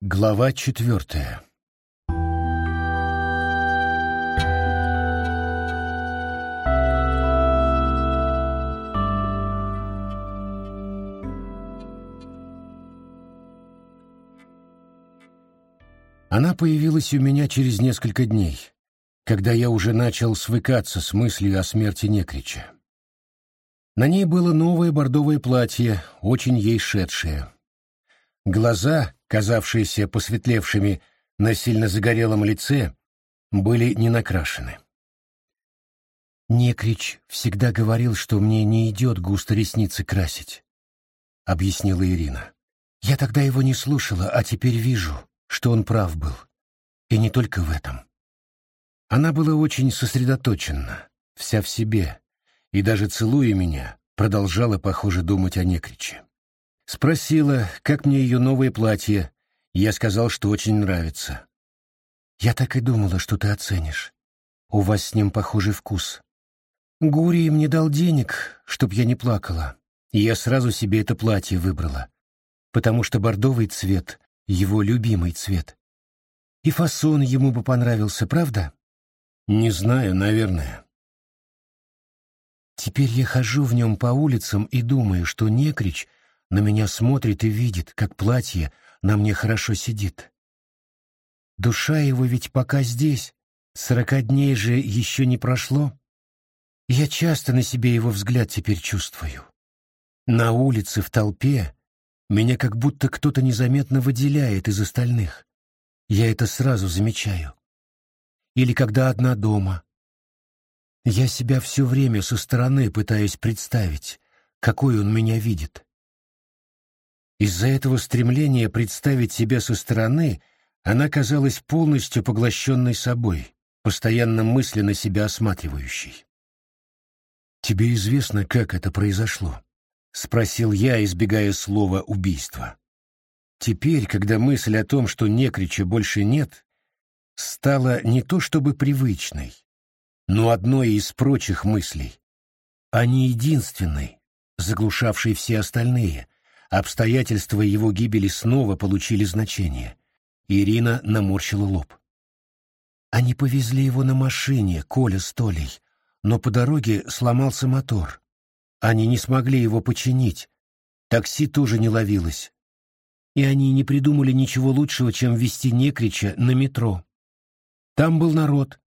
Глава четвертая Она появилась у меня через несколько дней, когда я уже начал свыкаться с мыслью о смерти Некрича. На ней было новое бордовое платье, очень ей шедшее. Глаза, казавшиеся посветлевшими на сильно загорелом лице, были не накрашены. «Некрич всегда говорил, что мне не идет густо ресницы красить», — объяснила Ирина. «Я тогда его не слушала, а теперь вижу, что он прав был. И не только в этом. Она была очень сосредоточена, вся в себе, и даже целуя меня, продолжала, похоже, думать о Некриче. Спросила, как мне ее новое платье. Я сказал, что очень нравится. «Я так и думала, что ты оценишь. У вас с ним похожий вкус. Гурий мне дал денег, чтоб я не плакала, и я сразу себе это платье выбрала, потому что бордовый цвет — его любимый цвет. И фасон ему бы понравился, правда?» «Не знаю, наверное», Теперь я хожу в нем по улицам и думаю, что Некрич на меня смотрит и видит, как платье на мне хорошо сидит. Душа его ведь пока здесь, сорока дней же еще не прошло. Я часто на себе его взгляд теперь чувствую. На улице, в толпе, меня как будто кто-то незаметно выделяет из остальных. Я это сразу замечаю. Или когда одна дома, я себя все время со стороны пытаюсь представить, какой он меня видит. Из-за этого стремления представить себя со стороны она казалась полностью поглощенной собой, постоянно мысленно себя осматривающей. «Тебе известно, как это произошло?» — спросил я, избегая слова «убийство». Теперь, когда мысль о том, что Некрича больше нет, стала не то чтобы привычной, но одной из прочих мыслей, а не единственной, заглушавшей все остальные, обстоятельства его гибели снова получили значение. Ирина наморщила лоб. Они повезли его на машине, Коля с Толей, но по дороге сломался мотор. Они не смогли его починить, такси тоже не ловилось. И они не придумали ничего лучшего, чем вести Некрича на метро. Там был народ,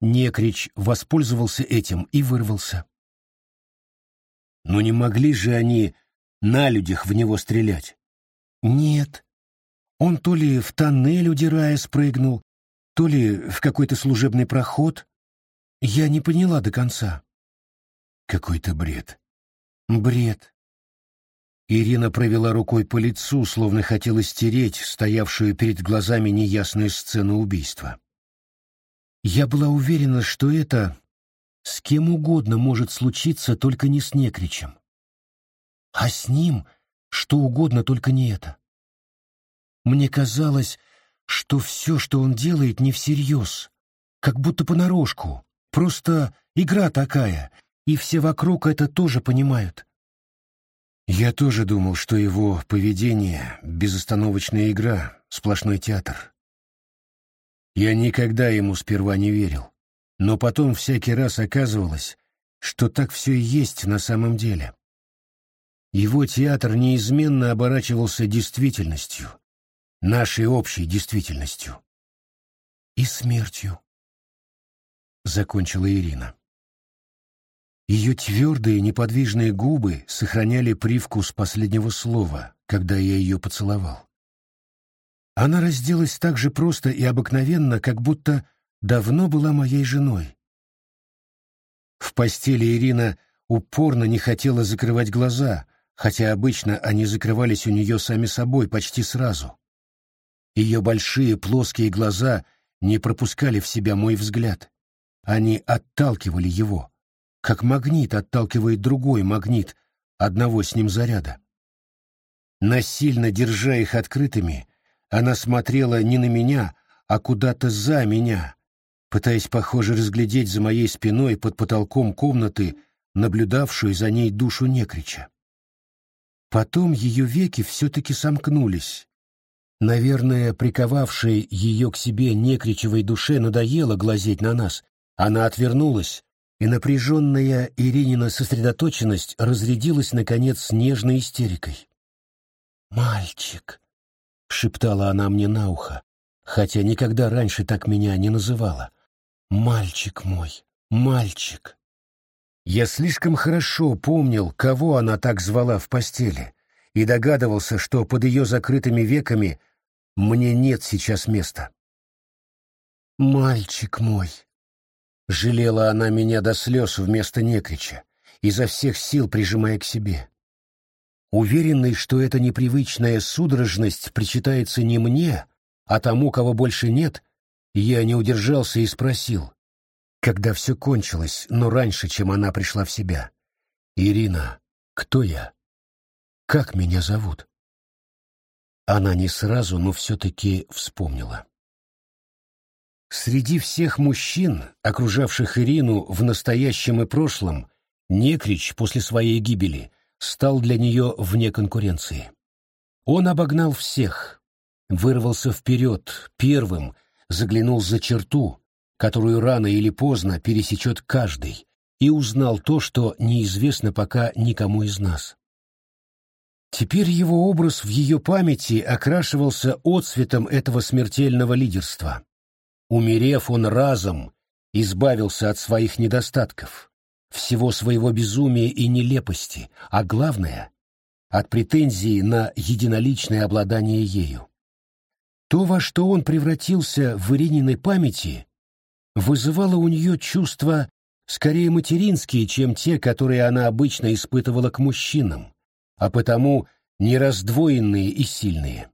Некрич воспользовался этим и вырвался. Но не могли же они на людях в него стрелять? Нет. Он то ли в тоннель, удирая, спрыгнул, то ли в какой-то служебный проход. Я не поняла до конца. Какой-то бред. Бред. Ирина провела рукой по лицу, словно хотела стереть стоявшую перед глазами неясную сцену убийства. Я была уверена, что это с кем угодно может случиться, только не с Некричем. А с ним что угодно, только не это. Мне казалось, что все, что он делает, не всерьез, как будто понарошку, просто игра такая, и все вокруг это тоже понимают. Я тоже думал, что его поведение — безостановочная игра, сплошной театр. Я никогда ему сперва не верил, но потом всякий раз оказывалось, что так все и есть на самом деле. Его театр неизменно оборачивался действительностью, нашей общей действительностью. И смертью, — закончила Ирина. Ее твердые неподвижные губы сохраняли привкус последнего слова, когда я ее поцеловал. Она разделась так же просто и обыкновенно, как будто давно была моей женой. В постели Ирина упорно не хотела закрывать глаза, хотя обычно они закрывались у нее сами собой почти сразу. Ее большие плоские глаза не пропускали в себя мой взгляд. Они отталкивали его, как магнит отталкивает другой магнит одного с ним заряда. Насильно держа их открытыми, она смотрела не на меня, а куда-то за меня, пытаясь, похоже, разглядеть за моей спиной под потолком комнаты наблюдавшую за ней душу некрича. Потом ее веки все-таки сомкнулись, Наверное, приковавшей ее к себе некричевой душе надоело глазеть на нас. Она отвернулась, и напряженная Иринина сосредоточенность разрядилась, наконец, нежной истерикой. «Мальчик!» — шептала она мне на ухо, хотя никогда раньше так меня не называла. «Мальчик мой, мальчик!» Я слишком хорошо помнил, кого она так звала в постели, и догадывался, что под ее закрытыми веками мне нет сейчас места. «Мальчик мой!» Жалела она меня до слез вместо некрича, изо всех сил прижимая к себе. Уверенный, что эта непривычная судорожность причитается не мне, а тому, кого больше нет, я не удержался и спросил, когда все кончилось, но раньше, чем она пришла в себя. «Ирина, кто я? Как меня зовут?» Она не сразу, но все-таки вспомнила. Среди всех мужчин, окружавших Ирину в настоящем и прошлом, Некрич после своей гибели стал для нее вне конкуренции. Он обогнал всех, вырвался вперед, первым, заглянул за черту, которую рано или поздно пересечет каждый, и узнал то, что неизвестно пока никому из нас. Теперь его образ в ее памяти окрашивался отцветом этого смертельного лидерства. Умерев, он разом избавился от своих недостатков, всего своего безумия и нелепости, а главное — от претензии на единоличное обладание ею. То, во что он превратился в Ирининой памяти, вызывало у нее чувства скорее материнские, чем те, которые она обычно испытывала к мужчинам, а потому не раздвоенные и сильные.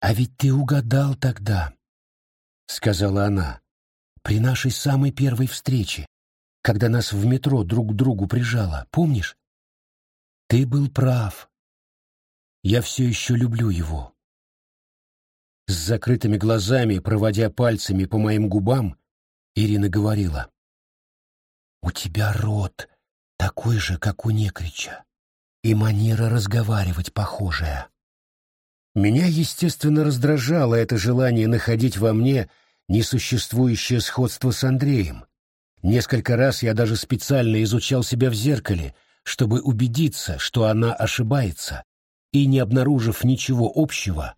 «А ведь ты угадал тогда», — сказала она, — «при нашей самой первой встрече, когда нас в метро друг к другу прижало, помнишь? Ты был прав. Я все еще люблю его». С закрытыми глазами, проводя пальцами по моим губам, Ирина говорила. «У тебя рот такой же, как у Некрича, и манера разговаривать похожая». Меня, естественно, раздражало это желание находить во мне несуществующее сходство с Андреем. Несколько раз я даже специально изучал себя в зеркале, чтобы убедиться, что она ошибается, и, не обнаружив ничего общего,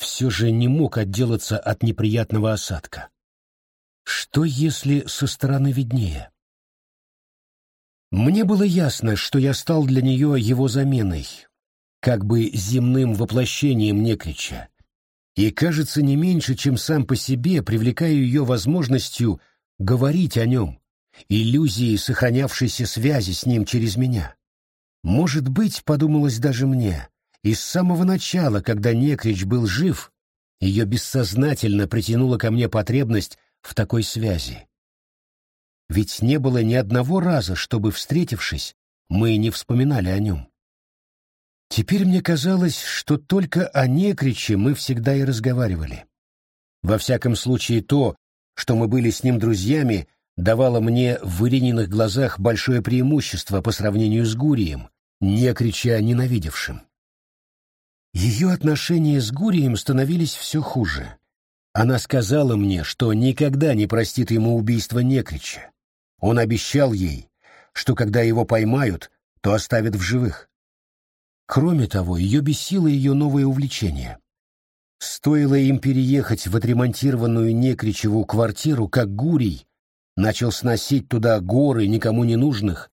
все же не мог отделаться от неприятного осадка. Что, если со стороны виднее? Мне было ясно, что я стал для нее его заменой, как бы земным воплощением некрича, и, кажется, не меньше, чем сам по себе, привлекаю ее возможностью говорить о нем, иллюзией сохранявшейся связи с ним через меня. Может быть, подумалось даже мне, и с самого начала, когда Некрич был жив, ее бессознательно притянула ко мне потребность в такой связи. Ведь не было ни одного раза, чтобы, встретившись, мы не вспоминали о нем. Теперь мне казалось, что только о Некриче мы всегда и разговаривали. Во всяком случае, то, что мы были с ним друзьями, давало мне в Ирининых глазах большое преимущество по сравнению с Гурием, Некрича ненавидевшим. Ее отношения с Гурием становились все хуже. Она сказала мне, что никогда не простит ему убийство Некрича. Он обещал ей, что когда его поймают, то оставят в живых. Кроме того, ее бесило ее новое увлечение. Стоило им переехать в отремонтированную Некричеву квартиру, как Гурий начал сносить туда горы никому не нужных,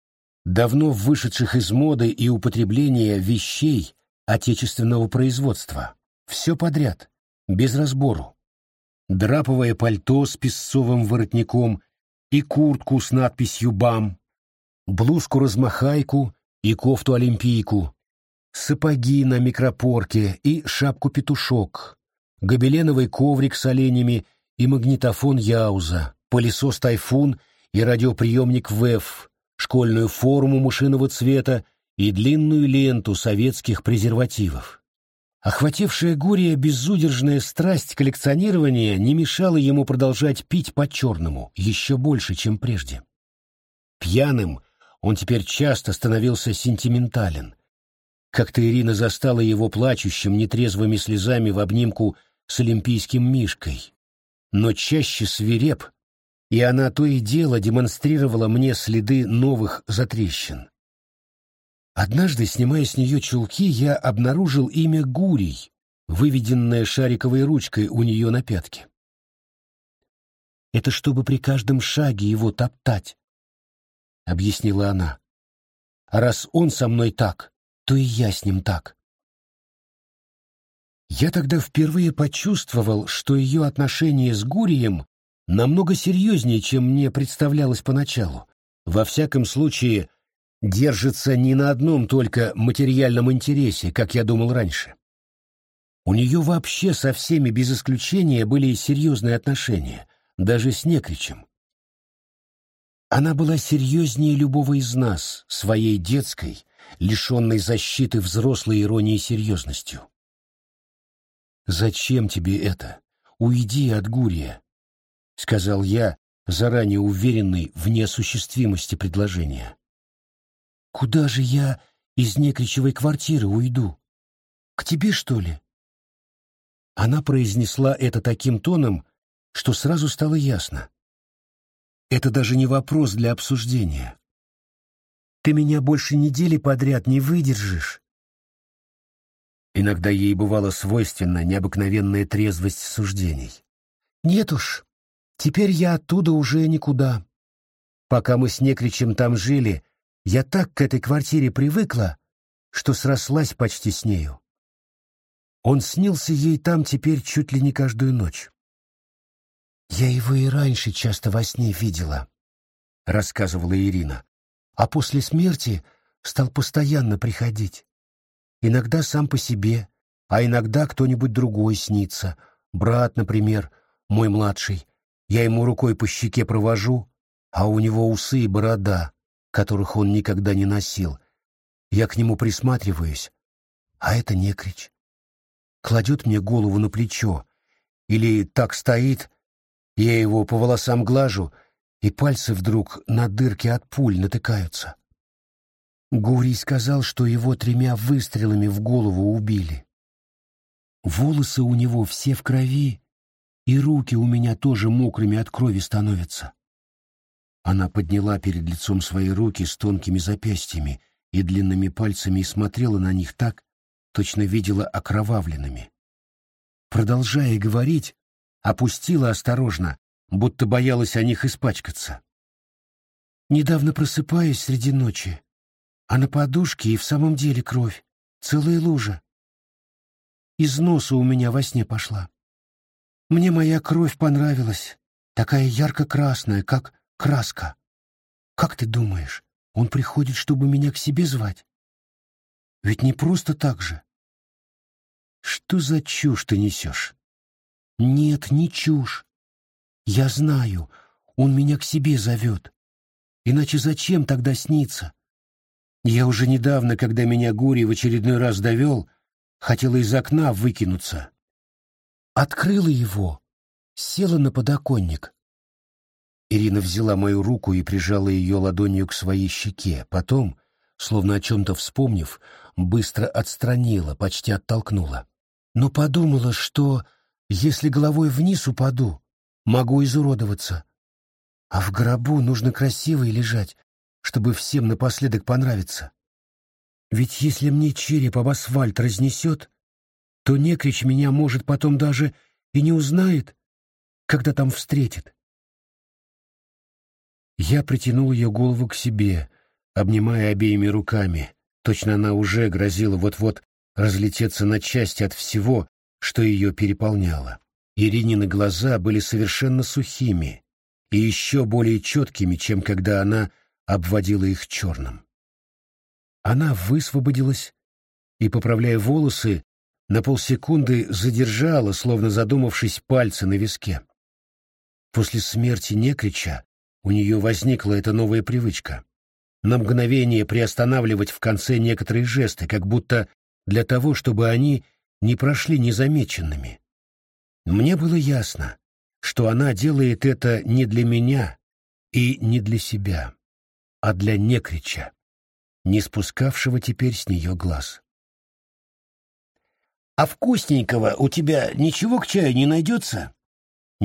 давно вышедших из моды и употребления вещей отечественного производства. Все подряд, без разбору. Драповое пальто с песцовым воротником и куртку с надписью «БАМ», блузку-размахайку и кофту-олимпийку, сапоги на микропорке и шапку-петушок, гобеленовый коврик с оленями и магнитофон Яуза, пылесос «Тайфун» и радиоприемник ВЭФ, школьную форму мышиного цвета и длинную ленту советских презервативов. Охватившая Гурия безудержная страсть коллекционирования не мешала ему продолжать пить по-черному, еще больше, чем прежде. Пьяным он теперь часто становился сентиментален, Как-то Ирина застала его плачущим нетрезвыми слезами в обнимку с олимпийским мишкой, но чаще свиреп, и она то и дело демонстрировала мне следы новых затрещин. Однажды, снимая с нее чулки, я обнаружил имя Гурий, выведенное шариковой ручкой у нее на пятке. «Это чтобы при каждом шаге его топтать», — объяснила она. «А раз он со мной так, то и я с ним так». Я тогда впервые почувствовал, что ее отношение с Гурием намного серьезнее, чем мне представлялось поначалу. Во всяком случае, держится не на одном только материальном интересе, как я думал раньше. У нее вообще со всеми без исключения были серьезные отношения, даже с Некричем. Она была серьезнее любого из нас, своей детской, лишенной защиты взрослой иронии серьезностью. «Зачем тебе это? Уйди от Гурия», — сказал я, заранее уверенный в неосуществимости предложения. Куда же я из некричевой квартиры уйду? К тебе, что ли? Она произнесла это таким тоном, что сразу стало ясно. Это даже не вопрос для обсуждения. Ты меня больше недели подряд не выдержишь. Иногда ей бывала свойственна необыкновенная трезвость суждений. Нет уж, теперь я оттуда уже никуда. Пока мы с Некричем там жили, я так к этой квартире привыкла, что срослась почти с нею. Он снился ей там теперь чуть ли не каждую ночь. «Я его и раньше часто во сне видела», — рассказывала Ирина. «А после смерти стал постоянно приходить. Иногда сам по себе, а иногда кто-нибудь другой снится. Брат, например, мой младший. Я ему рукой по щеке провожу, а у него усы и борода, которых он никогда не носил. Я к нему присматриваюсь, а это не крич. Кладет мне голову на плечо, или так стоит, я его по волосам глажу, и пальцы вдруг на дырки от пуль натыкаются. Гурий сказал, что его тремя выстрелами в голову убили. Волосы у него все в крови, и руки у меня тоже мокрыми от крови становятся. Она подняла перед лицом свои руки с тонкими запястьями и длинными пальцами и смотрела на них так, точно видела окровавленными. Продолжая говорить, опустила осторожно, будто боялась о них испачкаться. Недавно просыпаюсь среди ночи, а на подушке и в самом деле кровь, целая лужа. Из носа у меня во сне пошла. Мне моя кровь понравилась, такая ярко-красная, как краска. Как ты думаешь, он приходит, чтобы меня к себе звать? Ведь не просто так же. Что за чушь ты несешь? Нет, не чушь. Я знаю, он меня к себе зовет. Иначе зачем тогда сниться? Я уже недавно, когда меня Гурий в очередной раз довел, хотела из окна выкинуться. Открыла его, села на подоконник, Ирина взяла мою руку и прижала ее ладонью к своей щеке, потом, словно о чем-то вспомнив, быстро отстранила, почти оттолкнула. Но подумала, что, если головой вниз упаду, могу изуродоваться. А в гробу нужно красиво и лежать, чтобы всем напоследок понравиться. Ведь если мне череп об асфальт разнесет, то некрич меня, может, потом даже и не узнает, когда там встретит. Я притянул ее голову к себе, обнимая обеими руками. Точно она уже грозила вот-вот разлететься на части от всего, что ее переполняло. Иринины глаза были совершенно сухими и еще более четкими, чем когда она обводила их черным. Она высвободилась и, поправляя волосы, на полсекунды задержала, словно задумавшись, пальцы на виске. После смерти Некрича у нее возникла эта новая привычка. На мгновение приостанавливать в конце некоторые жесты, как будто для того, чтобы они не прошли незамеченными. Мне было ясно, что она делает это не для меня и не для себя, а для Некрича, не спускавшего теперь с нее глаз. «А вкусненького у тебя ничего к чаю не найдется?»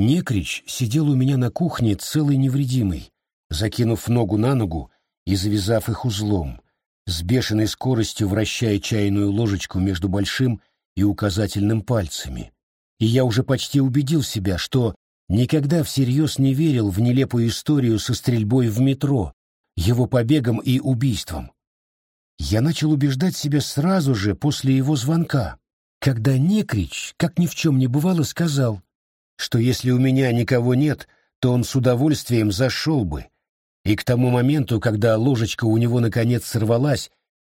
Некрич сидел у меня на кухне целый невредимый, закинув ногу на ногу и завязав их узлом, с бешеной скоростью вращая чайную ложечку между большим и указательным пальцами. И я уже почти убедил себя, что никогда всерьез не верил в нелепую историю со стрельбой в метро, его побегом и убийством. Я начал убеждать себя сразу же после его звонка, когда Некрич, как ни в чем не бывало, сказал, что если у меня никого нет, то он с удовольствием зашел бы, и к тому моменту, когда ложечка у него наконец сорвалась,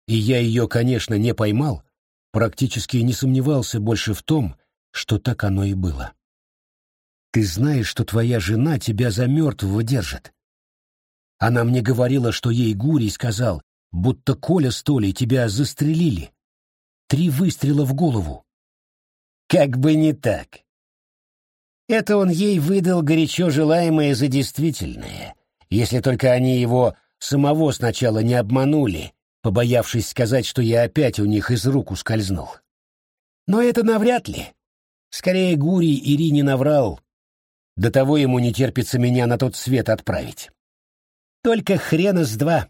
и я ее, конечно, не поймал, практически не сомневался больше в том, что так оно и было. Ты знаешь, что твоя жена тебя за мертвого держит. Она мне говорила, что ей Гурий сказал, будто Коля с Толей тебя застрелили. Три выстрела в голову. Как бы не так. Это он ей выдал горячо желаемое за действительное, если только они его самого сначала не обманули, побоявшись сказать, что я опять у них из рук ускользнул. Но это навряд ли. Скорее, Гурий Ирине наврал. До того ему не терпится меня на тот свет отправить. Только хрена с два.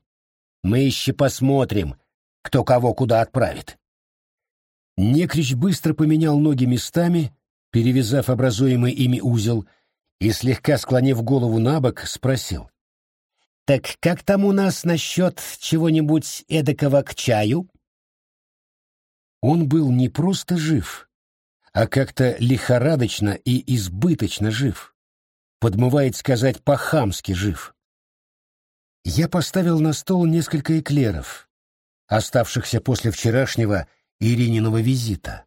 Мы еще посмотрим, кто кого куда отправит. Некрич быстро поменял ноги местами, перевязав образуемый ими узел, и, слегка склонив голову на бок, спросил. «Так как там у нас насчет чего-нибудь эдакого к чаю?» Он был не просто жив, а как-то лихорадочно и избыточно жив. Подмывает сказать по-хамски жив. Я поставил на стол несколько эклеров, оставшихся после вчерашнего Ирининого визита,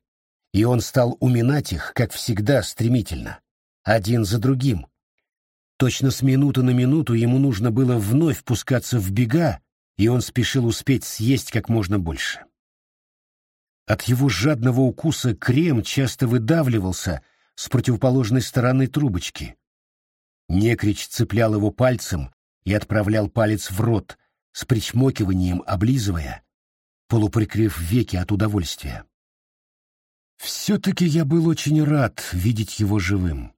и он стал уминать их, как всегда, стремительно, один за другим. Точно с минуты на минуту ему нужно было вновь пускаться в бега, и он спешил успеть съесть как можно больше. От его жадного укуса крем часто выдавливался с противоположной стороны трубочки. Некрич цеплял его пальцем и отправлял палец в рот, с причмокиванием облизывая, полуприкрыв веки от удовольствия. Все-таки я был очень рад видеть его живым.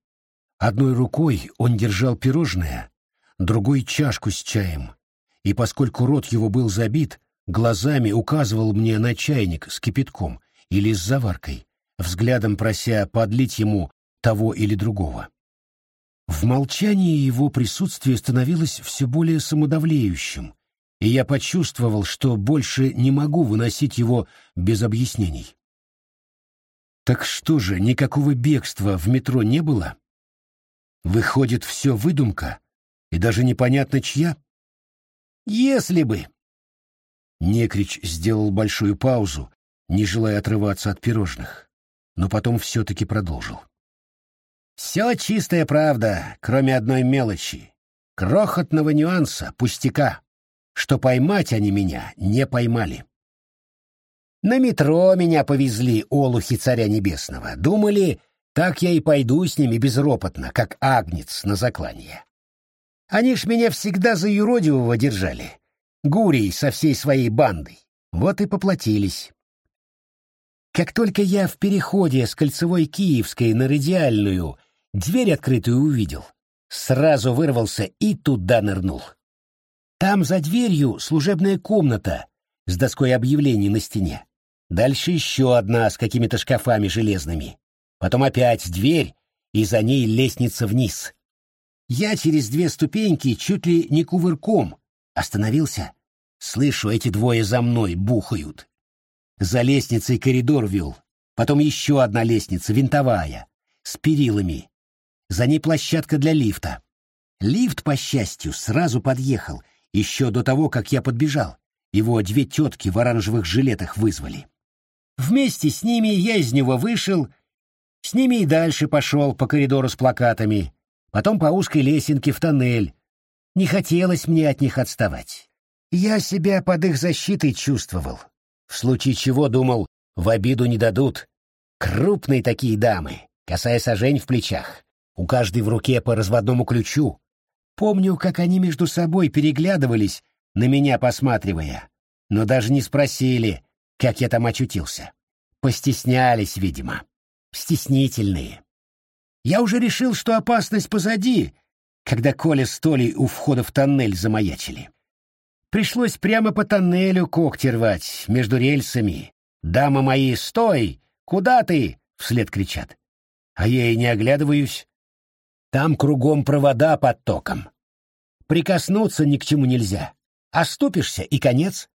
Одной рукой он держал пирожное, другой — чашку с чаем, и поскольку рот его был забит, глазами указывал мне на чайник с кипятком или с заваркой, взглядом прося подлить ему того или другого. В молчании его присутствие становилось все более самодавлеющим, и я почувствовал, что больше не могу выносить его без объяснений. Так что же, никакого бегства в метро не было? Выходит, все выдумка, и даже непонятно чья? Если бы, Некрич сделал большую паузу, не желая отрываться от пирожных, но потом все-таки продолжил. «Все чистая правда, кроме одной мелочи, крохотного нюанса, пустяка, что поймать они меня не поймали. На метро меня повезли олухи царя небесного. Думали, так я и пойду с ними безропотно, как агнец на заклание. Они ж меня всегда за юродивого держали, Гурий со всей своей бандой. Вот и поплатились. Как только я в переходе с кольцевой Киевской на радиальную дверь открытую увидел, сразу вырвался и туда нырнул. Там за дверью служебная комната с доской объявлений на стене. Дальше еще одна с какими-то шкафами железными. Потом опять дверь, и за ней лестница вниз. Я через две ступеньки чуть ли не кувырком Остановился. Слышу, эти двое за мной бухают. За лестницей коридор вел. Потом еще одна лестница, винтовая, с перилами. За ней площадка для лифта. Лифт, по счастью, сразу подъехал, еще до того, как я подбежал. Его две тетки в оранжевых жилетах вызвали. Вместе с ними я из него вышел, с ними и дальше пошел по коридору с плакатами, потом по узкой лесенке в тоннель, не хотелось мне от них отставать. Я себя под их защитой чувствовал. В случае чего думал, в обиду не дадут. Крупные такие дамы, касаясь сажень в плечах. У каждой в руке по разводному ключу. Помню, как они между собой переглядывались, на меня посматривая, но даже не спросили, как я там очутился. Постеснялись, видимо. Стеснительные. Я уже решил, что опасность позади, когда Коля с Толей у входа в тоннель замаячили. Пришлось прямо по тоннелю когти рвать, между рельсами. «Дамы мои, стой! Куда ты?» — вслед кричат. А я и не оглядываюсь. Там кругом провода под током. Прикоснуться ни к чему нельзя. Оступишься — и конец.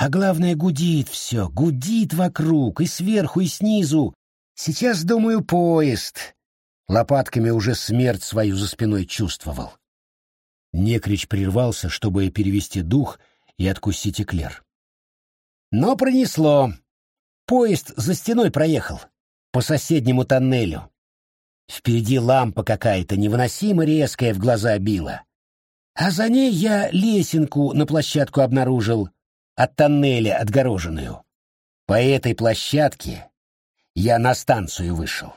А главное, гудит все, гудит вокруг, и сверху, и снизу. Сейчас, думаю, поезд. Лопатками уже смерть свою за спиной чувствовал. Некрич прервался, чтобы перевести дух и откусить эклер. Но пронесло. Поезд за стеной проехал, по соседнему тоннелю. Впереди лампа какая-то невыносимо резкая в глаза била. А за ней я лесенку на площадку обнаружил, от тоннеля отгороженную. По этой площадке я на станцию вышел.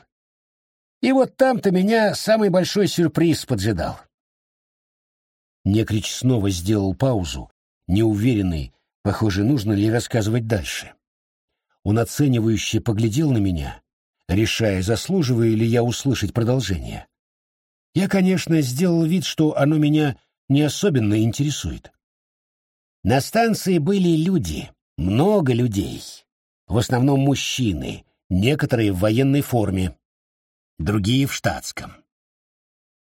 И вот там-то меня самый большой сюрприз поджидал. Некрич снова сделал паузу, неуверенный, похоже, нужно ли рассказывать дальше. Он оценивающе поглядел на меня, решая, заслуживаю ли я услышать продолжение. Я, конечно, сделал вид, что оно меня не особенно интересует. На станции были люди, много людей, в основном мужчины, некоторые в военной форме, другие в штатском.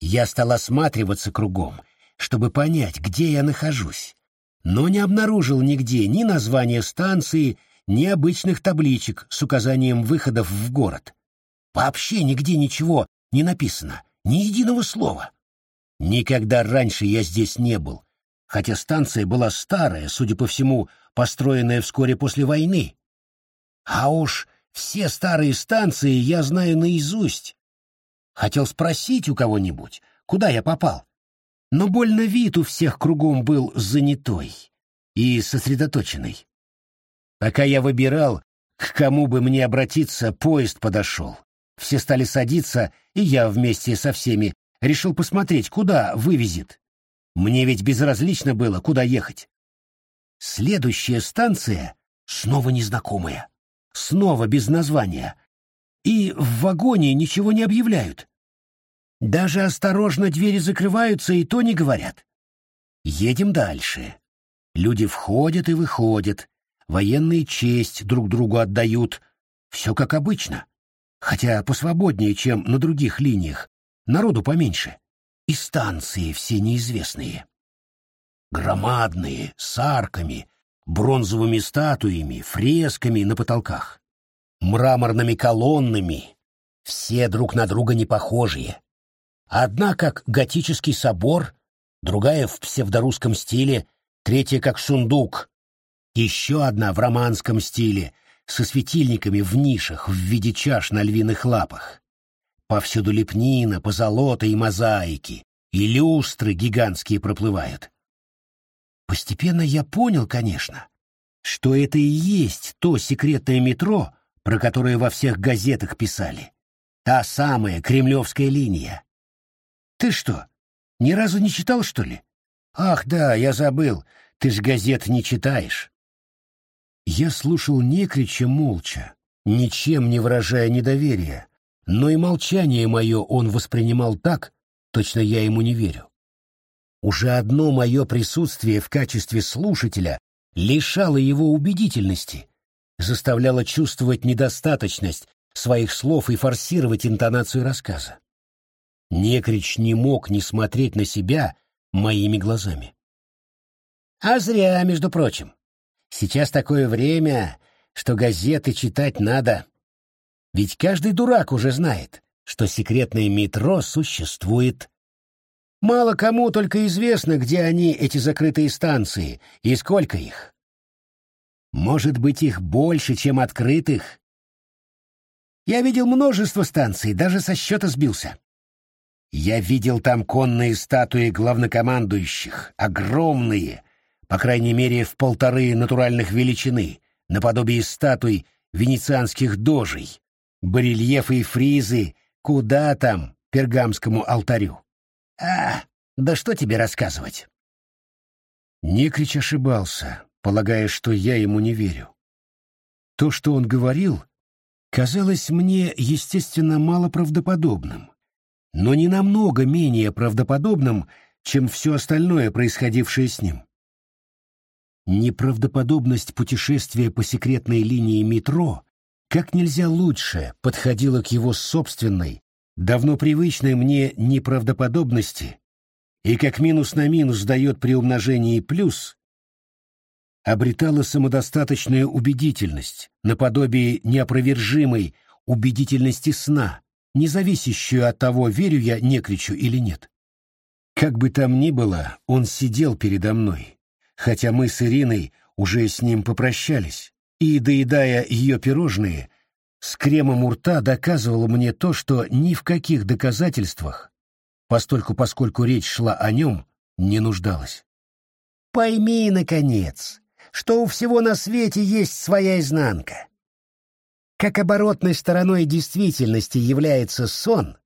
Я стал осматриваться кругом, чтобы понять, где я нахожусь, но не обнаружил нигде ни названия станции, ни обычных табличек с указанием выходов в город. Вообще нигде ничего не написано, ни единого слова. Никогда раньше я здесь не был, хотя станция была старая, судя по всему, построенная вскоре после войны. А уж все старые станции я знаю наизусть. Хотел спросить у кого-нибудь, куда я попал. Но больно вид у всех кругом был занятой и сосредоточенный. Пока я выбирал, к кому бы мне обратиться, поезд подошел. Все стали садиться, и я вместе со всеми решил посмотреть, куда вывезет. Мне ведь безразлично было, куда ехать. Следующая станция снова незнакомая, снова без названия, и в вагоне ничего не объявляют. Даже осторожно двери закрываются, и то не говорят. Едем дальше. Люди входят и выходят, военные честь друг другу отдают. Все как обычно. Хотя посвободнее, чем на других линиях, народу поменьше. И станции все неизвестные. Громадные, с арками, бронзовыми статуями, фресками на потолках, мраморными колоннами, все друг на друга не похожие. Одна как готический собор, другая в псевдорусском стиле, третья как сундук, еще одна в романском стиле, со светильниками в нишах в виде чаш на львиных лапах. Повсюду лепнина, позолота и мозаики, и люстры гигантские проплывают. Постепенно я понял, конечно, что это и есть то секретное метро, про которое во всех газетах писали. Та самая кремлевская линия. Ты что, ни разу не читал, что ли? Ах, да, я забыл, ты ж газет не читаешь. Я слушал Некрича молча, ничем не выражая недоверия, но и молчание мое он воспринимал так, точно я ему не верю. Уже одно мое присутствие в качестве слушателя лишало его убедительности, заставляло чувствовать недостаточность своих слов и форсировать интонацию рассказа. Некрич не мог не смотреть на себя моими глазами. А зря, между прочим. Сейчас такое время, что газеты читать надо. Ведь каждый дурак уже знает, что секретное метро существует. Мало кому только известно, где они, эти закрытые станции, и сколько их. Может быть, их больше, чем открытых. Я видел множество станций, даже со счета сбился. Я видел там конные статуи главнокомандующих, огромные, по крайней мере, в полторы натуральных величины, наподобие статуй венецианских дожей, барельефы и фризы, куда там, пергамскому алтарю. А, да что тебе рассказывать? Некрич ошибался, полагая, что я ему не верю. То, что он говорил, казалось мне, естественно, малоправдоподобным, но не намного менее правдоподобным, чем все остальное, происходившее с ним. Неправдоподобность путешествия по секретной линии метро как нельзя лучше подходила к его собственной, давно привычной мне неправдоподобности и как минус на минус дает при умножении плюс, обретала самодостаточную убедительность, наподобие неопровержимой убедительности сна, не зависящую от того, верю я некричу или нет. Как бы там ни было, он сидел передо мной, хотя мы с Ириной уже с ним попрощались, и, доедая ее пирожные, с кремом у рта доказывал мне то, что ни в каких доказательствах, постольку поскольку речь шла о нем, не нуждалась. «Пойми, наконец, что у всего на свете есть своя изнанка. Как оборотной стороной действительности является сон,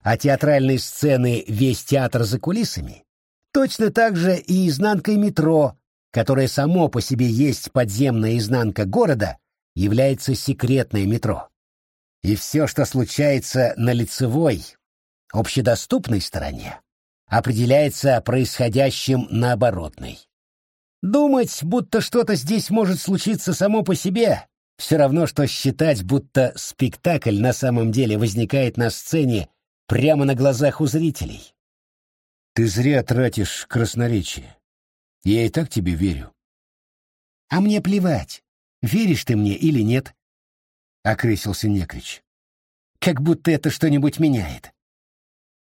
а театральные сцены весь театр за кулисами, точно так же и изнанкой метро, которое само по себе есть подземная изнанка города, является секретное метро. И все, что случается на лицевой, общедоступной стороне, определяется происходящим на оборотной. Думать, будто что-то здесь может случиться само по себе, все равно, что считать, будто спектакль на самом деле возникает на сцене прямо на глазах у зрителей. Ты зря тратишь красноречие. Я и так тебе верю. А мне плевать, веришь ты мне или нет, — окрысился Некрич. Как будто это что-нибудь меняет.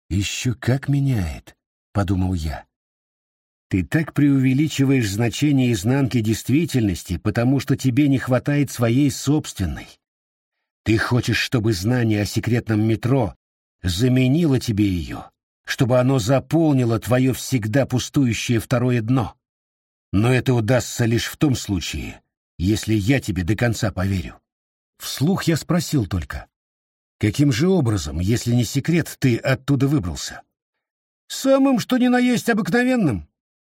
Еще как меняет, — подумал я. Ты так преувеличиваешь значение изнанки действительности, потому что тебе не хватает своей собственной. Ты хочешь, чтобы знание о секретном метро заменило тебе ее, чтобы оно заполнило твое всегда пустующее второе дно. Но это удастся лишь в том случае, если я тебе до конца поверю. Вслух я спросил только, каким же образом, если не секрет, ты оттуда выбрался? Самым, что ни на есть обыкновенным.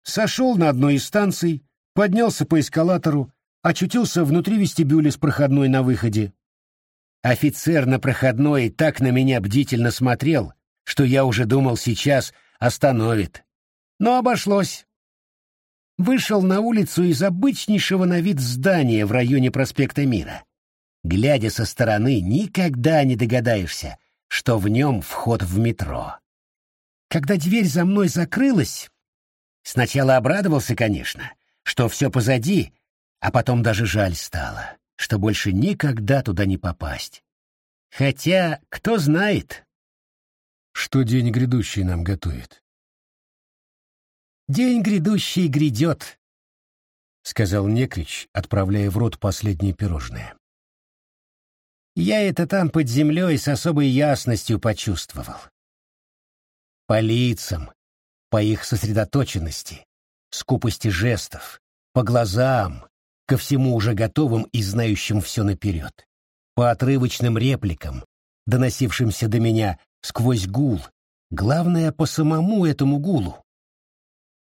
Сошел на одной из станций, поднялся по эскалатору, очутился внутри вестибюля с проходной на выходе. Офицер на проходной так на меня бдительно смотрел, что я уже думал сейчас остановит. Но обошлось. Вышел на улицу из обычнейшего на вид здания в районе проспекта Мира. Глядя со стороны, никогда не догадаешься, что в нем вход в метро. Когда дверь за мной закрылась, сначала обрадовался, конечно, что все позади, а потом даже жаль стало, что больше никогда туда не попасть. Хотя, кто знает. Что день грядущий нам готовит? День грядущий грядет, — сказал Некрич, отправляя в рот последние пирожные. Я это там под землей с особой ясностью почувствовал. По лицам, по их сосредоточенности, скупости жестов, по глазам, ко всему уже готовым и знающим все наперед, по отрывочным репликам, доносившимся до меня сквозь гул, главное, по самому этому гулу.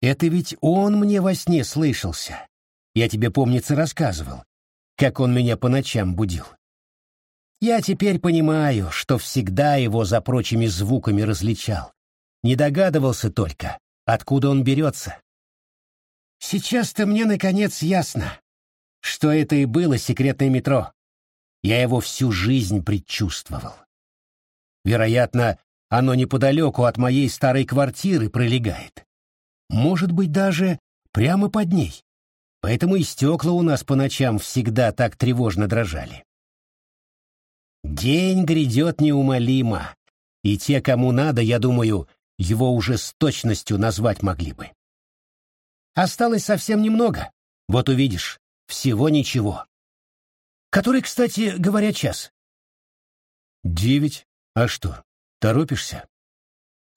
Это ведь он мне во сне слышался. Я тебе, помнится, рассказывал, как он меня по ночам будил. Я теперь понимаю, что всегда его за прочими звуками различал. Не догадывался только, откуда он берется. Сейчас-то мне, наконец, ясно, что это и было секретное метро. Я его всю жизнь предчувствовал. Вероятно, оно неподалеку от моей старой квартиры пролегает. Может быть, даже прямо под ней. Поэтому и стекла у нас по ночам всегда так тревожно дрожали. День грядет неумолимо, и те, кому надо, я думаю, его уже с точностью назвать могли бы. Осталось совсем немного, вот увидишь, всего ничего. Который, кстати, говоря, час. Девять? А что, торопишься?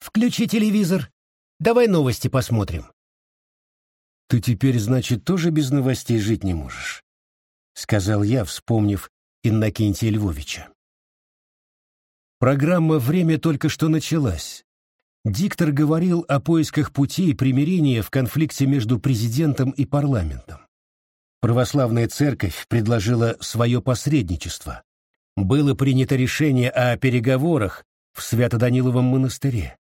Включи телевизор, давай новости посмотрим. Ты теперь, значит, тоже без новостей жить не можешь? — сказал я, вспомнив Иннокентия Львовича. Программа «Время» только что началась. Диктор говорил о поисках пути примирения в конфликте между президентом и парламентом. Православная церковь предложила свое посредничество, было принято решение о переговорах в Свято-Даниловом монастыре.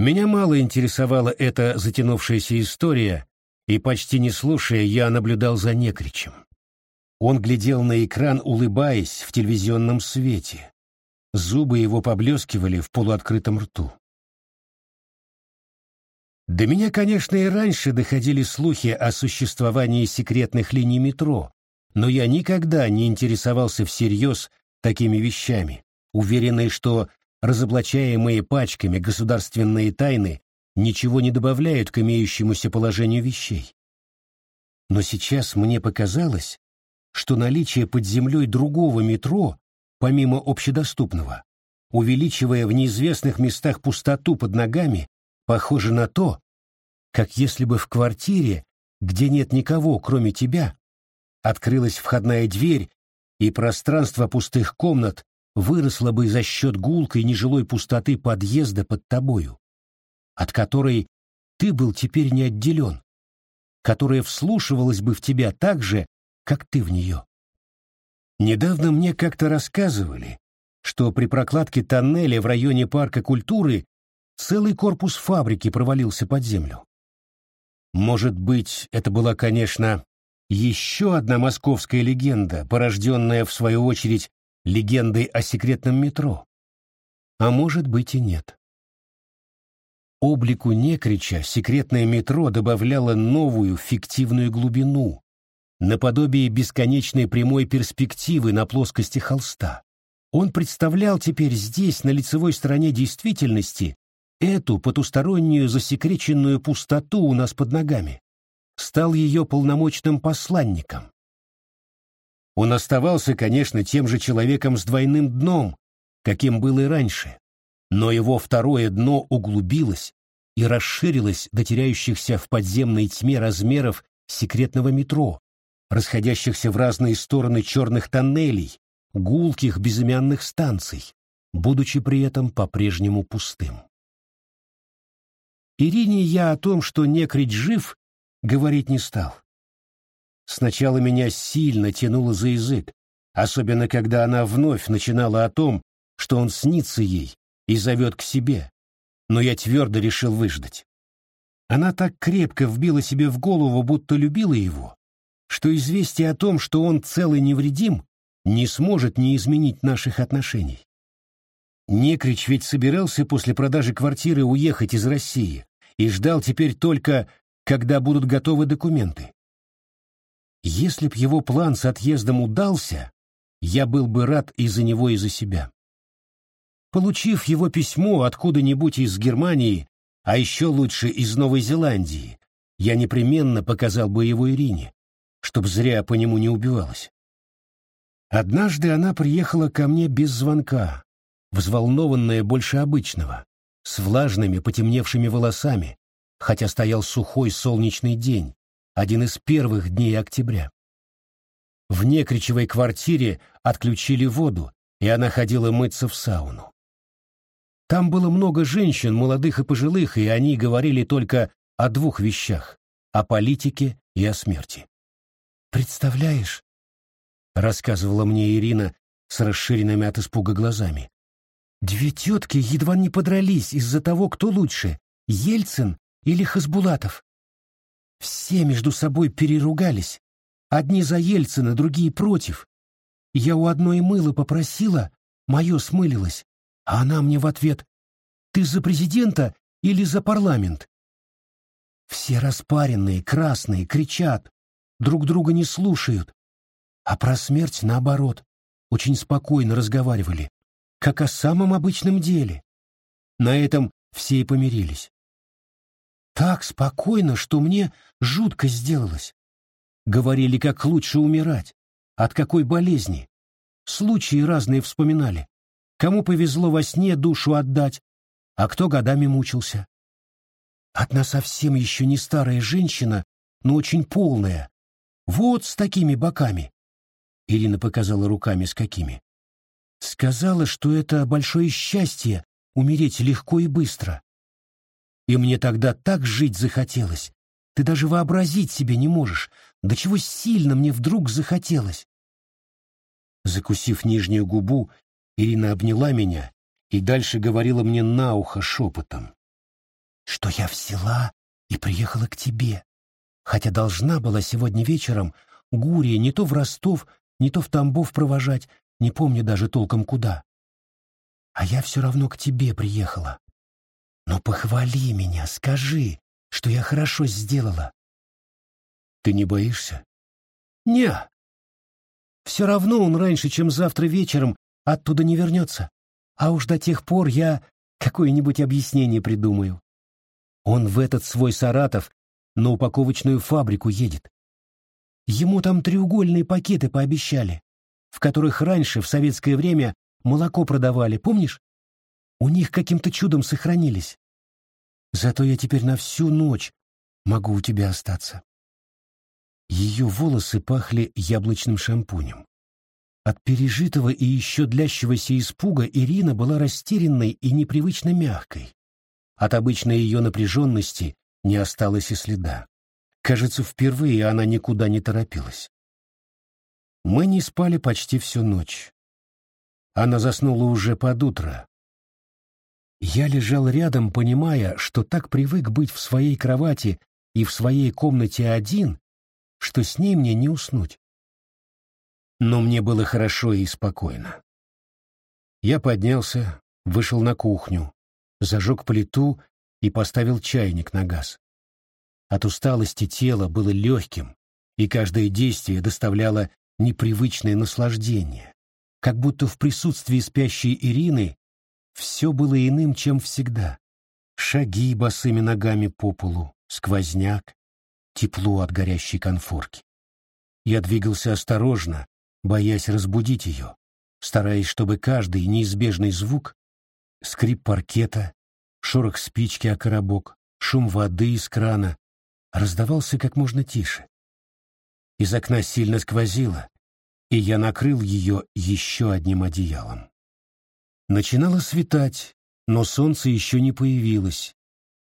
Меня мало интересовала эта затянувшаяся история, и почти не слушая, я наблюдал за Некричем. Он глядел на экран, улыбаясь в телевизионном свете. Зубы его поблескивали в полуоткрытом рту. До меня, конечно, и раньше доходили слухи о существовании секретных линий метро, но я никогда не интересовался всерьез такими вещами, уверенный, что разоблачаемые пачками государственные тайны ничего не добавляют к имеющемуся положению вещей. Но сейчас мне показалось, что наличие под землей другого метро, помимо общедоступного, увеличивая в неизвестных местах пустоту под ногами, Похоже на то, как если бы в квартире, где нет никого, кроме тебя, открылась входная дверь, и пространство пустых комнат выросло бы за счет гулкой нежилой пустоты подъезда под тобою, от которой ты был теперь не отделен, которая вслушивалась бы в тебя так же, как ты в нее. Недавно мне как-то рассказывали, что при прокладке тоннеля в районе парка культуры Целый корпус фабрики провалился под землю. Может быть, это была, конечно, еще одна московская легенда, порожденная, в свою очередь, легендой о секретном метро. А может быть и нет. Облику Некрича секретное метро добавляло новую фиктивную глубину, наподобие бесконечной прямой перспективы на плоскости холста. Он представлял теперь здесь, на лицевой стороне действительности, эту потустороннюю засекреченную пустоту у нас под ногами, стал ее полномочным посланником. Он оставался, конечно, тем же человеком с двойным дном, каким был и раньше, но его второе дно углубилось и расширилось до теряющихся в подземной тьме размеров секретного метро, расходящихся в разные стороны черных тоннелей, гулких безымянных станций, будучи при этом по-прежнему пустым. Ирине я о том, что некрить жив, говорить не стал. Сначала меня сильно тянуло за язык, особенно когда она вновь начинала о том, что он снится ей и зовет к себе, но я твердо решил выждать. Она так крепко вбила себе в голову, будто любила его, что известие о том, что он цел и невредим, не сможет не изменить наших отношений. Некрич ведь собирался после продажи квартиры уехать из России, и ждал теперь только, когда будут готовы документы. Если б его план с отъездом удался, я был бы рад и за него, и за себя. Получив его письмо откуда-нибудь из Германии, а еще лучше из Новой Зеландии, я непременно показал бы его Ирине, чтоб зря по нему не убивалась. Однажды она приехала ко мне без звонка, взволнованная больше обычного с влажными потемневшими волосами, хотя стоял сухой солнечный день, один из первых дней октября. В некричевой квартире отключили воду, и она ходила мыться в сауну. Там было много женщин, молодых и пожилых, и они говорили только о двух вещах — о политике и о смерти. «Представляешь?» — рассказывала мне Ирина с расширенными от испуга глазами. Две тетки едва не подрались из-за того, кто лучше, Ельцин или Хасбулатов. Все между собой переругались. Одни за Ельцина, другие против. Я у одной мыла попросила, мое смылилось, а она мне в ответ «Ты за президента или за парламент?» Все распаренные, красные, кричат, друг друга не слушают. А про смерть, наоборот, очень спокойно разговаривали как о самом обычном деле. На этом все и помирились. Так спокойно, что мне жутко сделалось. Говорили, как лучше умирать, от какой болезни. Случаи разные вспоминали. Кому повезло во сне душу отдать, а кто годами мучился. Одна совсем еще не старая женщина, но очень полная. Вот с такими боками. Ирина показала руками с какими. Сказала, что это большое счастье — умереть легко и быстро. И мне тогда так жить захотелось. Ты даже вообразить себе не можешь, до чего сильно мне вдруг захотелось. Закусив нижнюю губу, Ирина обняла меня и дальше говорила мне на ухо шепотом. «Что я взяла и приехала к тебе, хотя должна была сегодня вечером Гурия не то в Ростов, не то в Тамбов провожать, не помню даже толком куда. А я все равно к тебе приехала. Но похвали меня, скажи, что я хорошо сделала. Ты не боишься? Не. Все равно он раньше, чем завтра вечером, оттуда не вернется. А уж до тех пор я какое-нибудь объяснение придумаю. Он в этот свой Саратов на упаковочную фабрику едет. Ему там треугольные пакеты пообещали, в которых раньше, в советское время, молоко продавали, помнишь? У них каким-то чудом сохранились. Зато я теперь на всю ночь могу у тебя остаться. Ее волосы пахли яблочным шампунем. От пережитого и еще длящегося испуга Ирина была растерянной и непривычно мягкой. От обычной ее напряженности не осталось и следа. Кажется, впервые она никуда не торопилась. Мы не спали почти всю ночь. Она заснула уже под утро. Я лежал рядом, понимая, что так привык быть в своей кровати и в своей комнате один, что с ней мне не уснуть. Но мне было хорошо и спокойно. Я поднялся, вышел на кухню, зажег плиту и поставил чайник на газ. От усталости тело было легким, и каждое действие доставляло непривычное наслаждение, как будто в присутствии спящей Ирины все было иным, чем всегда. Шаги босыми ногами по полу, сквозняк, тепло от горящей конфорки. Я двигался осторожно, боясь разбудить ее, стараясь, чтобы каждый неизбежный звук — скрип паркета, шорох спички о коробок, шум воды из крана раздавался как можно тише. Из окна сильно сквозило, и я накрыл ее еще одним одеялом. Начинало светать, но солнце еще не появилось,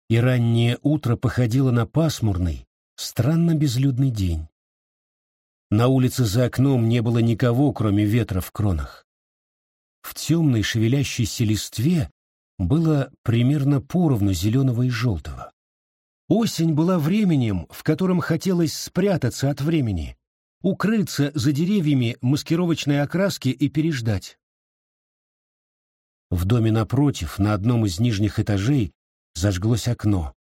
и раннее утро походило на пасмурный, странно безлюдный день. На улице за окном не было никого, кроме ветра в кронах. В темной шевелящейся листве было примерно поровну зеленого и желтого. Осень была временем, в котором хотелось спрятаться от времени, укрыться за деревьями маскировочной окраски и переждать. В доме напротив, на одном из нижних этажей, зажглось окно.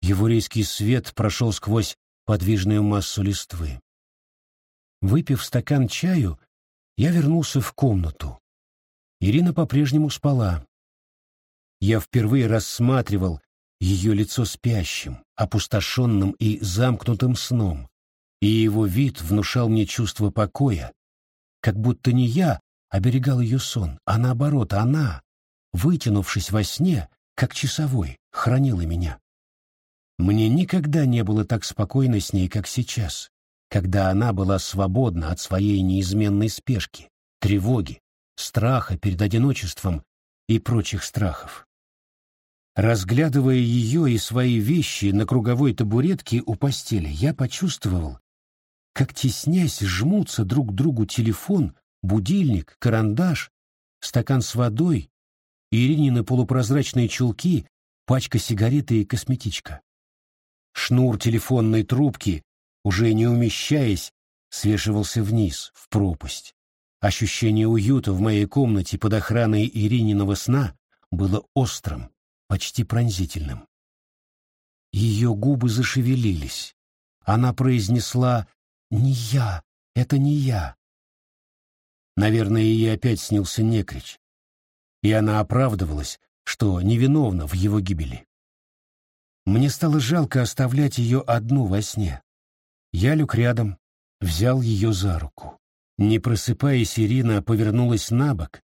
Его свет прошел сквозь подвижную массу листвы. Выпив стакан чаю, я вернулся в комнату. Ирина по-прежнему спала. Я впервые рассматривал ее лицо спящим, опустошенным и замкнутым сном, и его вид внушал мне чувство покоя, как будто не я оберегал ее сон, а наоборот, она, вытянувшись во сне, как часовой, хранила меня. Мне никогда не было так спокойно с ней, как сейчас, когда она была свободна от своей неизменной спешки, тревоги, страха перед одиночеством и прочих страхов. Разглядывая ее и свои вещи на круговой табуретке у постели, я почувствовал, как теснясь жмутся друг к другу телефон, будильник, карандаш, стакан с водой, Иринины полупрозрачные чулки, пачка сигареты и косметичка. Шнур телефонной трубки, уже не умещаясь, свешивался вниз, в пропасть. Ощущение уюта в моей комнате под охраной Ирининого сна было острым, почти пронзительным. Ее губы зашевелились. Она произнесла «Не я, это не я». Наверное, ей опять снился некрич. И она оправдывалась, что невиновна в его гибели. Мне стало жалко оставлять ее одну во сне. Я лег рядом, взял ее за руку. Не просыпаясь, Ирина повернулась на бок,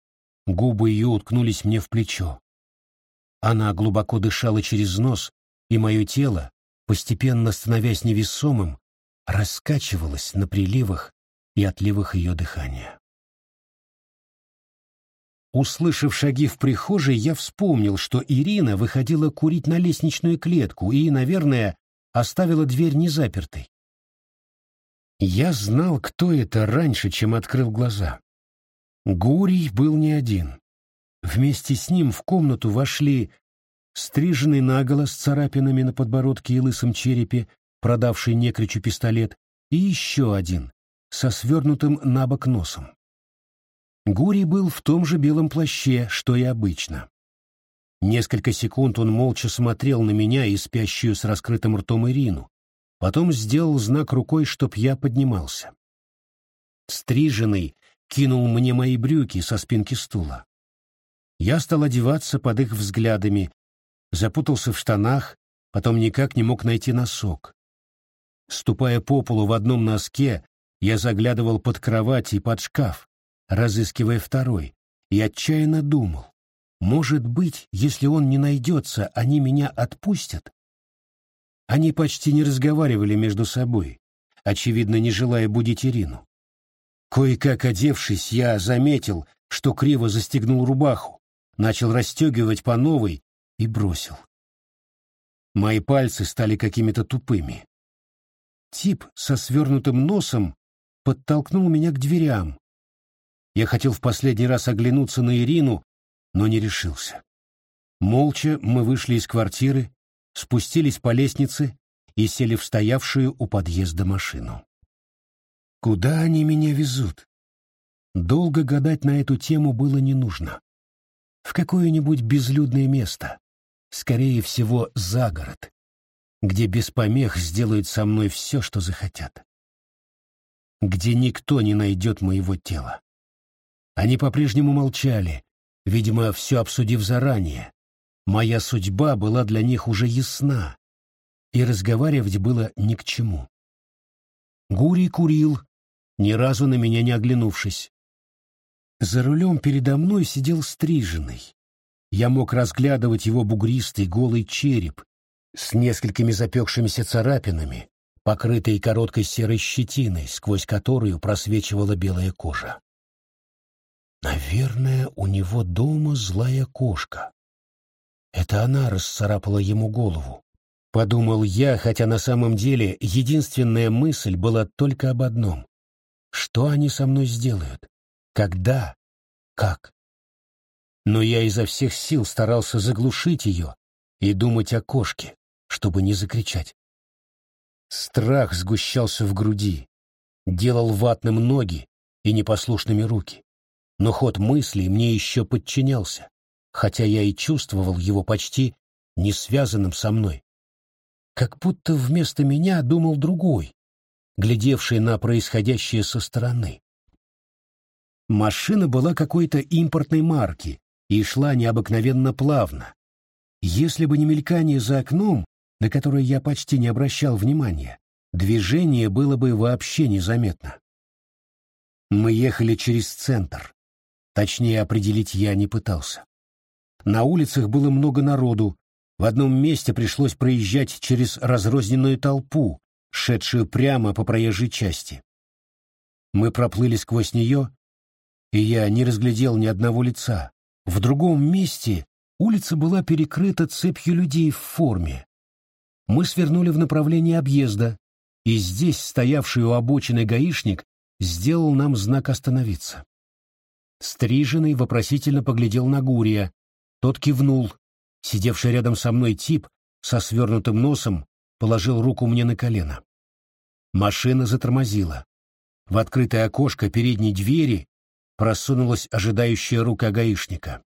губы ее уткнулись мне в плечо. Она глубоко дышала через нос, и мое тело, постепенно становясь невесомым, раскачивалось на приливах и отливах ее дыхания. Услышав шаги в прихожей, я вспомнил, что Ирина выходила курить на лестничную клетку и, наверное, оставила дверь незапертой. Я знал, кто это раньше, чем открыл глаза. Гурий был не один. Вместе с ним в комнату вошли стриженный наголо с царапинами на подбородке и лысом черепе, продавший некричу пистолет, и еще один, со свернутым на бок носом. Гурий был в том же белом плаще, что и обычно. Несколько секунд он молча смотрел на меня и спящую с раскрытым ртом Ирину, потом сделал знак рукой, чтоб я поднимался. Стриженный кинул мне мои брюки со спинки стула. Я стал одеваться под их взглядами, запутался в штанах, потом никак не мог найти носок. Ступая по полу в одном носке, я заглядывал под кровать и под шкаф, разыскивая второй, и отчаянно думал, может быть, если он не найдется, они меня отпустят? Они почти не разговаривали между собой, очевидно, не желая будить Ирину. Кое-как одевшись, я заметил, что криво застегнул рубаху, начал расстегивать по новой и бросил. Мои пальцы стали какими-то тупыми. Тип со свернутым носом подтолкнул меня к дверям. Я хотел в последний раз оглянуться на Ирину, но не решился. Молча мы вышли из квартиры, спустились по лестнице и сели в стоявшую у подъезда машину. Куда они меня везут? Долго гадать на эту тему было не нужно. В какое-нибудь безлюдное место, скорее всего, за город, где без помех сделают со мной все, что захотят. Где никто не найдет моего тела. Они по-прежнему молчали, видимо, все обсудив заранее. Моя судьба была для них уже ясна, и разговаривать было ни к чему. Гурий курил, ни разу на меня не оглянувшись. За рулем передо мной сидел стриженный. Я мог разглядывать его бугристый голый череп с несколькими запекшимися царапинами, покрытый короткой серой щетиной, сквозь которую просвечивала белая кожа. Наверное, у него дома злая кошка. Это она расцарапала ему голову. Подумал я, хотя на самом деле единственная мысль была только об одном. Что они со мной сделают? Когда? Как? Но я изо всех сил старался заглушить ее и думать о кошке, чтобы не закричать. Страх сгущался в груди, делал ватным ноги и непослушными руки. Но ход мыслей мне еще подчинялся, хотя я и чувствовал его почти не связанным со мной. Как будто вместо меня думал другой, глядевший на происходящее со стороны. Машина была какой-то импортной марки и шла необыкновенно плавно. Если бы не мелькание за окном, на которое я почти не обращал внимания, движение было бы вообще незаметно. Мы ехали через центр. Точнее определить я не пытался. На улицах было много народу, в одном месте пришлось проезжать через разрозненную толпу, шедшую прямо по проезжей части. Мы проплыли сквозь нее, и я не разглядел ни одного лица. В другом месте улица была перекрыта цепью людей в форме. Мы свернули в направлении объезда, и здесь стоявший у обочины гаишник сделал нам знак остановиться. Стриженный вопросительно поглядел на Гурия. Тот кивнул. Сидевший рядом со мной тип со свернутым носом положил руку мне на колено. Машина затормозила. В открытое окошко передней двери просунулась ожидающая рука гаишника.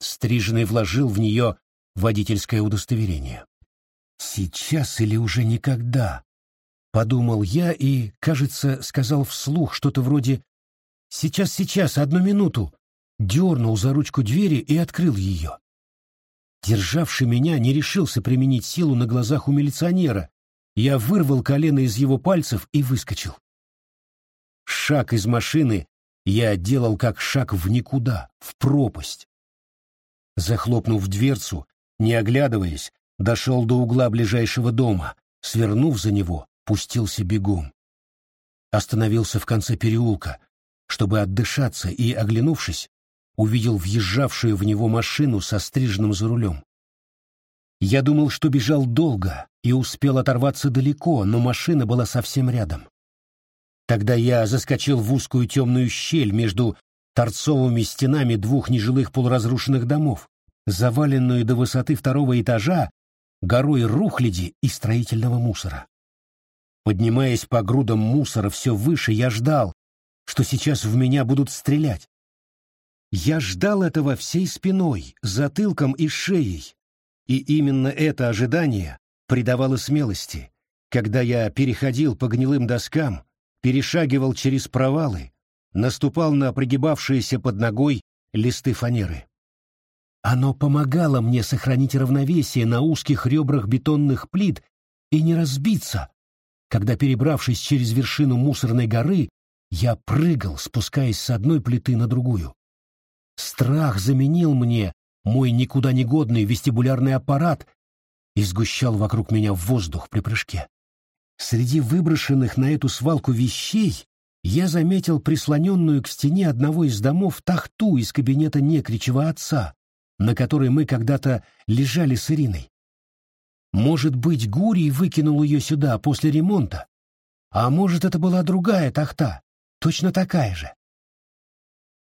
Стриженный вложил в нее водительское удостоверение. «Сейчас или уже никогда?» — подумал я и, кажется, сказал вслух что-то вроде «Сейчас, сейчас, одну минуту!» Дернул за ручку двери и открыл ее. Державший меня не решился применить силу на глазах у милиционера. Я вырвал колено из его пальцев и выскочил. Шаг из машины я делал как шаг в никуда, в пропасть. Захлопнув дверцу, не оглядываясь, дошел до угла ближайшего дома, свернув за него, пустился бегом. Остановился в конце переулка, чтобы отдышаться, и, оглянувшись, увидел въезжавшую в него машину со стриженным за рулем. Я думал, что бежал долго и успел оторваться далеко, но машина была совсем рядом. Тогда я заскочил в узкую темную щель между торцовыми стенами двух нежилых полуразрушенных домов, заваленную до высоты второго этажа горой рухляди и строительного мусора. Поднимаясь по грудам мусора все выше, я ждал, что сейчас в меня будут стрелять. Я ждал этого всей спиной, затылком и шеей, и именно это ожидание придавало смелости, когда я переходил по гнилым доскам, перешагивал через провалы, наступал на пригибавшиеся под ногой листы фанеры. Оно помогало мне сохранить равновесие на узких ребрах бетонных плит и не разбиться, когда, перебравшись через вершину мусорной горы, я прыгал, спускаясь с одной плиты на другую. Страх заменил мне мой никуда не годный вестибулярный аппарат и сгущал вокруг меня воздух при прыжке. Среди выброшенных на эту свалку вещей я заметил прислоненную к стене одного из домов тахту из кабинета Некричева отца, на которой мы когда-то лежали с Ириной. Может быть, Гурий выкинул ее сюда после ремонта, а может, это была другая тахта, точно такая же.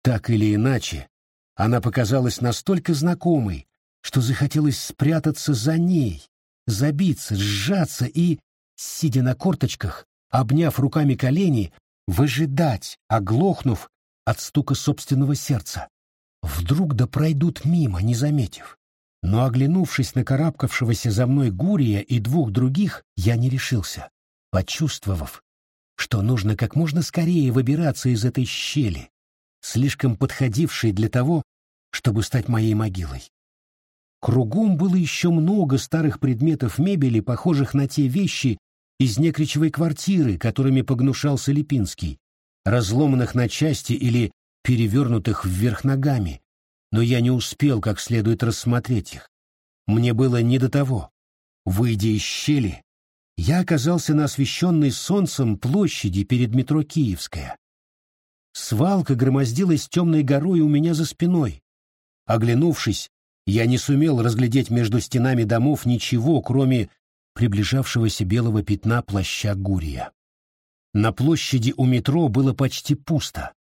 Так или иначе, она показалась настолько знакомой, что захотелось спрятаться за ней, забиться, сжаться и, сидя на корточках, обняв руками колени, выжидать, оглохнув от стука собственного сердца. Вдруг да пройдут мимо, не заметив. Но, оглянувшись на карабкавшегося за мной Гурия и двух других, я не решился, почувствовав, что нужно как можно скорее выбираться из этой щели, слишком подходившей для того, чтобы стать моей могилой. Кругом было еще много старых предметов мебели, похожих на те вещи из некричевой квартиры, которыми погнушался Липинский, разломанных на части или перевернутых вверх ногами, но я не успел как следует рассмотреть их. Мне было не до того. Выйдя из щели, я оказался на освещенной солнцем площади перед метро Киевская. Свалка громоздилась темной горой у меня за спиной. Оглянувшись, я не сумел разглядеть между стенами домов ничего, кроме приближавшегося белого пятна плаща Гурия. На площади у метро было почти пусто.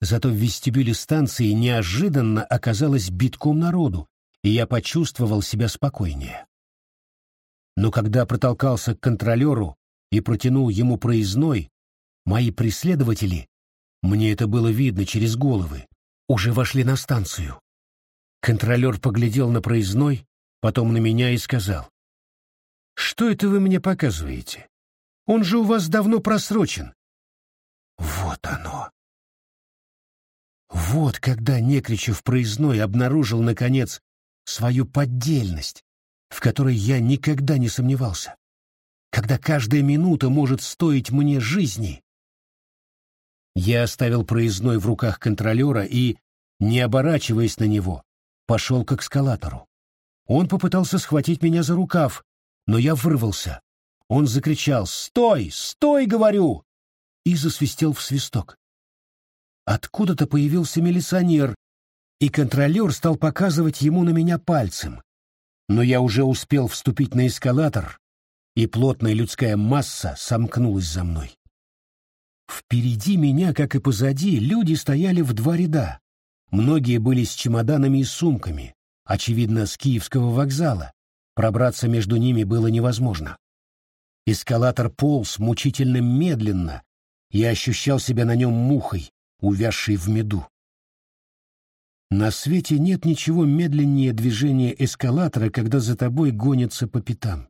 Зато в вестибюле станции неожиданно оказалось битком народу, и я почувствовал себя спокойнее. Но когда протолкался к контролеру и протянул ему проездной, мои преследователи, мне это было видно через головы, уже вошли на станцию. Контролер поглядел на проездной, потом на меня и сказал, «Что это вы мне показываете? Он же у вас давно просрочен». Вот оно. Вот когда Некричев проездной обнаружил, наконец, свою поддельность, в которой я никогда не сомневался. Когда каждая минута может стоить мне жизни. Я оставил проездной в руках контролера и, не оборачиваясь на него, пошел к эскалатору. Он попытался схватить меня за рукав, но я вырвался. Он закричал «Стой! Стой!» — говорю! и засвистел в свисток. Откуда-то появился милиционер, и контролер стал показывать ему на меня пальцем. Но я уже успел вступить на эскалатор, и плотная людская масса сомкнулась за мной. Впереди меня, как и позади, люди стояли в два ряда. Многие были с чемоданами и сумками, очевидно, с Киевского вокзала. Пробраться между ними было невозможно. Эскалатор полз мучительно медленно, я ощущал себя на нем мухой, увязшей в меду. На свете нет ничего медленнее движения эскалатора, когда за тобой гонятся по пятам.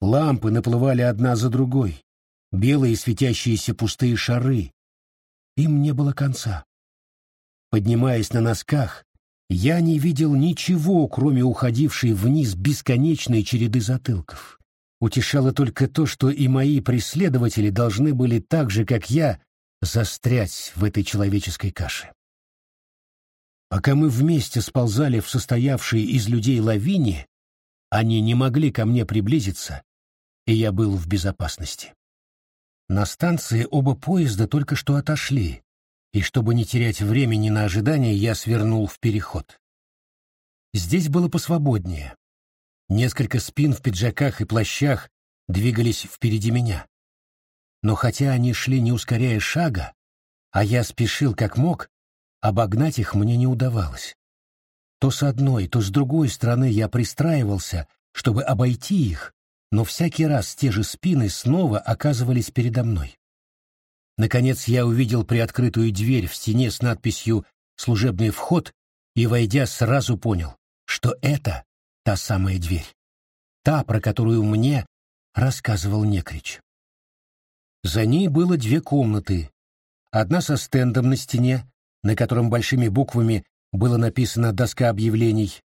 Лампы наплывали одна за другой, белые светящиеся пустые шары. Им не было конца. Поднимаясь на носках, я не видел ничего, кроме уходившей вниз бесконечной череды затылков. Утешало только то, что и мои преследователи должны были так же, как я, застрять в этой человеческой каше. Пока мы вместе сползали в состоявшей из людей лавине, они не могли ко мне приблизиться, и я был в безопасности. На станции оба поезда только что отошли, и чтобы не терять времени на ожидание, я свернул в переход. Здесь было посвободнее. Несколько спин в пиджаках и плащах двигались впереди меня. Но хотя они шли не ускоряя шага, а я спешил как мог, обогнать их мне не удавалось. То с одной, то с другой стороны я пристраивался, чтобы обойти их, но всякий раз те же спины снова оказывались передо мной. Наконец я увидел приоткрытую дверь в стене с надписью «Служебный вход» и, войдя, сразу понял, что это та самая дверь. Та, про которую мне рассказывал Некрич. За ней было две комнаты. Одна со стендом на стене, на котором большими буквами было написано доска объявлений.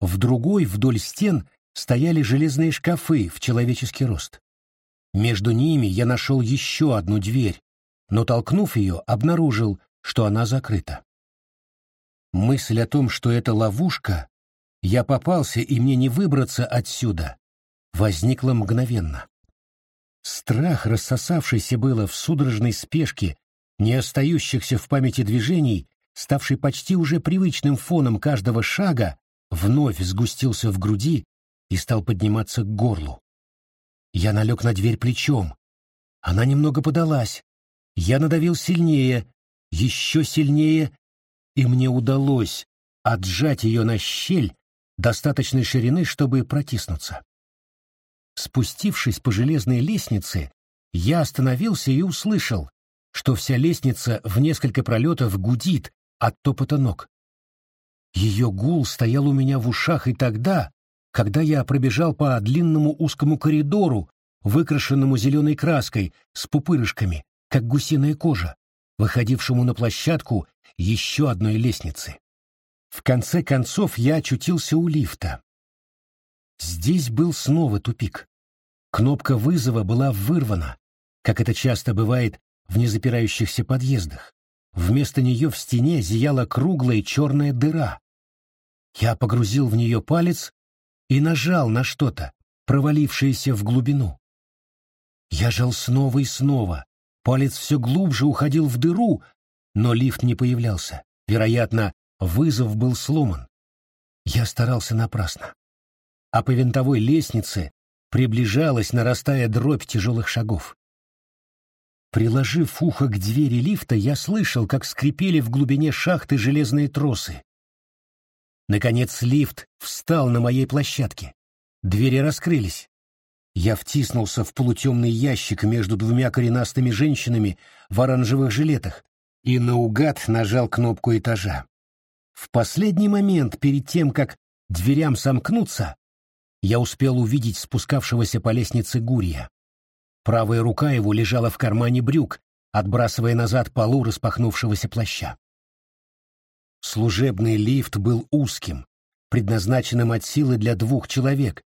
В другой, вдоль стен, стояли железные шкафы в человеческий рост. Между ними я нашел еще одну дверь, но, толкнув ее, обнаружил, что она закрыта. Мысль о том, что это ловушка, я попался и мне не выбраться отсюда, возникла мгновенно. Страх, рассосавшийся было в судорожной спешке, не остающихся в памяти движений, ставший почти уже привычным фоном каждого шага, вновь сгустился в груди и стал подниматься к горлу. Я налег на дверь плечом. Она немного подалась, я надавил сильнее, еще сильнее, и мне удалось отжать ее на щель достаточной ширины, чтобы протиснуться. Спустившись по железной лестнице, я остановился и услышал, что вся лестница в несколько пролетов гудит от топота ног. Ее гул стоял у меня в ушах и тогда, когда я пробежал по длинному узкому коридору, выкрашенному зеленой краской, с пупырышками, как гусиная кожа, выходившему на площадку еще одной лестницы. В конце концов я очутился у лифта. Здесь был снова тупик. Кнопка вызова была вырвана, как это часто бывает в незапирающихся подъездах. Вместо нее в стене зияла круглая черная дыра. Я погрузил в нее палец и нажал на что-то, провалившееся в глубину. Я жал снова и снова, Палец все глубже уходил в дыру, но лифт не появлялся. Вероятно, вызов был сломан. Я старался напрасно. А по винтовой лестнице приближалась, нарастая дробь тяжелых шагов. Приложив ухо к двери лифта, я слышал, как скрипели в глубине шахты железные тросы. Наконец лифт встал на моей площадке. Двери раскрылись. Я втиснулся в полутемный ящик между двумя коренастыми женщинами в оранжевых жилетах и наугад нажал кнопку этажа. В последний момент, перед тем, как дверям сомкнуться, я успел увидеть спускавшегося по лестнице Гурия. Правая рука его лежала в кармане брюк, отбрасывая назад полу распахнувшегося плаща. Служебный лифт был узким, предназначенным от силы для двух человек,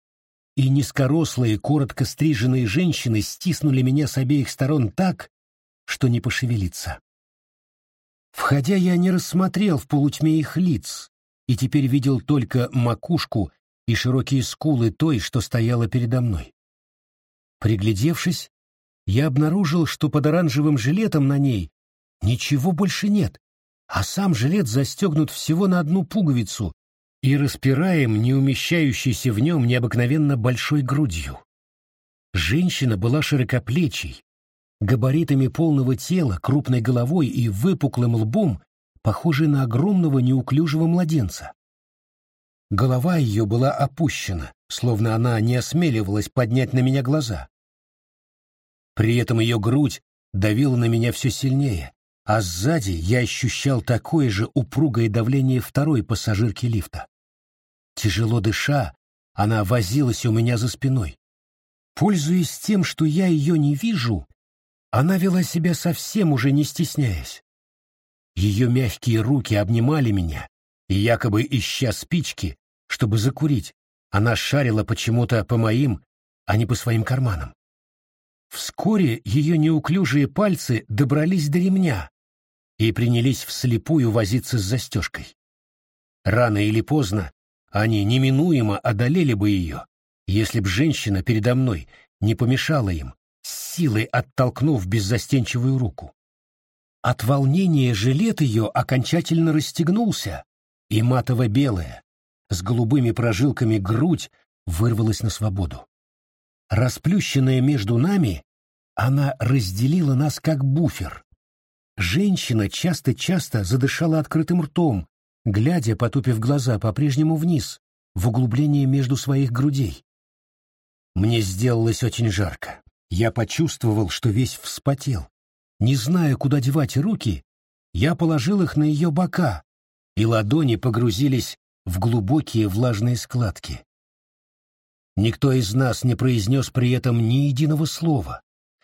и низкорослые, коротко стриженные женщины стиснули меня с обеих сторон так, что не пошевелиться. Входя, я не рассмотрел в полутьме их лиц, и теперь видел только макушку и широкие скулы той, что стояла передо мной. Приглядевшись, я обнаружил, что под оранжевым жилетом на ней ничего больше нет, а сам жилет застегнут всего на одну пуговицу и распираем не умещающейся в нем необыкновенно большой грудью. Женщина была широкоплечей, габаритами полного тела, крупной головой и выпуклым лбом, похожей на огромного неуклюжего младенца. Голова ее была опущена, словно она не осмеливалась поднять на меня глаза. При этом ее грудь давила на меня все сильнее, а сзади я ощущал такое же упругое давление второй пассажирки лифта. Тяжело дыша, она возилась у меня за спиной. Пользуясь тем, что я ее не вижу, она вела себя совсем уже не стесняясь. Ее мягкие руки обнимали меня, и якобы ища спички, чтобы закурить, она шарила почему-то по моим, а не по своим карманам. Вскоре ее неуклюжие пальцы добрались до ремня, и принялись вслепую возиться с застежкой. Рано или поздно они неминуемо одолели бы ее, если б женщина передо мной не помешала им, с силой оттолкнув беззастенчивую руку. От волнения жилет ее окончательно расстегнулся, и матово-белая, с голубыми прожилками грудь вырвалась на свободу. Расплющенная между нами, она разделила нас как буфер, Женщина часто-часто задышала открытым ртом, глядя, потупив глаза по-прежнему вниз, в углубление между своих грудей. Мне сделалось очень жарко. Я почувствовал, что весь вспотел. Не зная, куда девать руки, я положил их на ее бока, и ладони погрузились в глубокие влажные складки. Никто из нас не произнес при этом ни единого слова.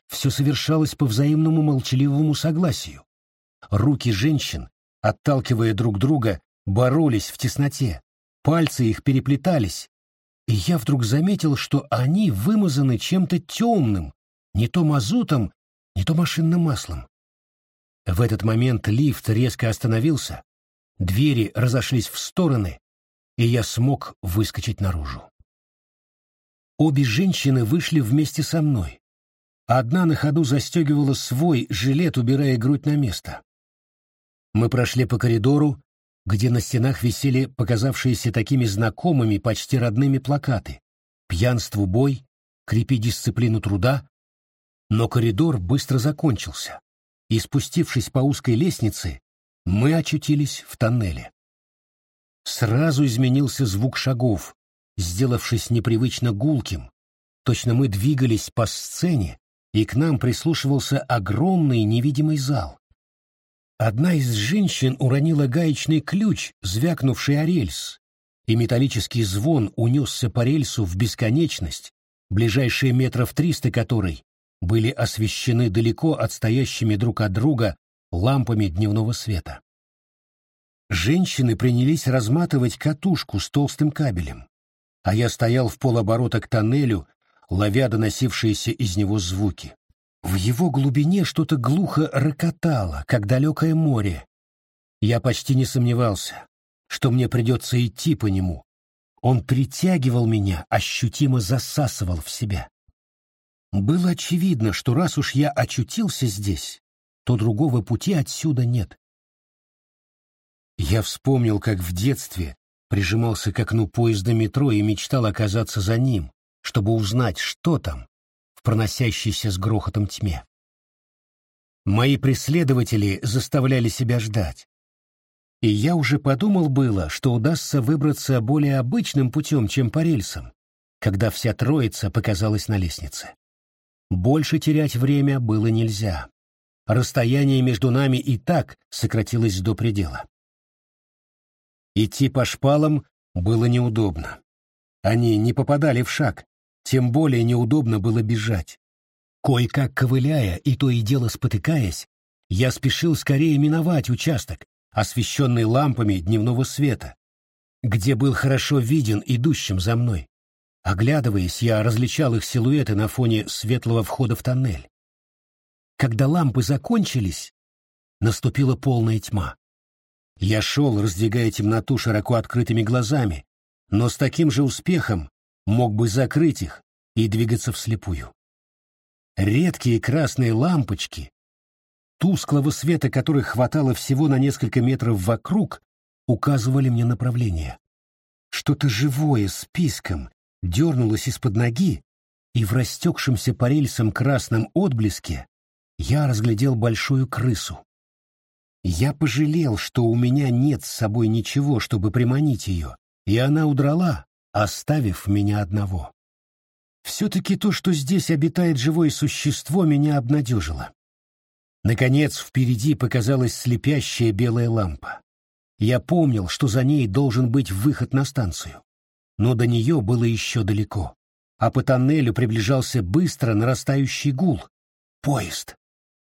Все совершалось по взаимному молчаливому согласию. Руки женщин, отталкивая друг друга, боролись в тесноте, пальцы их переплетались, и я вдруг заметил, что они вымазаны чем-то темным, не то мазутом, не то машинным маслом. В этот момент лифт резко остановился, двери разошлись в стороны, и я смог выскочить наружу. Обе женщины вышли вместе со мной. Одна на ходу застегивала свой жилет, убирая грудь на место. Мы прошли по коридору, где на стенах висели показавшиеся такими знакомыми, почти родными плакаты «Пьянству бой», «Крепи дисциплину труда». Но коридор быстро закончился, и, спустившись по узкой лестнице, мы очутились в тоннеле. Сразу изменился звук шагов, сделавшись непривычно гулким. Точно мы двигались по сцене, и к нам прислушивался огромный невидимый зал. Одна из женщин уронила гаечный ключ, звякнувший о рельс, и металлический звон унесся по рельсу в бесконечность, ближайшие метров триста которой были освещены далеко отстоящими друг от друга лампами дневного света. Женщины принялись разматывать катушку с толстым кабелем, а я стоял в полоборота к тоннелю, ловя доносившиеся из него звуки. В его глубине что-то глухо рокотало, как далекое море. Я почти не сомневался, что мне придется идти по нему. Он притягивал меня, ощутимо засасывал в себя. Было очевидно, что раз уж я очутился здесь, то другого пути отсюда нет. Я вспомнил, как в детстве прижимался к окну поезда метро и мечтал оказаться за ним, чтобы узнать, что там, проносящейся с грохотом тьме. Мои преследователи заставляли себя ждать. И я уже подумал было, что удастся выбраться более обычным путем, чем по рельсам, когда вся троица показалась на лестнице. Больше терять время было нельзя. Расстояние между нами и так сократилось до предела. Идти по шпалам было неудобно. Они не попадали в шаг, тем более неудобно было бежать. Кое-как ковыляя и то и дело спотыкаясь, я спешил скорее миновать участок, освещенный лампами дневного света, где был хорошо виден идущим за мной. Оглядываясь, я различал их силуэты на фоне светлого входа в тоннель. Когда лампы закончились, наступила полная тьма. Я шел, раздвигая темноту широко открытыми глазами, но с таким же успехом мог бы закрыть их и двигаться вслепую. Редкие красные лампочки, тусклого света которых хватало всего на несколько метров вокруг, указывали мне направление. Что-то живое с писком дернулось из-под ноги, и в растекшемся по рельсам красном отблеске я разглядел большую крысу. Я пожалел, что у меня нет с собой ничего, чтобы приманить ее, и она удрала, оставив меня одного. Все-таки то, что здесь обитает живое существо, меня обнадежило. Наконец, впереди показалась слепящая белая лампа. Я помнил, что за ней должен быть выход на станцию. Но до нее было еще далеко, а по тоннелю приближался быстро нарастающий гул. Поезд.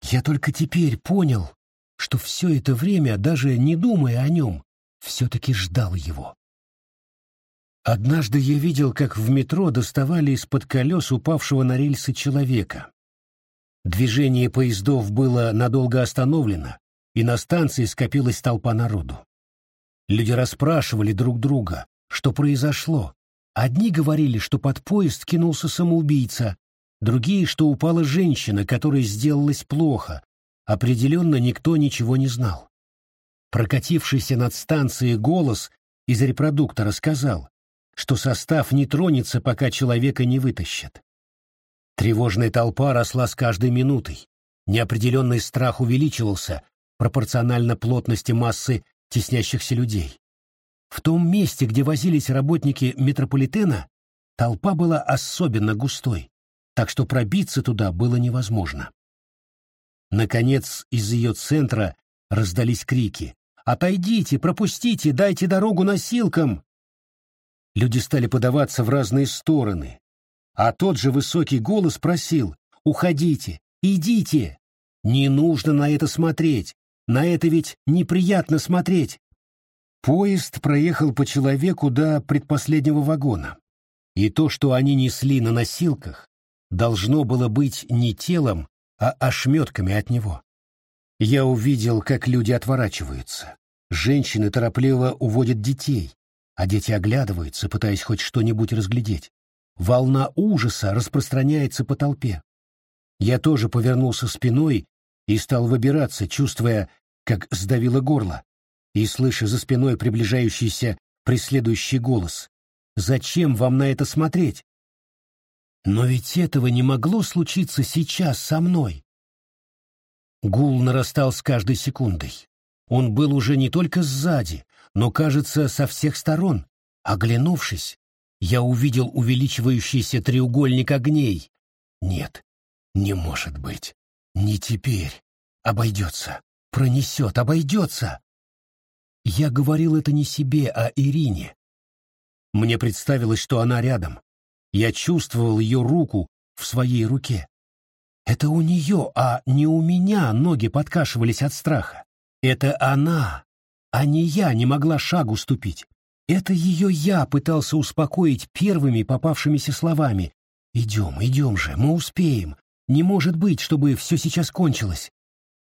Я только теперь понял, что все это время, даже не думая о нем, все-таки ждал его. Однажды я видел, как в метро доставали из-под колес упавшего на рельсы человека. Движение поездов было надолго остановлено, и на станции скопилась толпа народу. Люди расспрашивали друг друга, что произошло. Одни говорили, что под поезд кинулся самоубийца, другие, что упала женщина, которой сделалось плохо. Определенно никто ничего не знал. Прокатившийся над станцией голос из репродуктора сказал, что состав не тронется, пока человека не вытащат. Тревожная толпа росла с каждой минутой. Неопределенный страх увеличивался пропорционально плотности массы теснящихся людей. В том месте, где возились работники метрополитена, толпа была особенно густой, так что пробиться туда было невозможно. Наконец, из ее центра раздались крики «Отойдите, пропустите, дайте дорогу носилкам!» Люди стали подаваться в разные стороны, а тот же высокий голос просил «Уходите, идите! Не нужно на это смотреть, на это ведь неприятно смотреть!» Поезд проехал по человеку до предпоследнего вагона, и то, что они несли на носилках, должно было быть не телом, а ошметками от него. Я увидел, как люди отворачиваются. Женщины торопливо уводят детей, а дети оглядываются, пытаясь хоть что-нибудь разглядеть. Волна ужаса распространяется по толпе. Я тоже повернулся спиной и стал выбираться, чувствуя, как сдавило горло, и слыша за спиной приближающийся преследующий голос. «Зачем вам на это смотреть?» Но ведь этого не могло случиться сейчас со мной. Гул нарастал с каждой секундой. Он был уже не только сзади, но, кажется, со всех сторон. Оглянувшись, я увидел увеличивающийся треугольник огней. Нет, не может быть. Не теперь. Обойдется. Пронесет, обойдется. Я говорил это не себе, а Ирине. Мне представилось, что она рядом, я чувствовал ее руку в своей руке. Это у нее, а не у меня ноги подкашивались от страха. Это она, а не я не могла шагу ступить. Это ее я пытался успокоить первыми попавшимися словами. «Идем, идем же, мы успеем. Не может быть, чтобы все сейчас кончилось.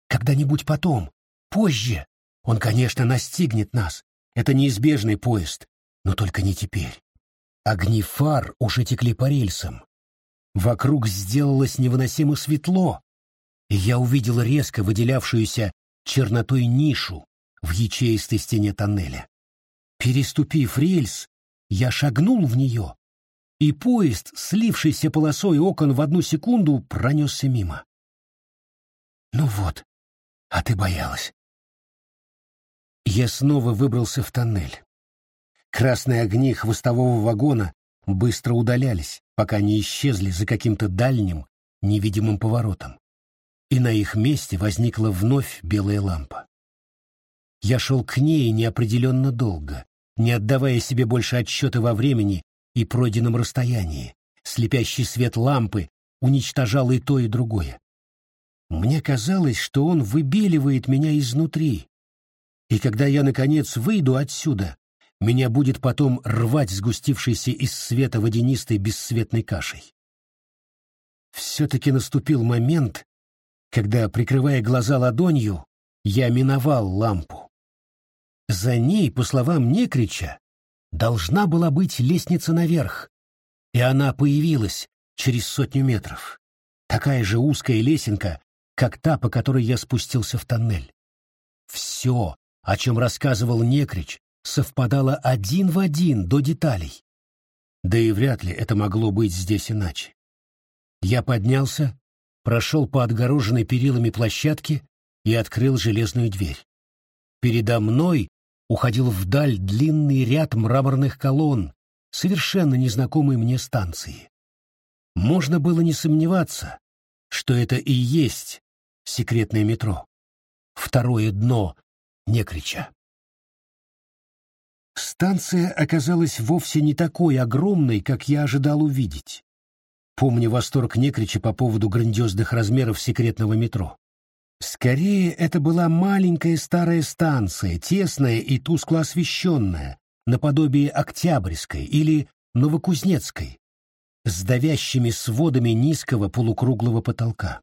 Когда-нибудь потом, позже. Он, конечно, настигнет нас. Это неизбежный поезд, но только не теперь. Огни фар уже текли по рельсам. Вокруг сделалось невыносимо светло, и я увидел резко выделявшуюся чернотой нишу в ячеистой стене тоннеля. Переступив рельс, я шагнул в нее, и поезд, слившийся полосой окон в одну секунду, пронесся мимо. «Ну вот, а ты боялась». Я снова выбрался в тоннель. Красные огни хвостового вагона быстро удалялись, пока не исчезли за каким-то дальним, невидимым поворотом. И на их месте возникла вновь белая лампа. Я шел к ней неопределенно долго, не отдавая себе больше отчета во времени и пройденном расстоянии. Слепящий свет лампы уничтожал и то, и другое. Мне казалось, что он выбеливает меня изнутри. И когда я, наконец, выйду отсюда, меня будет потом рвать сгустившейся из света водянистой бесцветной кашей. Все-таки наступил момент, когда, прикрывая глаза ладонью, я миновал лампу. За ней, по словам Некрича, должна была быть лестница наверх, и она появилась через сотню метров. Такая же узкая лесенка, как та, по которой я спустился в тоннель. Все, о чем рассказывал Некрич, совпадало один в один до деталей. Да и вряд ли это могло быть здесь иначе. Я поднялся, прошел по отгороженной перилами площадке и открыл железную дверь. Передо мной уходил вдаль длинный ряд мраморных колонн, совершенно незнакомой мне станции. Можно было не сомневаться, что это и есть секретное метро. Второе дно Некрича. Станция оказалась вовсе не такой огромной, как я ожидал увидеть. Помню восторг Некрича по поводу грандиозных размеров секретного метро. Скорее, это была маленькая старая станция, тесная и тускло освещенная, наподобие Октябрьской или Новокузнецкой, с давящими сводами низкого полукруглого потолка.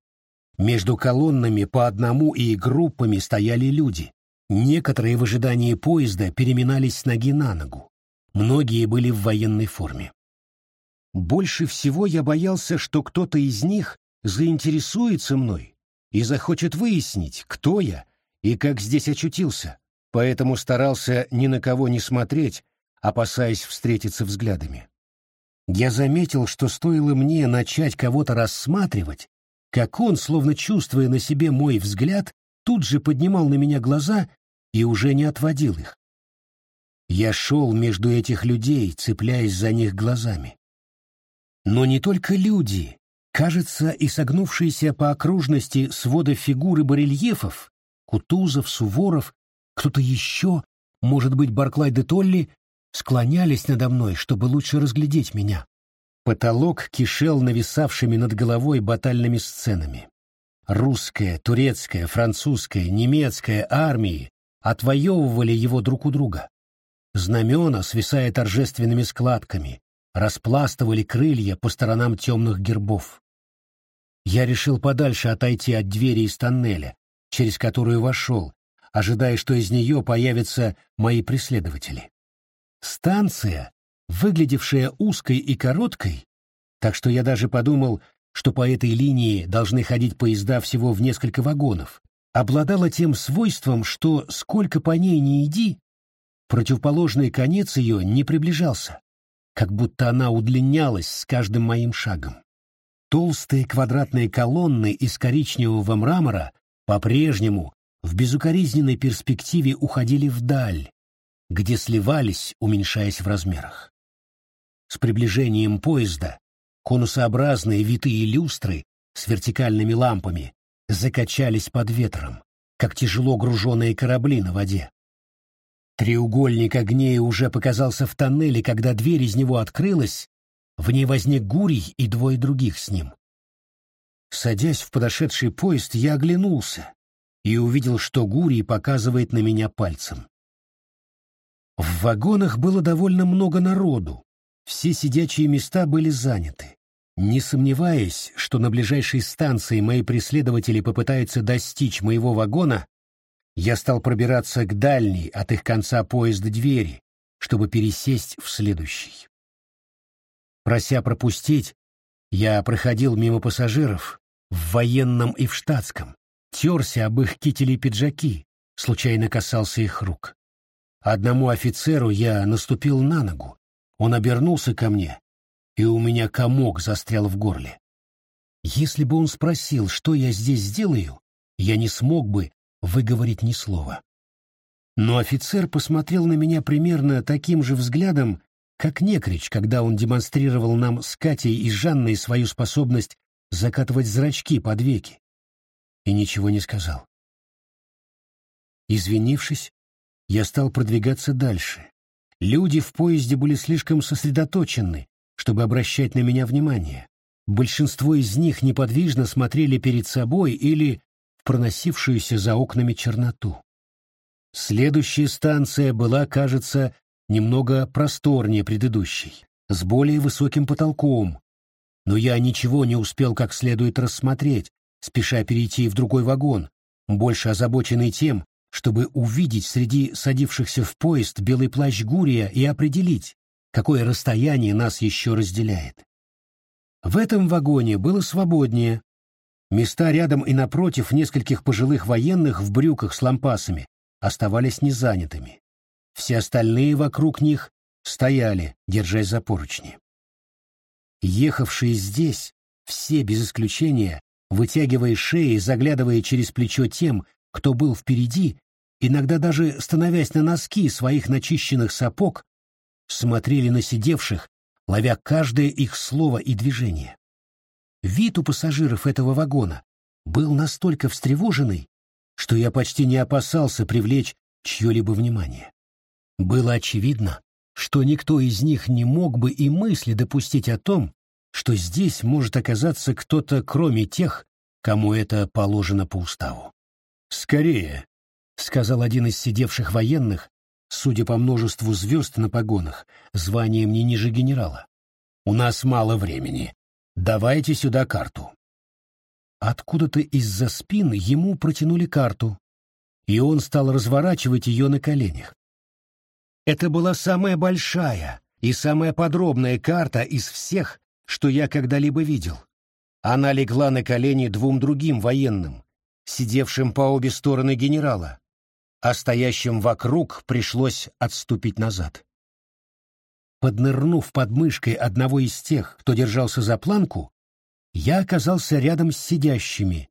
Между колоннами по одному и группами стояли люди. Некоторые в ожидании поезда переминались с ноги на ногу. Многие были в военной форме. Больше всего я боялся, что кто-то из них заинтересуется мной и захочет выяснить, кто я и как здесь очутился, поэтому старался ни на кого не смотреть, опасаясь встретиться взглядами. Я заметил, что стоило мне начать кого-то рассматривать, как он, словно чувствуя на себе мой взгляд, тут же поднимал на меня глаза и уже не отводил их. Я шел между этих людей, цепляясь за них глазами. Но не только люди, кажется, и согнувшиеся по окружности свода фигуры барельефов, Кутузов, Суворов, кто-то еще, может быть, Барклай де Толли, склонялись надо мной, чтобы лучше разглядеть меня. Потолок кишел нависавшими над головой батальными сценами. Русская, турецкая, французская, немецкая армии отвоевывали его друг у друга. Знамена, свисая торжественными складками, распластывали крылья по сторонам темных гербов. Я решил подальше отойти от двери из тоннеля, через которую вошел, ожидая, что из нее появятся мои преследователи. Станция, выглядевшая узкой и короткой, так что я даже подумал, что по этой линии должны ходить поезда всего в несколько вагонов, обладала тем свойством, что сколько по ней не иди, противоположный конец ее не приближался, как будто она удлинялась с каждым моим шагом. Толстые квадратные колонны из коричневого мрамора по-прежнему в безукоризненной перспективе уходили вдаль, где сливались, уменьшаясь в размерах. С приближением поезда конусообразные витые люстры с вертикальными лампами закачались под ветром, как тяжело груженные корабли на воде. Треугольник огней уже показался в тоннеле, когда дверь из него открылась, в ней возник Гурий и двое других с ним. Садясь в подошедший поезд, я оглянулся и увидел, что Гурий показывает на меня пальцем. В вагонах было довольно много народу, все сидячие места были заняты. Не сомневаясь, что на ближайшей станции мои преследователи попытаются достичь моего вагона, я стал пробираться к дальней от их конца поезда двери, чтобы пересесть в следующий. Прося пропустить, я проходил мимо пассажиров в военном и в штатском, терся об их кители и пиджаки, случайно касался их рук. Одному офицеру я наступил на ногу, он обернулся ко мне и у меня комок застрял в горле. Если бы он спросил, что я здесь сделаю, я не смог бы выговорить ни слова. Но офицер посмотрел на меня примерно таким же взглядом, как Некрич, когда он демонстрировал нам с Катей и Жанной свою способность закатывать зрачки под веки, и ничего не сказал. Извинившись, я стал продвигаться дальше. Люди в поезде были слишком сосредоточены, чтобы обращать на меня внимание. Большинство из них неподвижно смотрели перед собой или в проносившуюся за окнами черноту. Следующая станция была, кажется, немного просторнее предыдущей, с более высоким потолком, но я ничего не успел как следует рассмотреть, спеша перейти в другой вагон, больше озабоченный тем, чтобы увидеть среди садившихся в поезд белый плащ Гурия и определить, какое расстояние нас еще разделяет. В этом вагоне было свободнее. Места рядом и напротив нескольких пожилых военных в брюках с лампасами оставались незанятыми. Все остальные вокруг них стояли, держась за поручни. Ехавшие здесь, все без исключения, вытягивая шеи, заглядывая через плечо тем, кто был впереди, иногда даже становясь на носки своих начищенных сапог, смотрели на сидевших, ловя каждое их слово и движение. Вид у пассажиров этого вагона был настолько встревоженный, что я почти не опасался привлечь чье-либо внимание. Было очевидно, что никто из них не мог бы и мысли допустить о том, что здесь может оказаться кто-то кроме тех, кому это положено по уставу. «Скорее», — сказал один из сидевших военных, судя по множеству звезд на погонах, званием не ниже генерала. «У нас мало времени. Давайте сюда карту». Откуда-то из-за спины ему протянули карту, и он стал разворачивать ее на коленях. Это была самая большая и самая подробная карта из всех, что я когда-либо видел. Она легла на колени двум другим военным, сидевшим по обе стороны генерала, а стоящим вокруг пришлось отступить назад. Поднырнув под мышкой одного из тех, кто держался за планку, я оказался рядом с сидящими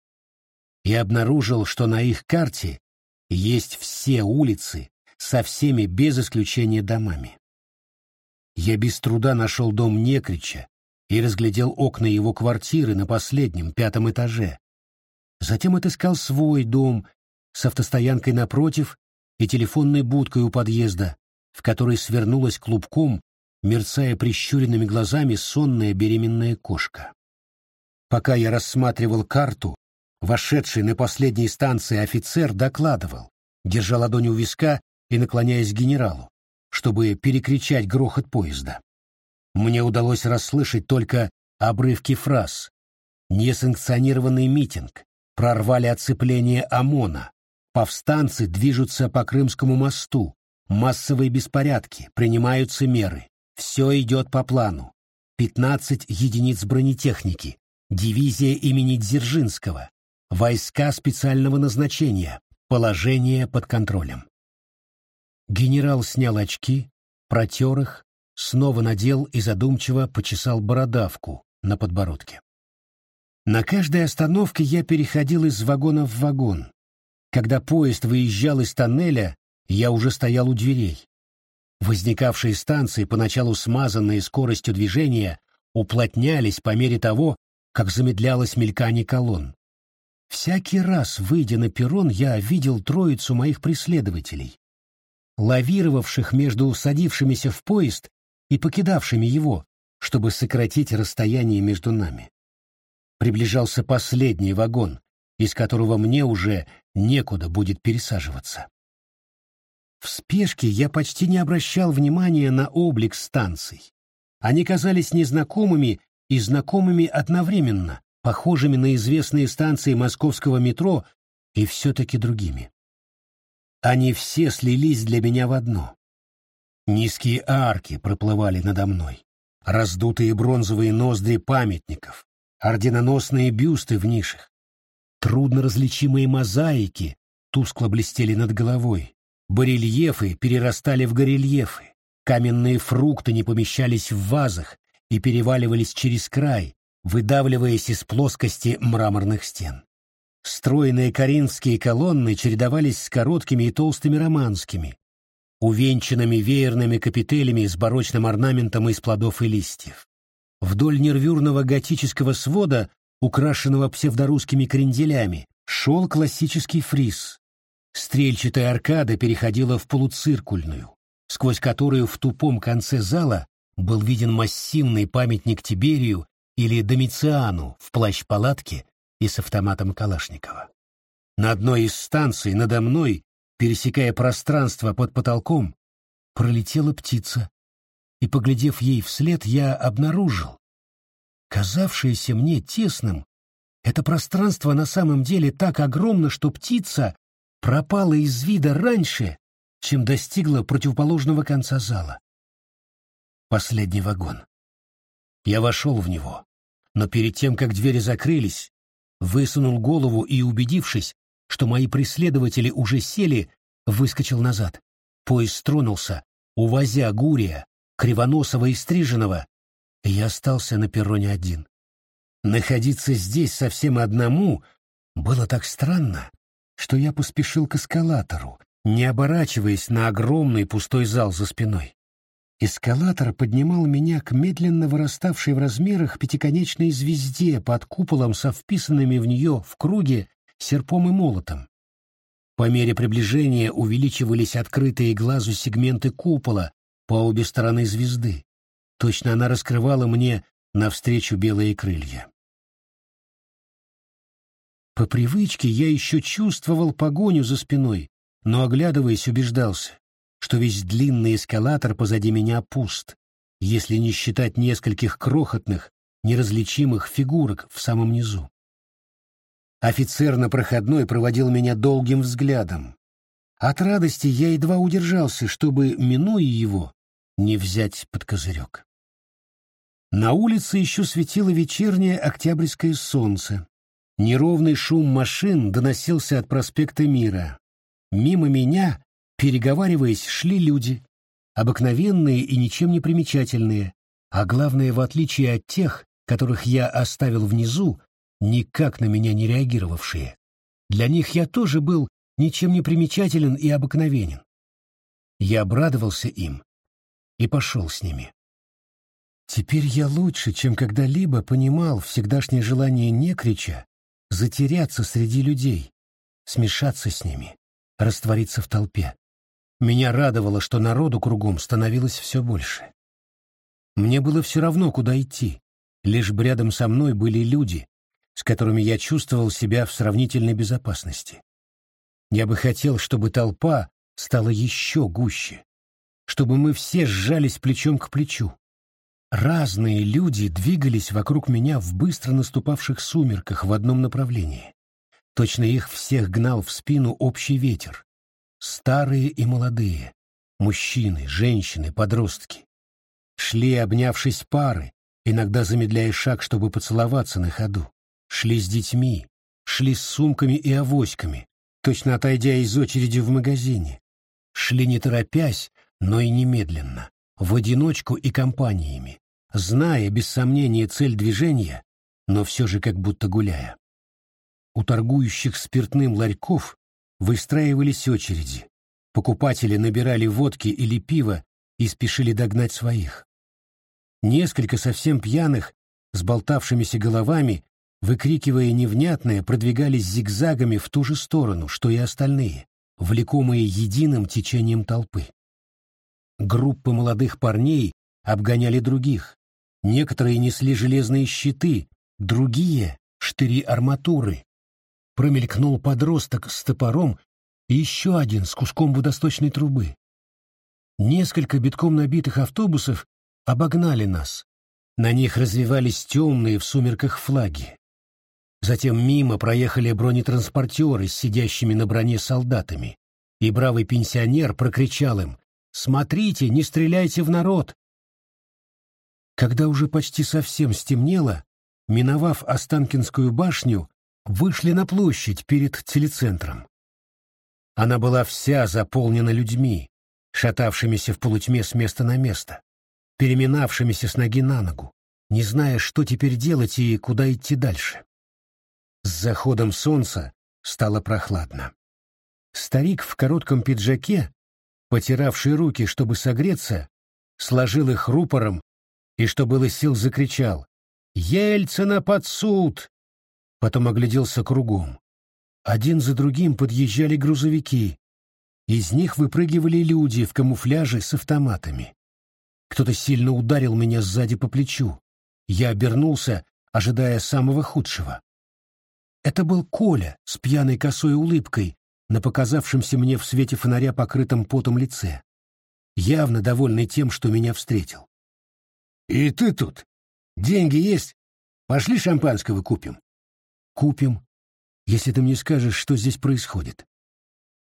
и обнаружил, что на их карте есть все улицы со всеми без исключения домами. Я без труда нашел дом Некрича и разглядел окна его квартиры на последнем, пятом этаже. Затем отыскал свой дом с автостоянкой напротив и телефонной будкой у подъезда, в которой свернулась клубком, мерцая прищуренными глазами сонная беременная кошка. Пока я рассматривал карту, вошедший на последней станции офицер докладывал, держа ладонь у виска и наклоняясь к генералу чтобы перекричать грохот поезда. Мне удалось расслышать только обрывки фраз. Несанкционированный митинг, прорвали оцепление ОМОНа, повстанцы движутся по Крымскому мосту, массовые беспорядки, принимаются меры, все идет по плану. 15 единиц бронетехники, дивизия имени Дзержинского, войска специального назначения, положение под контролем. Генерал снял очки, протер их, снова надел и задумчиво почесал бородавку на подбородке. На каждой остановке я переходил из вагона в вагон. Когда поезд выезжал из тоннеля, я уже стоял у дверей. Возникавшие станции, поначалу смазанные скоростью движения, уплотнялись по мере того, как замедлялось мелькание колонн. Всякий раз, выйдя на перрон, я видел троицу моих преследователей, лавировавших между садившимися в поезд и покидавшими его, чтобы сократить расстояние между нами. Приближался последний вагон, из которого мне уже некуда будет пересаживаться. В спешке я почти не обращал внимания на облик станций. Они казались незнакомыми и знакомыми одновременно, похожими на известные станции московского метро и все-таки другими. Они все слились для меня в одно. Низкие арки проплывали надо мной, раздутые бронзовые ноздри памятников, орденоносные бюсты в нишах, трудно различимые мозаики тускло блестели над головой, барельефы перерастали в горельефы, каменные фрукты не помещались в вазах и переваливались через край, выдавливаясь из плоскости мраморных стен. Стройные коринфские колонны чередовались с короткими и толстыми романскими, увенчанными веерными капителями с барочным орнаментом из плодов и листьев. Вдоль нервюрного готического свода, украшенного псевдорусскими кренделями, шел классический фриз. Стрельчатая аркада переходила в полуциркульную, сквозь которую в тупом конце зала был виден массивный памятник Тиберию или Домициану в плащ-палатке и с автоматом Калашникова. На одной из станций надо мной, пересекая пространство под потолком, пролетела птица, и, поглядев ей вслед, я обнаружил, казавшееся мне тесным, это пространство на самом деле так огромно, что птица пропала из вида раньше, чем достигла противоположного конца зала. Последний вагон. Я вошел в него, но перед тем, как двери закрылись, высунул голову и, убедившись, что мои преследователи уже сели, выскочил назад. Поезд тронулся, увозя Гурия, Кривоносова и Стриженова, я остался на перроне один. Находиться здесь совсем одному было так странно, что я поспешил к эскалатору, не оборачиваясь на огромный пустой зал за спиной. Эскалатор поднимал меня к медленно выраставшей в размерах пятиконечной звезде под куполом со вписанными в нее в круге серпом и молотом. По мере приближения увеличивались открытые глазу сегменты купола по обе стороны звезды. Точно она раскрывала мне навстречу белые крылья. По привычке я еще чувствовал погоню за спиной, но, оглядываясь, убеждался что весь длинный эскалатор позади меня пуст, если не считать нескольких крохотных, неразличимых фигурок в самом низу. Офицер на проходной проводил меня долгим взглядом. От радости я едва удержался, чтобы, минуя его, не взять под козырек. На улице еще светило вечернее октябрьское солнце. Неровный шум машин доносился от проспекта Мира. Мимо меня Переговариваясь, шли люди, обыкновенные и ничем не примечательные, а главное, в отличие от тех, которых я оставил внизу, никак на меня не реагировавшие. Для них я тоже был ничем не примечателен и обыкновенен. Я обрадовался им и пошел с ними. Теперь я лучше, чем когда-либо понимал всегдашнее желание некрича затеряться среди людей, смешаться с ними, раствориться в толпе. Меня радовало, что народу кругом становилось все больше. Мне было все равно, куда идти, лишь бы рядом со мной были люди, с которыми я чувствовал себя в сравнительной безопасности. Я бы хотел, чтобы толпа стала еще гуще, чтобы мы все сжались плечом к плечу. Разные люди двигались вокруг меня в быстро наступавших сумерках в одном направлении. Точно их всех гнал в спину общий ветер. Старые и молодые, мужчины, женщины, подростки. Шли, обнявшись пары, иногда замедляя шаг, чтобы поцеловаться на ходу. Шли с детьми, шли с сумками и авоськами, точно отойдя из очереди в магазине. Шли не торопясь, но и немедленно, в одиночку и компаниями, зная без сомнения цель движения, но все же как будто гуляя. У торгующих спиртным ларьков выстраивались очереди. Покупатели набирали водки или пива и спешили догнать своих. Несколько совсем пьяных, с болтавшимися головами, выкрикивая невнятное, продвигались зигзагами в ту же сторону, что и остальные, влекомые единым течением толпы. Группы молодых парней обгоняли других. Некоторые несли железные щиты, другие — штыри арматуры. Промелькнул подросток с топором и еще один с куском водосточной трубы. Несколько битком набитых автобусов обогнали нас. На них развивались темные в сумерках флаги. Затем мимо проехали бронетранспортеры с сидящими на броне солдатами, и бравый пенсионер прокричал им «Смотрите, не стреляйте в народ!» Когда уже почти совсем стемнело, миновав Останкинскую башню, вышли на площадь перед телецентром. Она была вся заполнена людьми, шатавшимися в полутьме с места на место, переминавшимися с ноги на ногу, не зная, что теперь делать и куда идти дальше. С заходом солнца стало прохладно. Старик в коротком пиджаке, потиравший руки, чтобы согреться, сложил их рупором и, что было сил, закричал «Ельцина под суд!» Потом огляделся кругом. Один за другим подъезжали грузовики. Из них выпрыгивали люди в камуфляже с автоматами. Кто-то сильно ударил меня сзади по плечу. Я обернулся, ожидая самого худшего. Это был Коля с пьяной косой улыбкой на показавшемся мне в свете фонаря покрытом потом лице, явно довольный тем, что меня встретил. «И ты тут? Деньги есть? Пошли шампанского купим?» «Купим, если ты мне скажешь, что здесь происходит».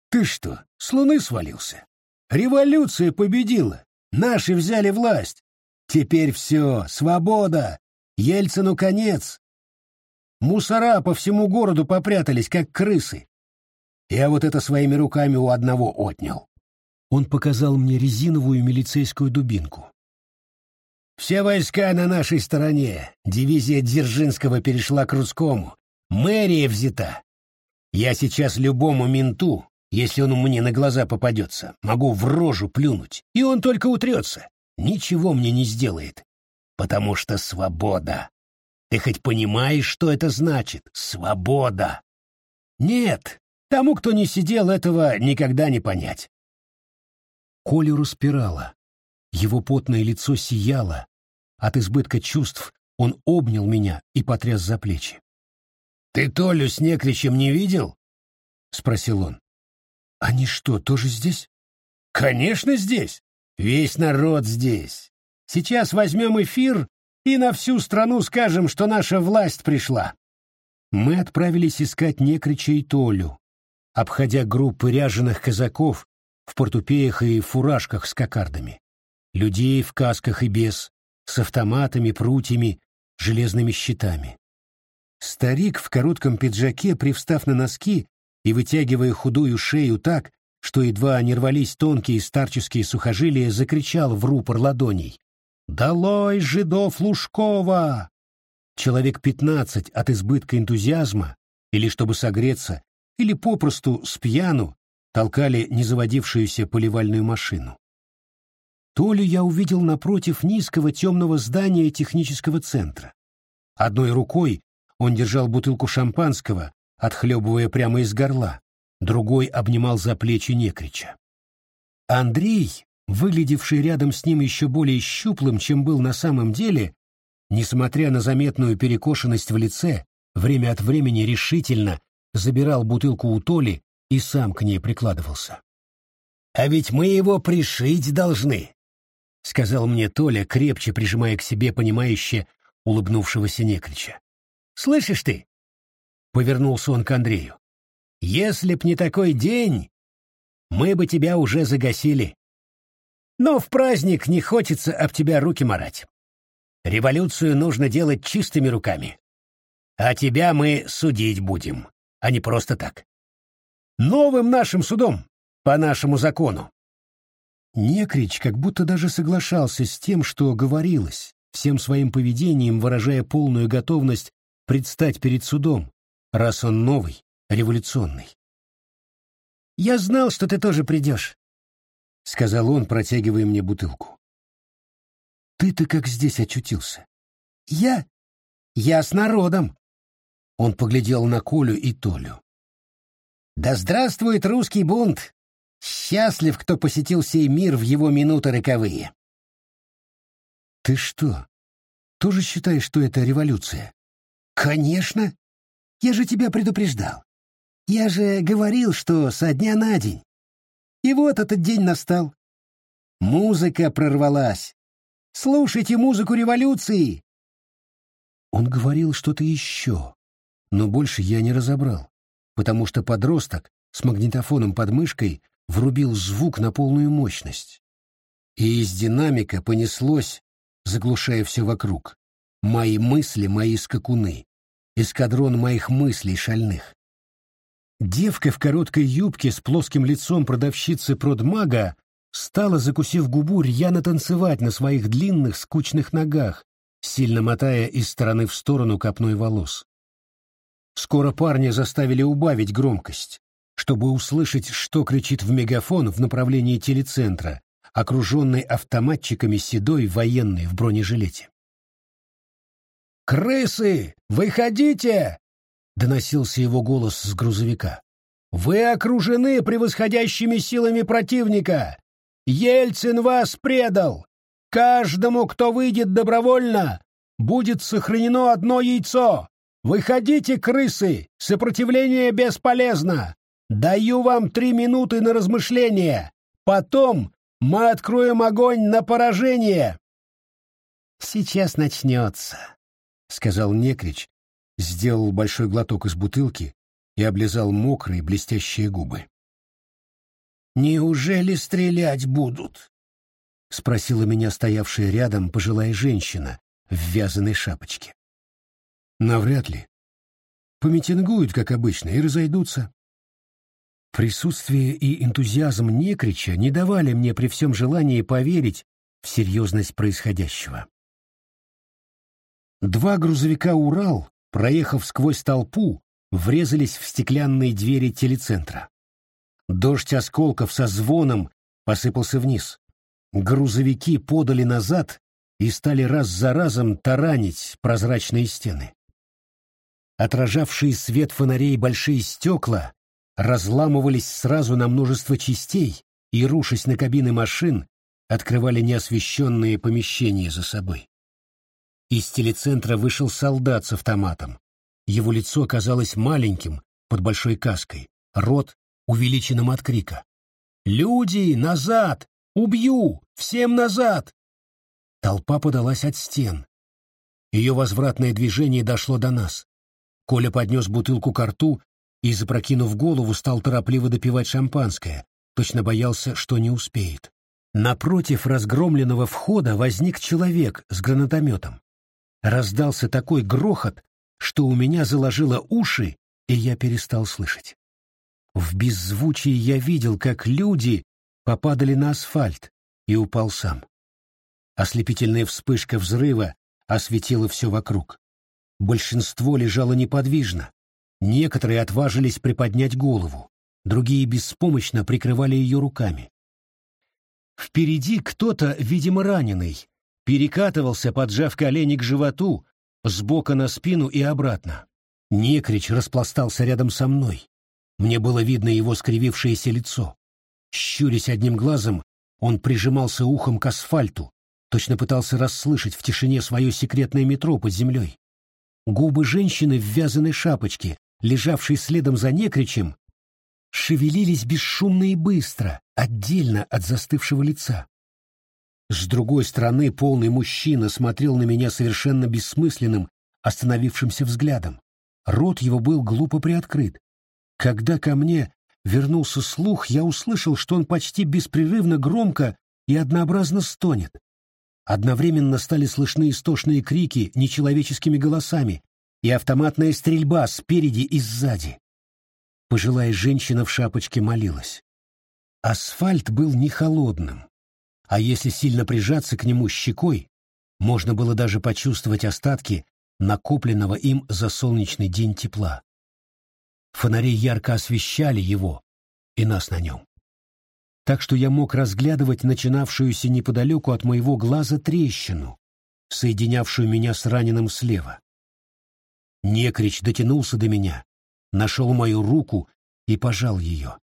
«Ты что, с луны свалился? Революция победила, наши взяли власть. Теперь все, свобода, Ельцину конец, Мусора по всему городу попрятались, как крысы. Я вот это своими руками у одного отнял. Он показал мне резиновую милицейскую дубинку. Все войска на нашей стороне. Дивизия Дзержинского перешла к русскому. Мэрия взята. Я сейчас любому менту, если он мне на глаза попадется, могу в рожу плюнуть, и он только утрется. Ничего мне не сделает. Потому что свобода. Ты хоть понимаешь, что это значит? Свобода. Нет, тому, кто не сидел, этого никогда не понять. Колю распирало. Его потное лицо сияло. От избытка чувств он обнял меня и потряс за плечи. «Ты Толю с Некричем не видел?» — спросил он. «Они что, тоже здесь?» «Конечно здесь. Весь народ здесь. Сейчас возьмем эфир и на всю страну скажем, что наша власть пришла. Мы отправились искать Некрича и Толю, обходя группы ряженых казаков в портупеях и фуражках с кокардами, людей в касках и без, с автоматами, прутьями, железными щитами. Старик в коротком пиджаке, привстав на носки и вытягивая худую шею так, что едва не рвались тонкие старческие сухожилия, закричал в рупор ладоней. «Долой жидов Лужкова! человек пятнадцать от избытка энтузиазма, или чтобы согреться, или попросту с пьяну, толкали незаводившуюся поливальную машину. Толю я увидел напротив низкого темного здания технического центра. Одной рукой он держал бутылку шампанского, отхлебывая прямо из горла, другой обнимал за плечи Некрича. Андрей, выглядевший рядом с ним еще более щуплым, чем был на самом деле, несмотря на заметную перекошенность в лице, время от времени решительно забирал бутылку у Толи и сам к ней прикладывался. «А ведь мы его пришить должны», — сказал мне Толя, крепче прижимая к себе понимающе улыбнувшегося Некрича. «Слышишь ты?» — повернулся он к Андрею. «Если б не такой день, мы бы тебя уже загасили. Но в праздник не хочется об тебя руки марать. Революцию нужно делать чистыми руками. А тебя мы судить будем, а не просто так. Новым нашим судом, по нашему закону. Некрич как будто даже соглашался с тем, что говорилось, всем своим поведением выражая полную готовность предстать перед судом, раз он новый, революционный. «Я знал, что ты тоже придешь», — сказал он, протягивая мне бутылку. «Ты-то как здесь очутился?» «Я? Я с народом!» Он поглядел на Колю и Толю. «Да здравствует русский бунт! Счастлив, кто посетил сей мир в его минуты роковые. Ты что, тоже считаешь, что это революция? Конечно. Я же тебя предупреждал. Я же говорил, что со дня на день. И вот этот день настал. Музыка прорвалась. Слушайте музыку революции. Он говорил что-то еще, но больше я не разобрал, потому что подросток с магнитофоном под мышкой врубил звук на полную мощность. И из динамика понеслось, заглушая все вокруг. Мои мысли, мои скакуны. Эскадрон моих мыслей шальных. Девка в короткой юбке с плоским лицом продавщицы продмага стала, закусив губу, рьяно танцевать на своих длинных, скучных ногах, сильно мотая из стороны в сторону копной волос. Скоро парня заставили убавить громкость чтобы услышать, что кричит в мегафон в направлении телецентра, окруженный автоматчиками седой военный в бронежилете. «Крысы, выходите!» — доносился его голос с грузовика. «Вы окружены превосходящими силами противника! Ельцин вас предал! Каждому, кто выйдет добровольно, будет сохранено одно яйцо! Выходите, крысы! Сопротивление бесполезно! Даю вам три минуты на размышление. Потом мы откроем огонь на поражение. Сейчас начнется, сказал Некрич, сделал большой глоток из бутылки и облизал мокрые блестящие губы. Неужели стрелять будут? спросила меня стоявшая рядом пожилая женщина в вязаной шапочке. Навряд ли. Помитингуют, как обычно, и разойдутся. Присутствие и энтузиазм Некрича не давали мне при всем желании поверить в серьезность происходящего. Два грузовика «Урал», проехав сквозь толпу, врезались в стеклянные двери телецентра. Дождь осколков со звоном посыпался вниз. Грузовики подали назад и стали раз за разом таранить прозрачные стены. Отражавшие свет фонарей большие стекла разламывались сразу на множество частей и, рушась на кабины машин, открывали неосвещенные помещения за собой. Из телецентра вышел солдат с автоматом. Его лицо казалось маленьким, под большой каской, рот увеличенным от крика. «Люди, назад! Убью! Всем назад!» Толпа подалась от стен. Ее возвратное движение дошло до нас. Коля поднес бутылку к рту и, запрокинув голову, стал торопливо допивать шампанское, точно боялся, что не успеет. Напротив разгромленного входа возник человек с гранатометом. Раздался такой грохот, что у меня заложило уши, и я перестал слышать. В беззвучии я видел, как люди попадали на асфальт, и упал сам. Ослепительная вспышка взрыва осветила все вокруг. Большинство лежало неподвижно. Некоторые отважились приподнять голову, другие беспомощно прикрывали ее руками. Впереди кто-то, видимо раненый, перекатывался, поджав колени к животу, с бока на спину и обратно. Некрич распластался рядом со мной. Мне было видно его скривившееся лицо. Щурясь одним глазом, он прижимался ухом к асфальту, точно пытался расслышать в тишине свое секретное метро под землей. Губы женщины в вязаной шапочке, лежавшей следом за некричем, шевелились бесшумно и быстро, отдельно от застывшего лица. С другой стороны, полный мужчина смотрел на меня совершенно бессмысленным, остановившимся взглядом. Рот его был глупо приоткрыт. Когда ко мне вернулся слух, я услышал, что он почти беспрерывно громко и однообразно стонет. Одновременно стали слышны истошные крики нечеловеческими голосами и автоматная стрельба спереди и сзади. Пожилая женщина в шапочке молилась. Асфальт был не холодным, а если сильно прижаться к нему щекой, можно было даже почувствовать остатки накопленного им за солнечный день тепла. Фонари ярко освещали его и нас на нем. Так что я мог разглядывать начинавшуюся неподалеку от моего глаза трещину, соединявшую меня с раненым слева. Некрич дотянулся до меня, нашел мою руку и пожал ее.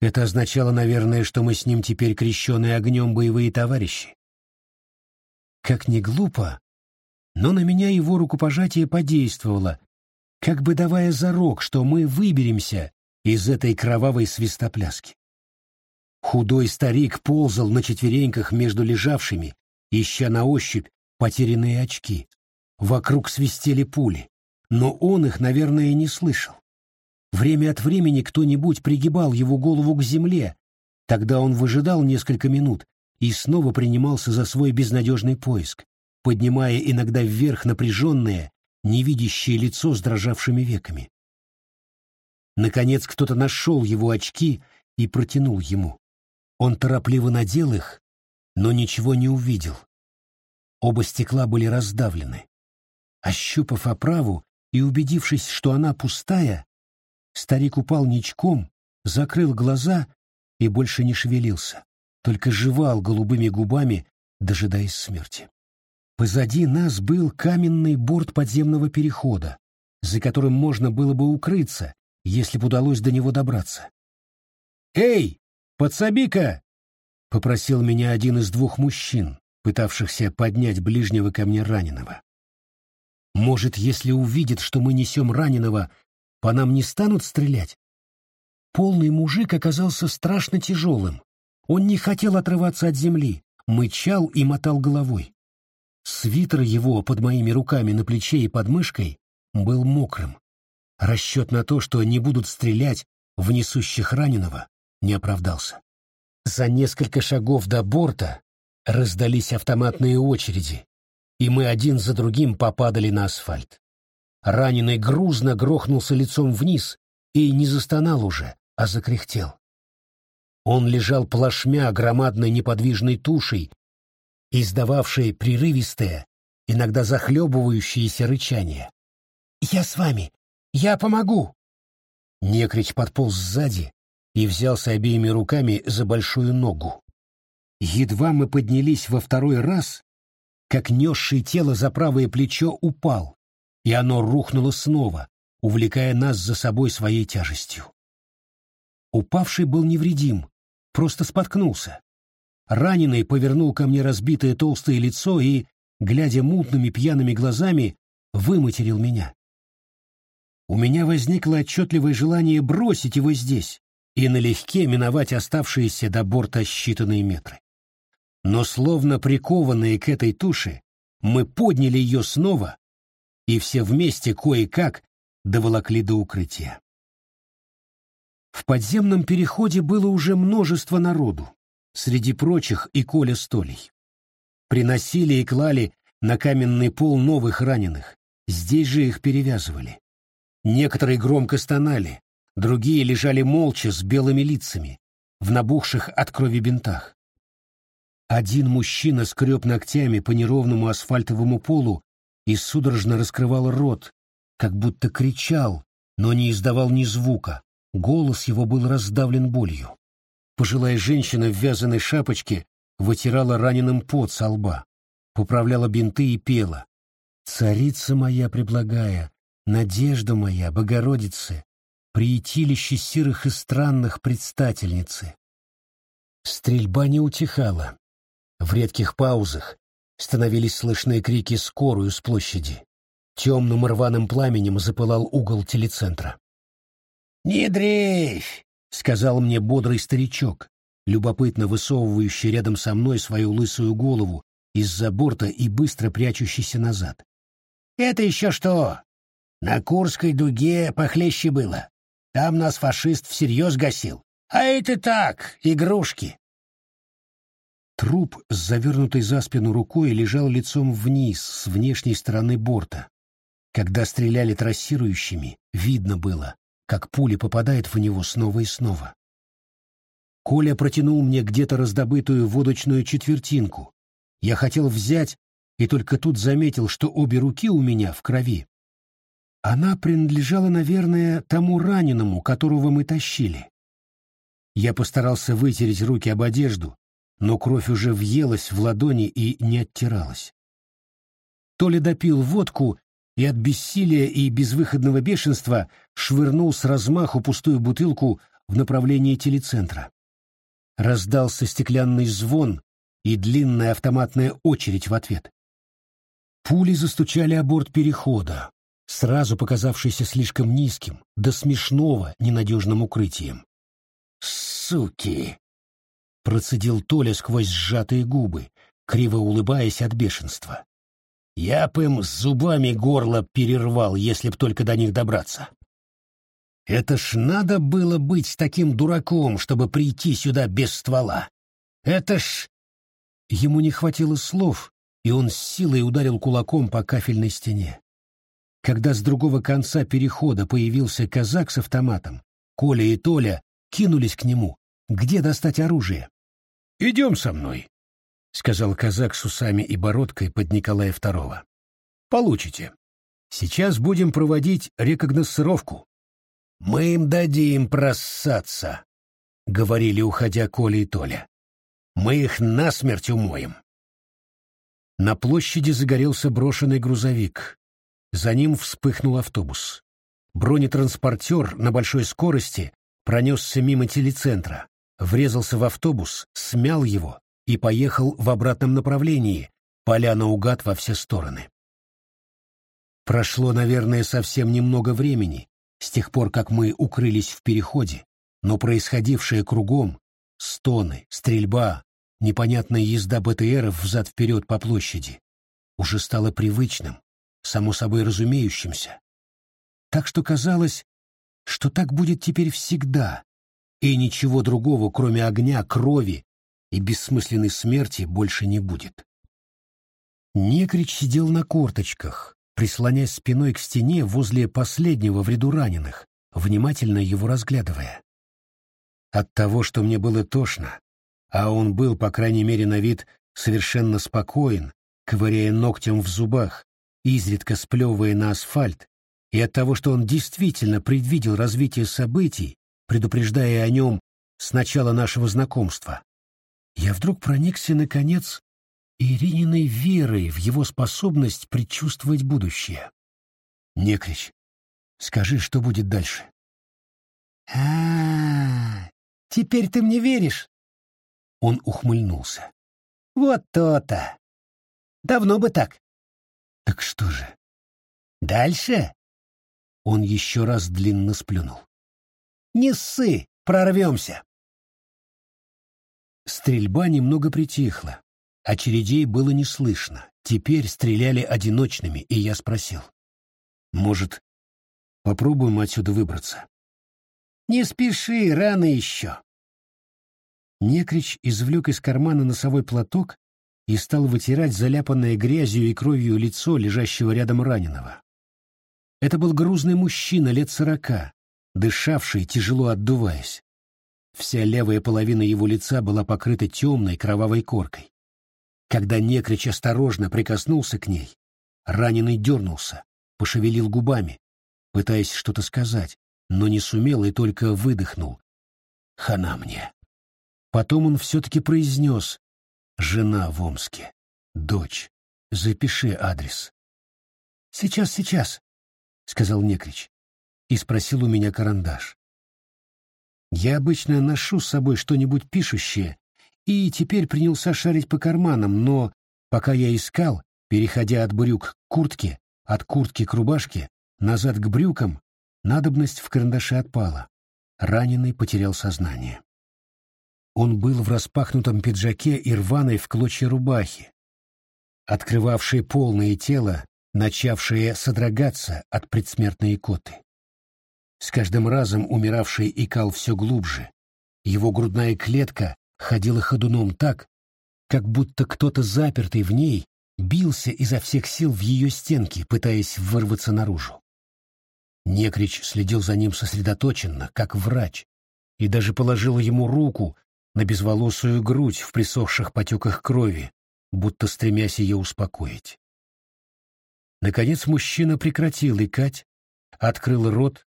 Это означало, наверное, что мы с ним теперь крещеные огнем боевые товарищи. Как ни глупо, но на меня его рукопожатие подействовало, как бы давая зарок, что мы выберемся из этой кровавой свистопляски. Худой старик ползал на четвереньках между лежавшими, ища на ощупь потерянные очки. Вокруг свистели пули, но он их, наверное, не слышал. Время от времени кто-нибудь пригибал его голову к земле, тогда он выжидал несколько минут и снова принимался за свой безнадежный поиск поднимая иногда вверх напряженное, невидящее лицо с дрожавшими веками. Наконец кто-то нашел его очки и протянул ему. Он торопливо надел их, но ничего не увидел. Оба стекла были раздавлены. Ощупав оправу и убедившись, что она пустая, старик упал ничком, закрыл глаза и больше не шевелился, только жевал голубыми губами, дожидаясь смерти. Позади нас был каменный борт подземного перехода, за которым можно было бы укрыться, если бы удалось до него добраться. «Эй, подсоби-ка!» — попросил меня один из двух мужчин, пытавшихся поднять ближнего ко мне раненого. «Может, если увидят, что мы несем раненого, по нам не станут стрелять?» Полный мужик оказался страшно тяжелым. Он не хотел отрываться от земли, мычал и мотал головой. Свитер его под моими руками на плече и под мышкой был мокрым. Расчет на то, что не будут стрелять в несущих раненого, не оправдался. За несколько шагов до борта раздались автоматные очереди, и мы один за другим попадали на асфальт. Раненый грузно грохнулся лицом вниз и не застонал уже, а закряхтел. Он лежал плашмя громадной неподвижной тушей издававшие прерывистое, иногда захлебывающееся рычание. «Я с вами! Я помогу!» Некрич подполз сзади и взялся обеими руками за большую ногу. Едва мы поднялись во второй раз, как несший тело за правое плечо упал, и оно рухнуло снова, увлекая нас за собой своей тяжестью. Упавший был невредим, просто споткнулся. Раненый повернул ко мне разбитое толстое лицо и, глядя мутными пьяными глазами, выматерил меня. У меня возникло отчетливое желание бросить его здесь и налегке миновать оставшиеся до борта считанные метры. Но словно прикованные к этой туше, мы подняли ее снова и все вместе кое-как доволокли до укрытия. В подземном переходе было уже множество народу среди прочих и Коля Столей. Приносили и клали на каменный пол новых раненых, здесь же их перевязывали. Некоторые громко стонали, другие лежали молча с белыми лицами, в набухших от крови бинтах. Один мужчина скреб ногтями по неровному асфальтовому полу и судорожно раскрывал рот, как будто кричал, но не издавал ни звука. Голос его был раздавлен болью. Пожилая женщина в вязаной шапочке вытирала раненым пот со лба, поправляла бинты и пела. «Царица моя преблагая, надежда моя, Богородицы, приютилище сирых и странных предстательницы». Стрельба не утихала. В редких паузах становились слышны крики скорую с площади. Темным рваным пламенем запылал угол телецентра. «Не дрейфь!» — сказал мне бодрый старичок, любопытно высовывающий рядом со мной свою лысую голову из-за борта и быстро прячущийся назад. «Это еще что? На Курской дуге похлеще было. Там нас фашист всерьез гасил. А это так, игрушки». Труп с завернутой за спину рукой лежал лицом вниз с внешней стороны борта. Когда стреляли трассирующими, видно было, как пуля попадает в него снова и снова. Коля протянул мне где-то раздобытую водочную четвертинку. Я хотел взять, и только тут заметил, что обе руки у меня в крови. Она принадлежала, наверное, тому раненому, которого мы тащили. Я постарался вытереть руки об одежду, но кровь уже въелась в ладони и не оттиралась. Толя допил водку и от бессилия и безвыходного бешенства швырнул с размаху пустую бутылку в направлении телецентра. Раздался стеклянный звон и длинная автоматная очередь в ответ. Пули застучали о борт перехода, сразу показавшийся слишком низким, до смешного ненадежным укрытием. «Суки!» — процедил Толя сквозь сжатые губы, криво улыбаясь от бешенства. Я б им зубами горло перервал, если б только до них добраться. Это ж надо было быть таким дураком, чтобы прийти сюда без ствола. Это ж... Ему не хватило слов, и он с силой ударил кулаком по кафельной стене. Когда с другого конца перехода появился казак с автоматом, Коля и Толя кинулись к нему. Где достать оружие? «Идем со мной», — сказал казак с усами и бородкой под Николая II. «Получите. Сейчас будем проводить рекогносцировку». «Мы им дадим просаться», — говорили, уходя Коля и Толя. «Мы их насмерть умоем». На площади загорелся брошенный грузовик. За ним вспыхнул автобус. Бронетранспортер на большой скорости пронесся мимо телецентра, врезался в автобус, смял его и поехал в обратном направлении, поля наугад во все стороны. Прошло, наверное, совсем немного времени, с тех пор, как мы укрылись в переходе, но происходившее кругом — стоны, стрельба, непонятная езда БТРов взад-вперед по площади — уже стало привычным, само собой разумеющимся. Так что казалось, что так будет теперь всегда, и ничего другого, кроме огня, крови и бессмысленной смерти больше не будет. Некрич сидел на корточках, прислонясь спиной к стене возле последнего в ряду раненых, внимательно его разглядывая. От того, что мне было тошно, а он был, по крайней мере, на вид совершенно спокоен, ковыряя ногтем в зубах, изредка сплевывая на асфальт, и от того, что он действительно предвидел развитие событий, предупреждая о нем с начала нашего знакомства, я вдруг проникся, наконец, Ирининой верой в его способность предчувствовать будущее. Некрич, скажи, что будет дальше. А, -а, а теперь ты мне веришь? Он ухмыльнулся. Вот то-то. Давно бы так. Так что же? Дальше? Он еще раз длинно сплюнул. Не ссы, прорвемся. Стрельба немного притихла. Очередей было не слышно. Теперь стреляли одиночными, и я спросил. «Может, попробуем отсюда выбраться?» «Не спеши, рано еще». Некрич извлек из кармана носовой платок и стал вытирать заляпанное грязью и кровью лицо лежащего рядом раненого. Это был грузный мужчина лет сорока, дышавший, тяжело отдуваясь. Вся левая половина его лица была покрыта темной кровавой коркой. Когда Некрич осторожно прикоснулся к ней, Раненый дернулся, пошевелил губами, пытаясь что-то сказать, но не сумел и только выдохнул. Хана мне. Потом он все-таки произнес «Жена в Омске, дочь, запиши адрес». «Сейчас, сейчас», — сказал Некрич, и спросил у меня карандаш. Я обычно ношу с собой что-нибудь пишущее, и теперь принялся шарить по карманам, но, пока я искал, переходя от брюк к куртке, от куртки к рубашке, назад к брюкам, надобность в карандаше отпала. Раненый потерял сознание. Он был в распахнутом пиджаке и рваной в клочья рубахи, открывавшей полное тело, начавшее содрогаться от предсмертной икоты. С каждым разом умиравший икал все глубже. Его грудная клетка ходила ходуном так, как будто кто-то запертый в ней бился изо всех сил в ее стенки, пытаясь вырваться наружу. Некрич следил за ним сосредоточенно, как врач, и даже положил ему руку на безволосую грудь в присохших потеках крови, будто стремясь ее успокоить. Наконец мужчина прекратил икать, открыл рот,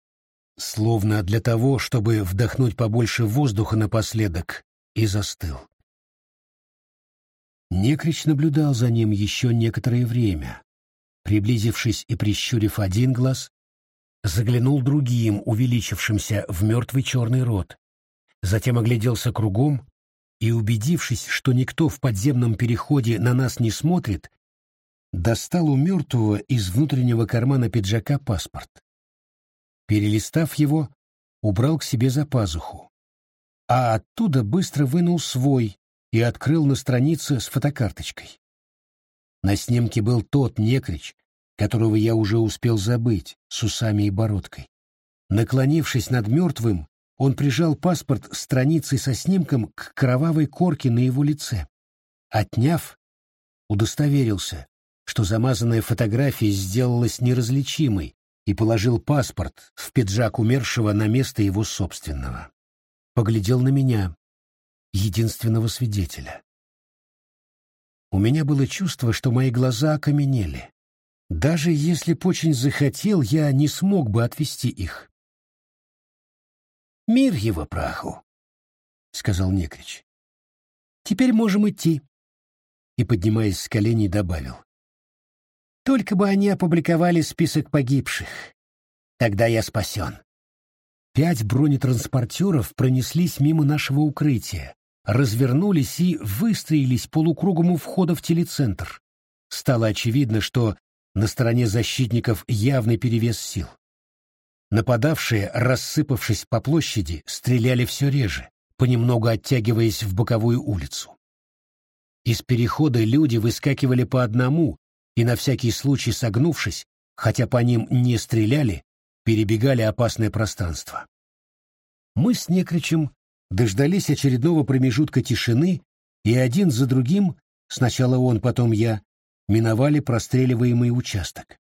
словно для того, чтобы вдохнуть побольше воздуха напоследок, и застыл. Некрич наблюдал за ним еще некоторое время. Приблизившись и прищурив один глаз, заглянул другим, увеличившимся в мертвый черный рот, затем огляделся кругом и, убедившись, что никто в подземном переходе на нас не смотрит, достал у мертвого из внутреннего кармана пиджака паспорт. Перелистав его, убрал к себе за пазуху, а оттуда быстро вынул свой и открыл на странице с фотокарточкой. На снимке был тот некрич, которого я уже успел забыть, с усами и бородкой. Наклонившись над мертвым, он прижал паспорт страницей со снимком к кровавой корке на его лице. Отняв, удостоверился, что замазанная фотография сделалась неразличимой, и положил паспорт в пиджак умершего на место его собственного. Поглядел на меня, единственного свидетеля. У меня было чувство, что мои глаза окаменели. Даже если б очень захотел, я не смог бы отвести их. «Мир его праху», — сказал Некрич. «Теперь можем идти». И, поднимаясь с коленей, добавил. «Только бы они опубликовали список погибших. Тогда я спасен». Пять бронетранспортеров пронеслись мимо нашего укрытия, развернулись и выстроились полукругом у входа в телецентр. Стало очевидно, что на стороне защитников явный перевес сил. Нападавшие, рассыпавшись по площади, стреляли все реже, понемногу оттягиваясь в боковую улицу. Из перехода люди выскакивали по одному и, на всякий случай согнувшись, хотя по ним не стреляли, перебегали опасное пространство. Мы с Некричем дождались очередного промежутка тишины, и один за другим, сначала он, потом я, миновали простреливаемый участок.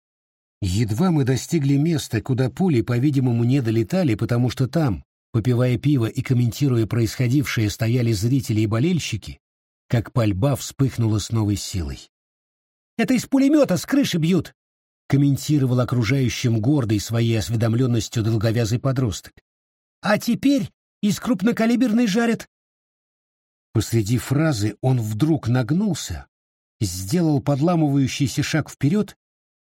Едва мы достигли места, куда пули, по-видимому, не долетали, потому что там, попивая пиво и комментируя происходившее, стояли зрители и болельщики, как пальба вспыхнула с новой силой. «Это из пулемета с крыши бьют!» комментировал окружающим гордый своей осведомленностью долговязый подросток. «А теперь из крупнокалиберной жарят!» Посреди фразы он вдруг нагнулся, сделал подламывающийся шаг вперед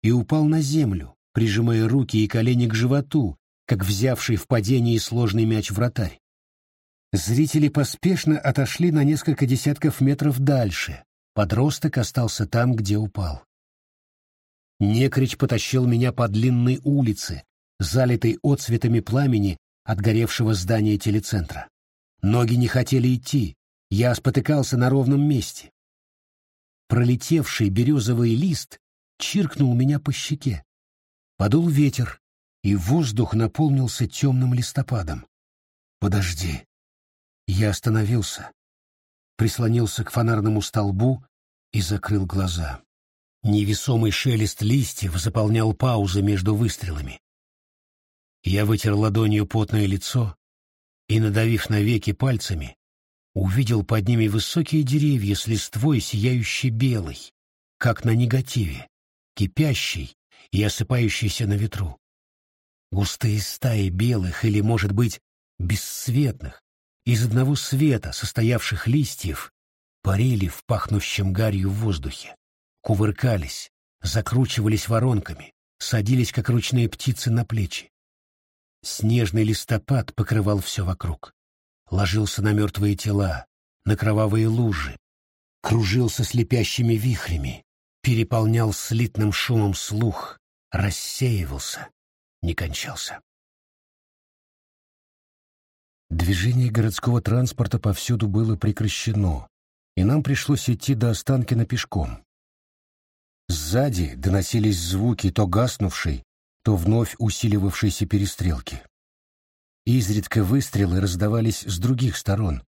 и упал на землю, прижимая руки и колени к животу, как взявший в падении сложный мяч вратарь. Зрители поспешно отошли на несколько десятков метров дальше. Подросток остался там, где упал. Некрич потащил меня по длинной улице, залитой отцветами пламени от горевшего здания телецентра. Ноги не хотели идти, я спотыкался на ровном месте. Пролетевший березовый лист чиркнул меня по щеке. Подул ветер, и воздух наполнился темным листопадом. «Подожди». Я остановился, прислонился к фонарному столбу и закрыл глаза. Невесомый шелест листьев заполнял паузы между выстрелами. Я вытер ладонью потное лицо и, надавив на веки пальцами, увидел под ними высокие деревья с листвой, сияющей белой, как на негативе, кипящей и осыпающейся на ветру. Густые стаи белых или, может быть, бесцветных, из одного света состоявших листьев, парили в пахнущем гарью воздухе, кувыркались, закручивались воронками, садились, как ручные птицы, на плечи. Снежный листопад покрывал все вокруг. Ложился на мертвые тела, на кровавые лужи, кружился слепящими вихрями, переполнял слитным шумом слух, рассеивался, не кончался. Движение городского транспорта повсюду было прекращено, и нам пришлось идти до Останкина пешком. Сзади доносились звуки то гаснувшей, то вновь усиливавшейся перестрелки. Изредка выстрелы раздавались с других сторон,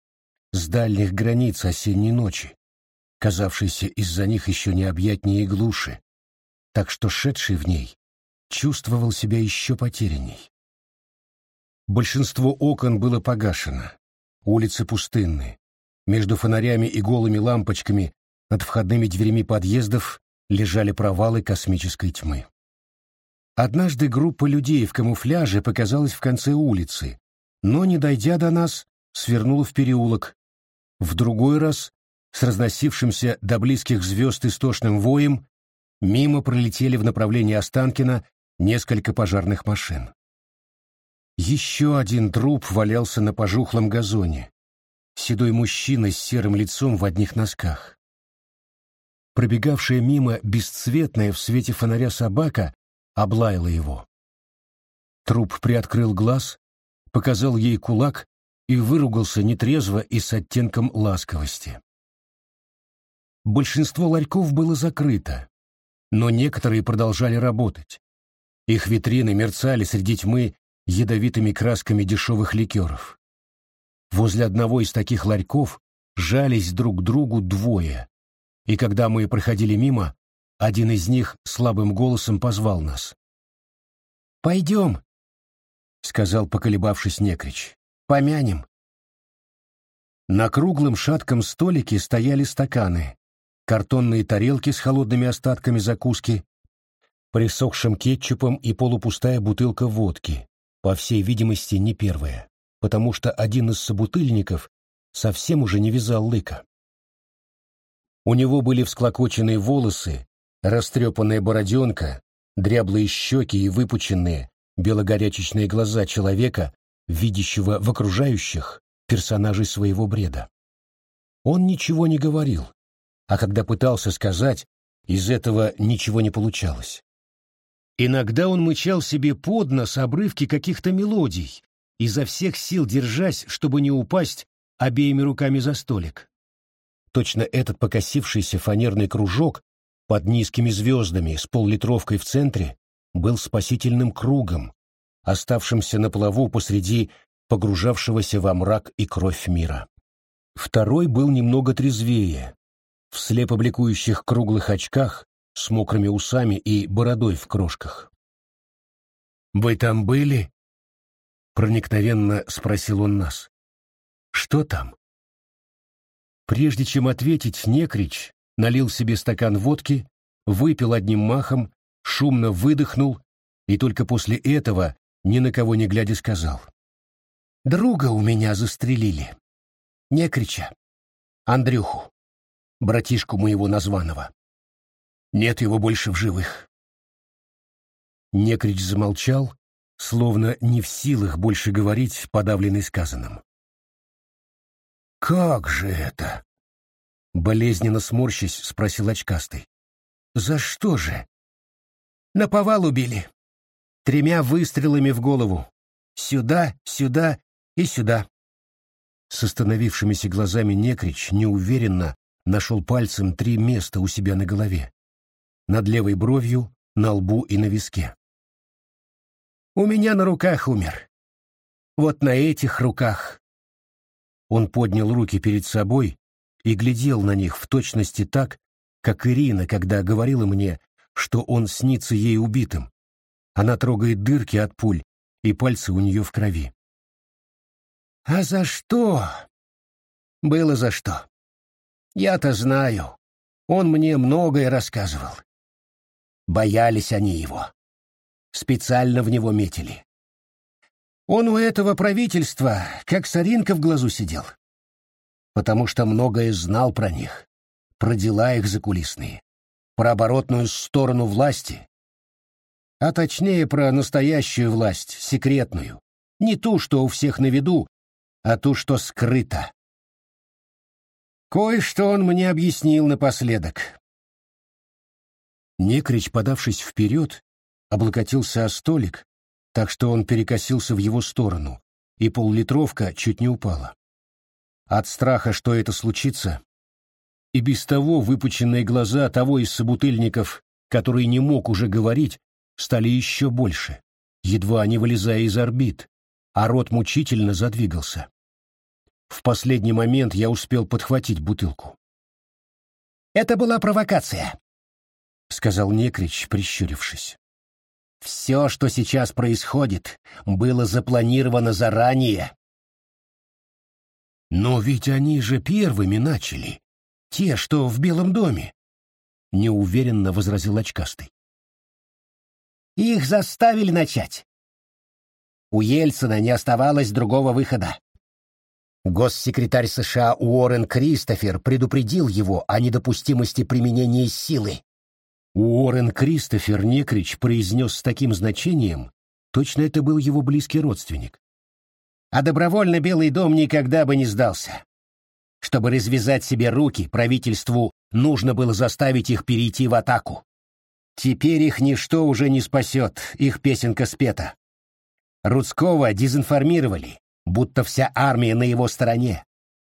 с дальних границ осенней ночи, казавшейся из-за них еще необъятнее и глуше, так что шедший в ней чувствовал себя еще потерянней. Большинство окон было погашено, улицы пустынны, между фонарями и голыми лампочками над входными дверями подъездов лежали провалы космической тьмы. Однажды группа людей в камуфляже показалась в конце улицы, но, не дойдя до нас, свернула в переулок. В другой раз, с разносившимся до близких звезд истошным воем, мимо пролетели в направлении Останкина несколько пожарных машин. Еще один труп валялся на пожухлом газоне. Седой мужчина с серым лицом в одних носках. Пробегавшая мимо бесцветная в свете фонаря собака облаяла его. Труп приоткрыл глаз, показал ей кулак и выругался нетрезво и с оттенком ласковости. Большинство ларьков было закрыто, но некоторые продолжали работать. Их витрины мерцали среди тьмы ядовитыми красками дешевых ликеров. Возле одного из таких ларьков жались друг к другу двое, и когда мы проходили мимо, один из них слабым голосом позвал нас. «Пойдем», — сказал, поколебавшись Некрич, — «помянем». На круглом шатком столике стояли стаканы, картонные тарелки с холодными остатками закуски, присохшим кетчупом и полупустая бутылка водки, по всей видимости, не первая, потому что один из собутыльников совсем уже не вязал лыка. У него были всклокоченные волосы, растрепанная бороденка, дряблые щеки и выпученные, белогорячечные глаза человека, видящего в окружающих персонажей своего бреда. Он ничего не говорил, а когда пытался сказать, из этого ничего не получалось. Иногда он мычал себе под нос обрывки каких-то мелодий, изо всех сил держась, чтобы не упасть обеими руками за столик. Точно этот покосившийся фанерный кружок под низкими звездами с поллитровкой в центре был спасительным кругом, оставшимся на плаву посреди погружавшегося во мрак и кровь мира. Второй был немного трезвее, в слепо бликующих круглых очках, с мокрыми усами и бородой в крошках. «Вы там были?» — проникновенно спросил он нас. «Что там?» Прежде чем ответить, Некрич налил себе стакан водки, выпил одним махом, шумно выдохнул и только после этого, ни на кого не глядя, сказал. «Друга у меня застрелили. Некрича. Андрюху. Братишку моего названного. Нет его больше в живых». Некрич замолчал, словно не в силах больше говорить, подавленный сказанным. «Как же это?» Болезненно сморщись, спросил очкастый. «За что же?» «Наповал убили. Тремя выстрелами в голову. Сюда, сюда и сюда». С остановившимися глазами Некрич неуверенно нашел пальцем три места у себя на голове. Над левой бровью, на лбу и на виске. «У меня на руках умер. Вот на этих руках он поднял руки перед собой и глядел на них в точности так, как Ирина, когда говорила мне, что он снится ей убитым. Она трогает дырки от пуль, и пальцы у нее в крови. «А за что?» «Было за что. Я-то знаю. Он мне многое рассказывал. Боялись они его. Специально в него метили. Он у этого правительства, как соринка в глазу сидел. Потому что многое знал про них, про дела их закулисные, про оборотную сторону власти, а точнее про настоящую власть, секретную, не ту, что у всех на виду, а ту, что скрыта. Кое-что он мне объяснил напоследок. Некрич, подавшись вперед, облокотился о столик, так что он перекосился в его сторону, и поллитровка чуть не упала. От страха, что это случится, и без того выпученные глаза того из собутыльников, который не мог уже говорить, стали еще больше, едва не вылезая из орбит, а рот мучительно задвигался. В последний момент я успел подхватить бутылку. «Это была провокация», — сказал Некрич, прищурившись. «Все, что сейчас происходит, было запланировано заранее». «Но ведь они же первыми начали. Те, что в Белом доме», — неуверенно возразил очкастый. «Их заставили начать. У Ельцина не оставалось другого выхода. Госсекретарь США Уоррен Кристофер предупредил его о недопустимости применения силы. Уоррен Кристофер Некрич произнес с таким значением, точно это был его близкий родственник. А добровольно Белый дом никогда бы не сдался. Чтобы развязать себе руки, правительству нужно было заставить их перейти в атаку. Теперь их ничто уже не спасет, их песенка спета. Рудского дезинформировали, будто вся армия на его стороне.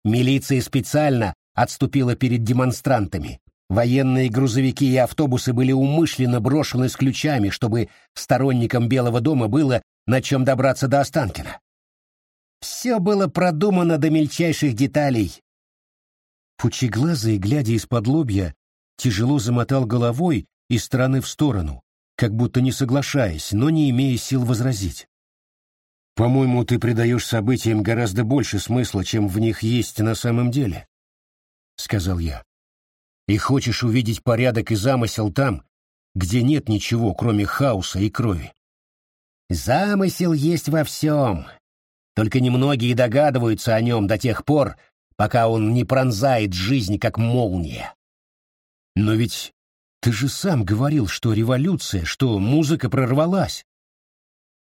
Милиция специально отступила перед демонстрантами. Военные грузовики и автобусы были умышленно брошены с ключами, чтобы сторонникам Белого дома было на чем добраться до Останкина. Все было продумано до мельчайших деталей. Пучеглазый, глядя из-под лобья, тяжело замотал головой из стороны в сторону, как будто не соглашаясь, но не имея сил возразить. По-моему, ты придаешь событиям гораздо больше смысла, чем в них есть на самом деле, — сказал я. И хочешь увидеть порядок и замысел там, где нет ничего, кроме хаоса и крови. Замысел есть во всем. Только немногие догадываются о нем до тех пор, пока он не пронзает жизнь, как молния. Но ведь ты же сам говорил, что революция, что музыка прорвалась.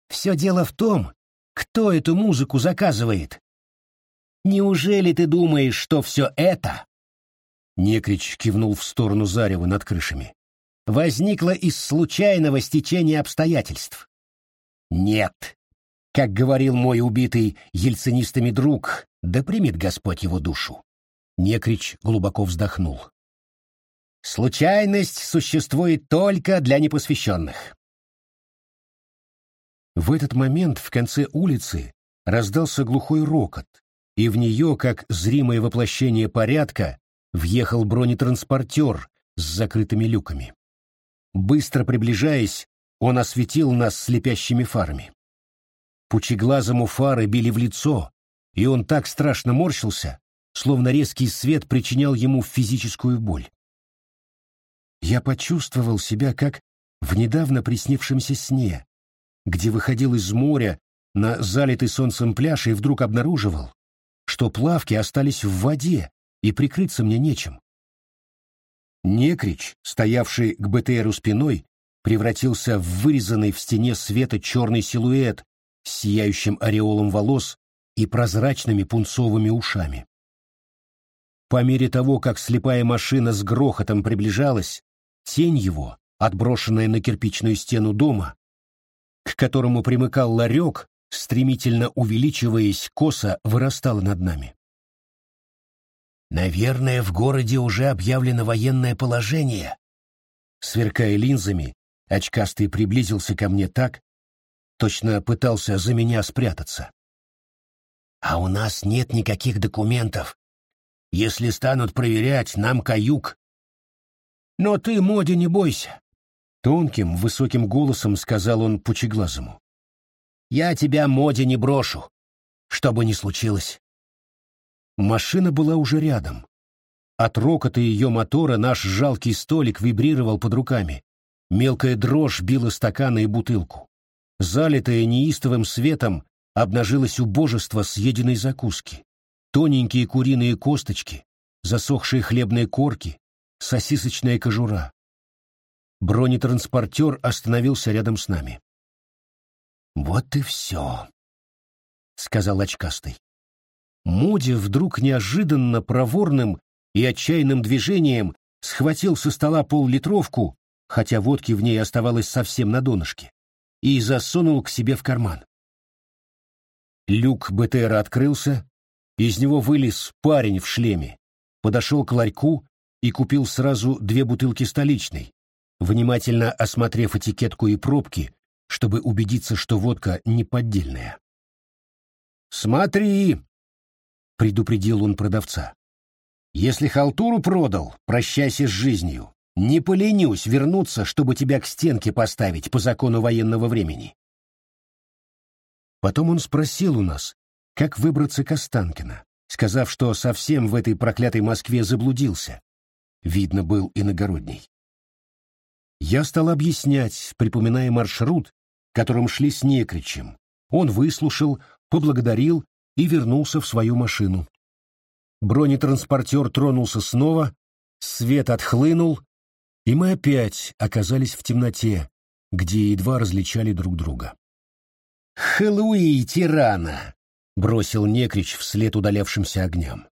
Все дело в том, кто эту музыку заказывает? Неужели ты думаешь, что все это...» Некрич кивнул в сторону зарева над крышами. «Возникло из случайного стечения обстоятельств?» «Нет. Как говорил мой убитый ельцинистами друг, да примет Господь его душу». Некрич глубоко вздохнул. «Случайность существует только для непосвященных. В этот момент в конце улицы раздался глухой рокот, и в нее, как зримое воплощение порядка, въехал бронетранспортер с закрытыми люками. Быстро приближаясь, он осветил нас слепящими фарами. Пучеглазому фары били в лицо, и он так страшно морщился, словно резкий свет причинял ему физическую боль. Я почувствовал себя как в недавно приснившемся сне, где выходил из моря на залитый солнцем пляж и вдруг обнаруживал, что плавки остались в воде, и прикрыться мне нечем. Некрич, стоявший к БТРу спиной, превратился в вырезанный в стене света черный силуэт с сияющим ореолом волос и прозрачными пунцовыми ушами. По мере того, как слепая машина с грохотом приближалась, тень его, отброшенная на кирпичную стену дома, к которому примыкал ларек, стремительно увеличиваясь, косо вырастала над нами. «Наверное, в городе уже объявлено военное положение». Сверкая линзами, очкастый приблизился ко мне так, точно пытался за меня спрятаться. «А у нас нет никаких документов. Если станут проверять, нам каюк». «Но ты, Моди, не бойся. Тонким, высоким голосом сказал он пучеглазому. «Я тебя, Моди, не брошу, что бы ни случилось». Машина была уже рядом. От рокота ее мотора наш жалкий столик вибрировал под руками. Мелкая дрожь била стаканы и бутылку. Залитая неистовым светом, обнажилось убожество съеденной закуски. Тоненькие куриные косточки, засохшие хлебные корки, сосисочная кожура. Бронетранспортер остановился рядом с нами. «Вот и все», — сказал очкастый. Муди вдруг неожиданно проворным и отчаянным движением схватил со стола пол-литровку, хотя водки в ней оставалось совсем на донышке, и засунул к себе в карман. Люк БТРа открылся, из него вылез парень в шлеме, подошел к ларьку и купил сразу две бутылки столичной, внимательно осмотрев этикетку и пробки, чтобы убедиться, что водка не поддельная. «Смотри!» — предупредил он продавца. «Если халтуру продал, прощайся с жизнью. Не поленюсь вернуться, чтобы тебя к стенке поставить по закону военного времени». Потом он спросил у нас, как выбраться к Останкино, сказав, что совсем в этой проклятой Москве заблудился. Видно, был иногородний. Я стал объяснять, припоминая маршрут, которым шли с Некричем. Он выслушал, поблагодарил и вернулся в свою машину. Бронетранспортер тронулся снова, свет отхлынул, и мы опять оказались в темноте, где едва различали друг друга. «Хэллоуи, тирана!» — бросил Некрич вслед удалявшимся огням.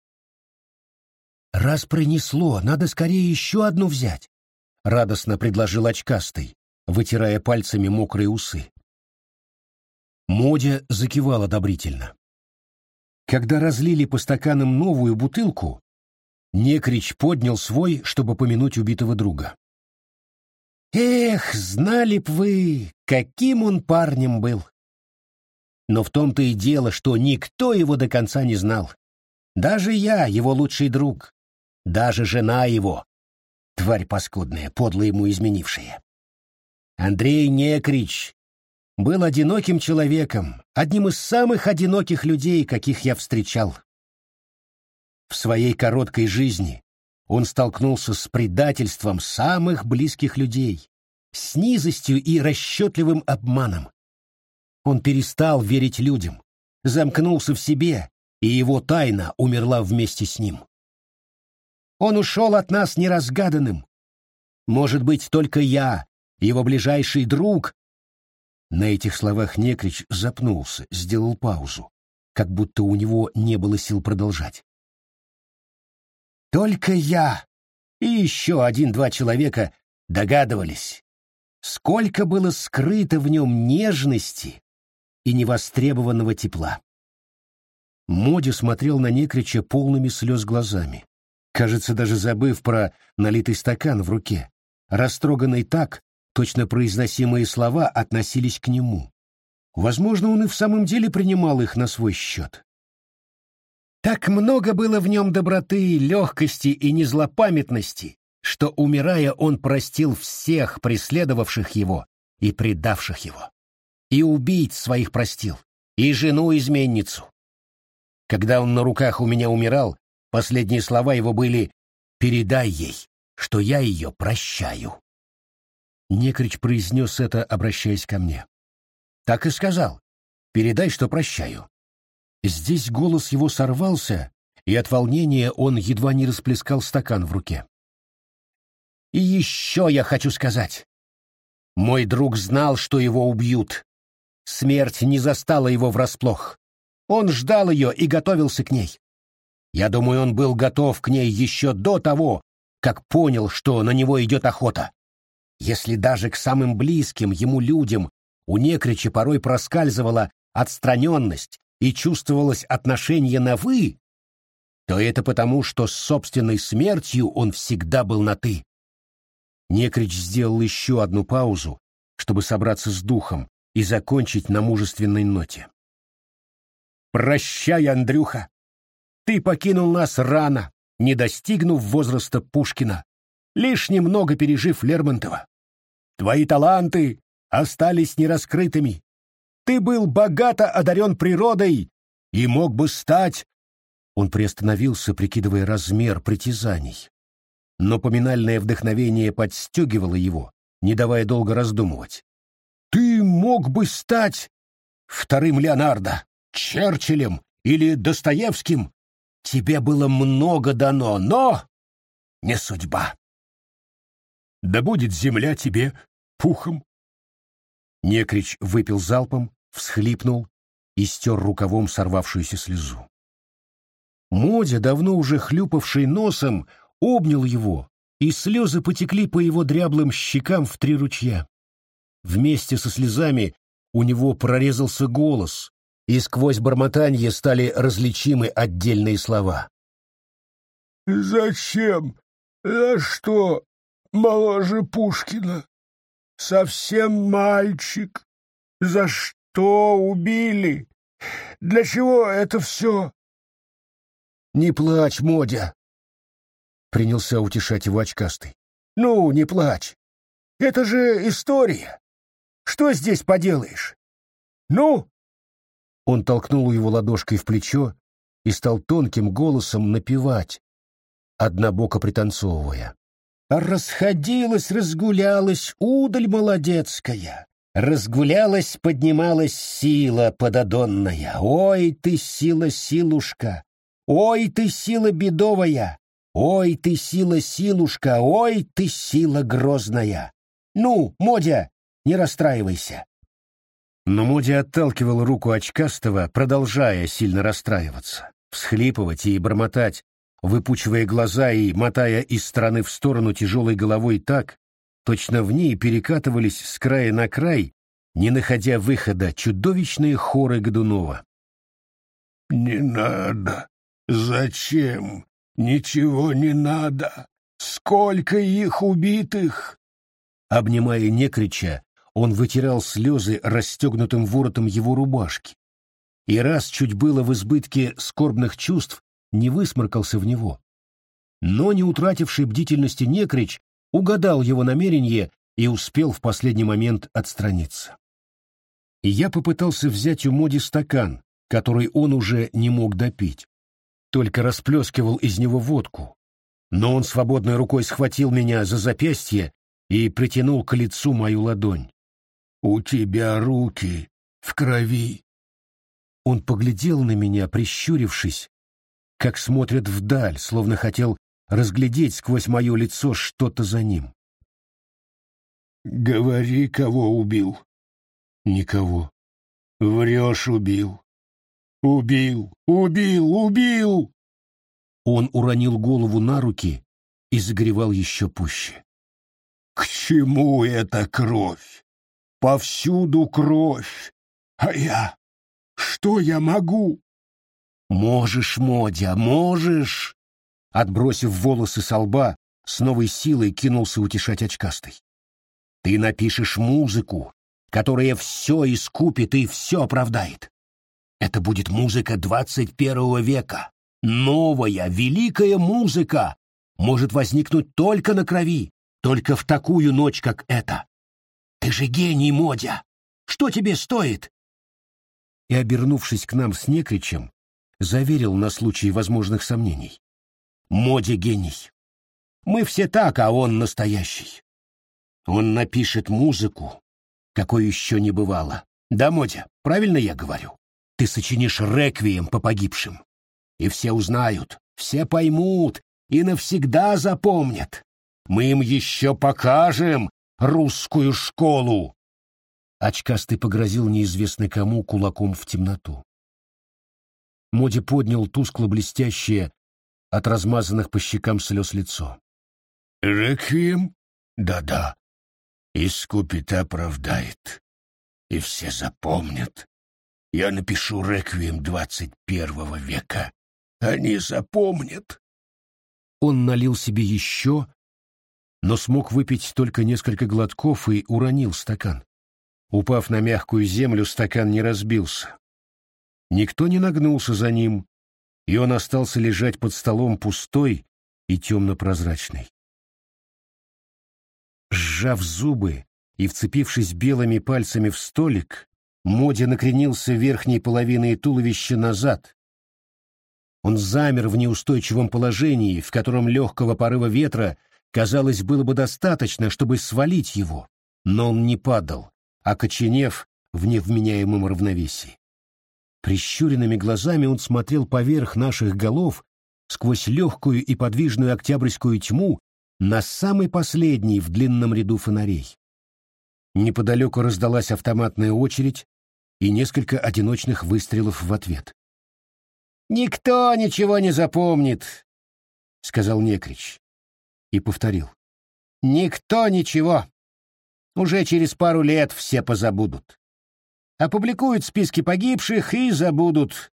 «Раз пронесло, надо скорее еще одну взять», — радостно предложил очкастый, вытирая пальцами мокрые усы. Модя закивал одобрительно. Когда разлили по стаканам новую бутылку, Некрич поднял свой, чтобы помянуть убитого друга. «Эх, знали б вы, каким он парнем был!» Но в том-то и дело, что никто его до конца не знал. Даже я, его лучший друг. Даже жена его. Тварь паскудная, подло ему изменившая. Андрей Некрич был одиноким человеком, одним из самых одиноких людей, каких я встречал. В своей короткой жизни он столкнулся с предательством самых близких людей, с низостью и расчетливым обманом. Он перестал верить людям, замкнулся в себе, и его тайна умерла вместе с ним. Он ушел от нас неразгаданным. Может быть, только я, его ближайший друг. На этих словах Некрич запнулся, сделал паузу, как будто у него не было сил продолжать. Только я и еще один-два человека догадывались, сколько было скрыто в нем нежности и невостребованного тепла. Моди смотрел на Некрича полными слез глазами, кажется, даже забыв про налитый стакан в руке, растроганный так, точно произносимые слова относились к нему. Возможно, он и в самом деле принимал их на свой счет. Так много было в нем доброты, легкости и незлопамятности, что, умирая, он простил всех преследовавших его и предавших его и убийц своих простил, и жену-изменницу. Когда он на руках у меня умирал, последние слова его были «Передай ей, что я ее прощаю». Некрич произнес это, обращаясь ко мне. Так и сказал. «Передай, что прощаю». Здесь голос его сорвался, и от волнения он едва не расплескал стакан в руке. «И еще я хочу сказать. Мой друг знал, что его убьют, Смерть не застала его врасплох. Он ждал ее и готовился к ней. Я думаю, он был готов к ней еще до того, как понял, что на него идет охота. Если даже к самым близким ему людям у Некрича порой проскальзывала отстраненность и чувствовалось отношение на «вы», то это потому, что с собственной смертью он всегда был на «ты». Некрич сделал еще одну паузу, чтобы собраться с духом, и закончить на мужественной ноте. «Прощай, Андрюха! Ты покинул нас рано, не достигнув возраста Пушкина, лишь немного пережив Лермонтова. Твои таланты остались нераскрытыми. Ты был богато одарен природой и мог бы стать...» Он приостановился, прикидывая размер притязаний. Но поминальное вдохновение подстегивало его, не давая долго раздумывать. «Ты мог бы стать вторым Леонардо, Черчиллем или Достоевским. Тебе было много дано, но не судьба. Да будет земля тебе пухом. Некрич выпил залпом, всхлипнул и стер рукавом сорвавшуюся слезу. Модя, давно уже хлюпавший носом, обнял его, и слезы потекли по его дряблым щекам в три ручья. Вместе со слезами у него прорезался голос, и сквозь бормотанье стали различимы отдельные слова. «Зачем? За что? Моложе Пушкина? Совсем мальчик. За что убили? Для чего это все?» «Не плачь, Модя!» — принялся утешать его очкастый. «Ну, не плачь. Это же история. Что здесь поделаешь? Ну?» Он толкнул его ладошкой в плечо и стал тонким голосом напевать, однобоко пританцовывая. «Расходилась, разгулялась удаль молодецкая, разгулялась, поднималась сила пододонная. Ой ты, сила, силушка! Ой ты, сила бедовая! Ой ты, сила, силушка! Ой ты, сила грозная! Ну, Модя, не расстраивайся!» Но Моди отталкивал руку очкастого, продолжая сильно расстраиваться, всхлипывать и бормотать, выпучивая глаза и мотая из стороны в сторону тяжелой головой так, точно в ней перекатывались с края на край, не находя выхода, чудовищные хоры Годунова. «Не надо! Зачем? Ничего не надо! Сколько их убитых!» Обнимая Некрича, он вытирал слезы расстегнутым воротом его рубашки. И раз чуть было в избытке скорбных чувств, не высморкался в него. Но не утративший бдительности Некрич угадал его намерение и успел в последний момент отстраниться. И я попытался взять у Моди стакан, который он уже не мог допить, только расплескивал из него водку. Но он свободной рукой схватил меня за запястье и притянул к лицу мою ладонь. «У тебя руки в крови!» Он поглядел на меня, прищурившись, как смотрят вдаль, словно хотел разглядеть сквозь мое лицо что-то за ним. «Говори, кого убил?» «Никого». «Врешь, убил». «Убил! Убил! Убил!» Он уронил голову на руки и загревал еще пуще. «К чему эта кровь? Повсюду кровь. А я? Что я могу? Можешь, Модя, можешь. Отбросив волосы со лба, с новой силой кинулся утешать очкастый. Ты напишешь музыку, которая все искупит и все оправдает. Это будет музыка двадцать первого века. Новая, великая музыка может возникнуть только на крови, только в такую ночь, как эта. Ты же гений, Модя! Что тебе стоит?» И, обернувшись к нам с Некричем, заверил на случай возможных сомнений. «Модя гений. Мы все так, а он настоящий. Он напишет музыку, какой еще не бывало. Да, Модя, правильно я говорю? Ты сочинишь реквием по погибшим. И все узнают, все поймут и навсегда запомнят. Мы им еще покажем, русскую школу!» Очкастый погрозил неизвестный кому кулаком в темноту. Моди поднял тускло-блестящее от размазанных по щекам слез лицо. «Реквием? Да-да. Искупит и оправдает. И все запомнят. Я напишу реквием двадцать первого века. Они запомнят». Он налил себе еще, но смог выпить только несколько глотков и уронил стакан. Упав на мягкую землю, стакан не разбился. Никто не нагнулся за ним, и он остался лежать под столом пустой и темно-прозрачный. Сжав зубы и вцепившись белыми пальцами в столик, Моди накренился верхней половиной туловища назад. Он замер в неустойчивом положении, в котором легкого порыва ветра казалось, было бы достаточно, чтобы свалить его, но он не падал, окоченев в невменяемом равновесии. Прищуренными глазами он смотрел поверх наших голов сквозь легкую и подвижную октябрьскую тьму на самый последний в длинном ряду фонарей. Неподалеку раздалась автоматная очередь и несколько одиночных выстрелов в ответ. «Никто ничего не запомнит», — сказал Некрич. И повторил. «Никто ничего. Уже через пару лет все позабудут. Опубликуют списки погибших и забудут.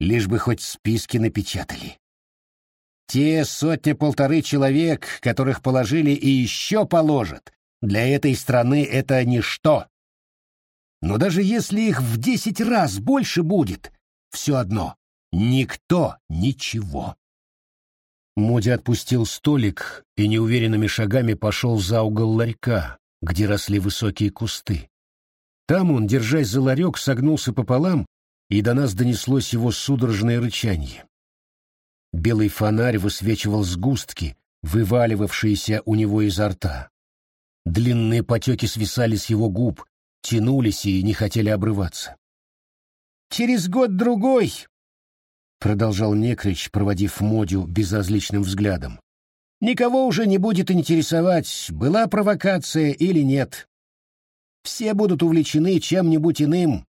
Лишь бы хоть списки напечатали. Те сотни-полторы человек, которых положили и еще положат, для этой страны это ничто. Но даже если их в десять раз больше будет, все одно — никто ничего. Моди отпустил столик и неуверенными шагами пошел за угол ларька, где росли высокие кусты. Там он, держась за ларек, согнулся пополам, и до нас донеслось его судорожное рычание. Белый фонарь высвечивал сгустки, вываливавшиеся у него изо рта. Длинные потеки свисали с его губ, тянулись и не хотели обрываться. «Через год-другой», — продолжал Некрич, проводив Модю безразличным взглядом, «никого уже не будет интересовать, была провокация или нет. Все будут увлечены чем-нибудь иным.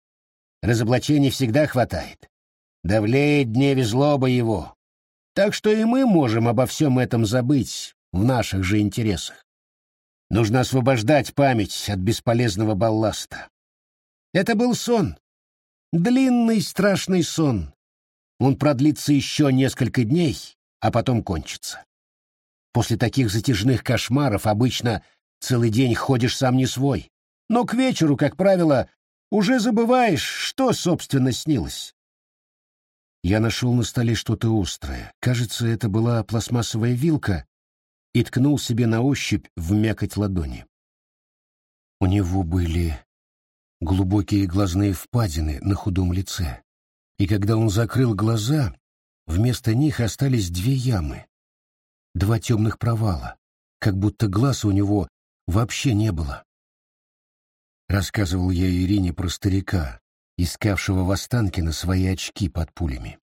Разоблачений всегда хватает. Давлеет дневе злоба его. Так что и мы можем обо всем этом забыть в наших же интересах. Нужно освобождать память от бесполезного балласта. Это был сон. Длинный страшный сон. Он продлится еще несколько дней, а потом кончится. После таких затяжных кошмаров обычно целый день ходишь сам не свой. Но к вечеру, как правило, уже забываешь, что, собственно, снилось. Я нашел на столе что-то острое. Кажется, это была пластмассовая вилка и ткнул себе на ощупь в мякоть ладони. У него были глубокие глазные впадины на худом лице, и когда он закрыл глаза, вместо них остались две ямы, два темных провала, как будто глаз у него вообще не было. Рассказывал я Ирине про старика, искавшего в Останкино свои очки под пулями.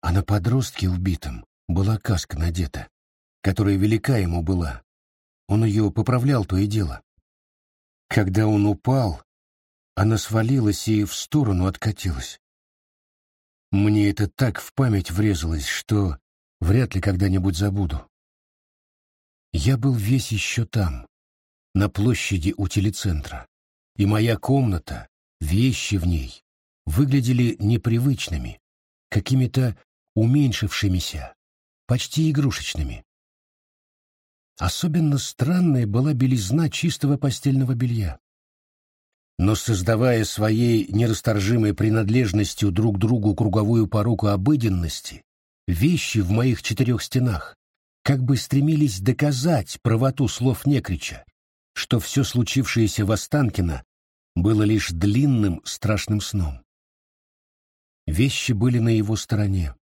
А на подростке убитом была каска надета которая велика ему была. Он ее поправлял то и дело. Когда он упал, она свалилась и в сторону откатилась. Мне это так в память врезалось, что вряд ли когда-нибудь забуду. Я был весь еще там, на площади у телецентра, и моя комната, вещи в ней, выглядели непривычными, какими-то уменьшившимися, почти игрушечными. Особенно странной была белизна чистого постельного белья. Но создавая своей нерасторжимой принадлежностью друг другу круговую поруку обыденности, вещи в моих четырех стенах как бы стремились доказать правоту слов Некрича, что все случившееся в Останкино было лишь длинным страшным сном. Вещи были на его стороне.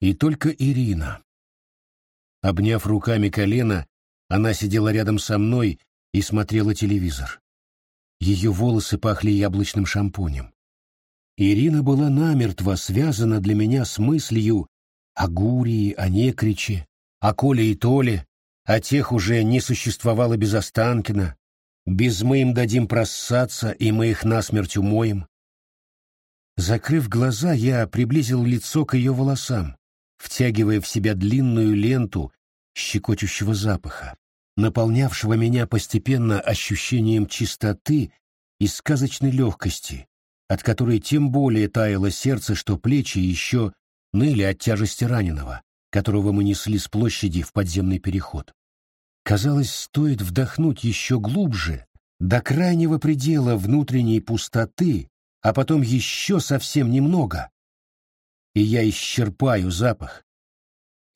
И только Ирина, Обняв руками колено, она сидела рядом со мной и смотрела телевизор. Ее волосы пахли яблочным шампунем. Ирина была намертво связана для меня с мыслью о Гурии, о Некриче, о Коле и Толе, о тех уже не существовало без Останкина. Без мы им дадим проссаться, и мы их насмерть умоем. Закрыв глаза, я приблизил лицо к ее волосам, втягивая в себя длинную ленту щекочущего запаха, наполнявшего меня постепенно ощущением чистоты и сказочной легкости, от которой тем более таяло сердце, что плечи еще ныли от тяжести раненого, которого мы несли с площади в подземный переход. Казалось, стоит вдохнуть еще глубже, до крайнего предела внутренней пустоты, а потом еще совсем немного, и я исчерпаю запах,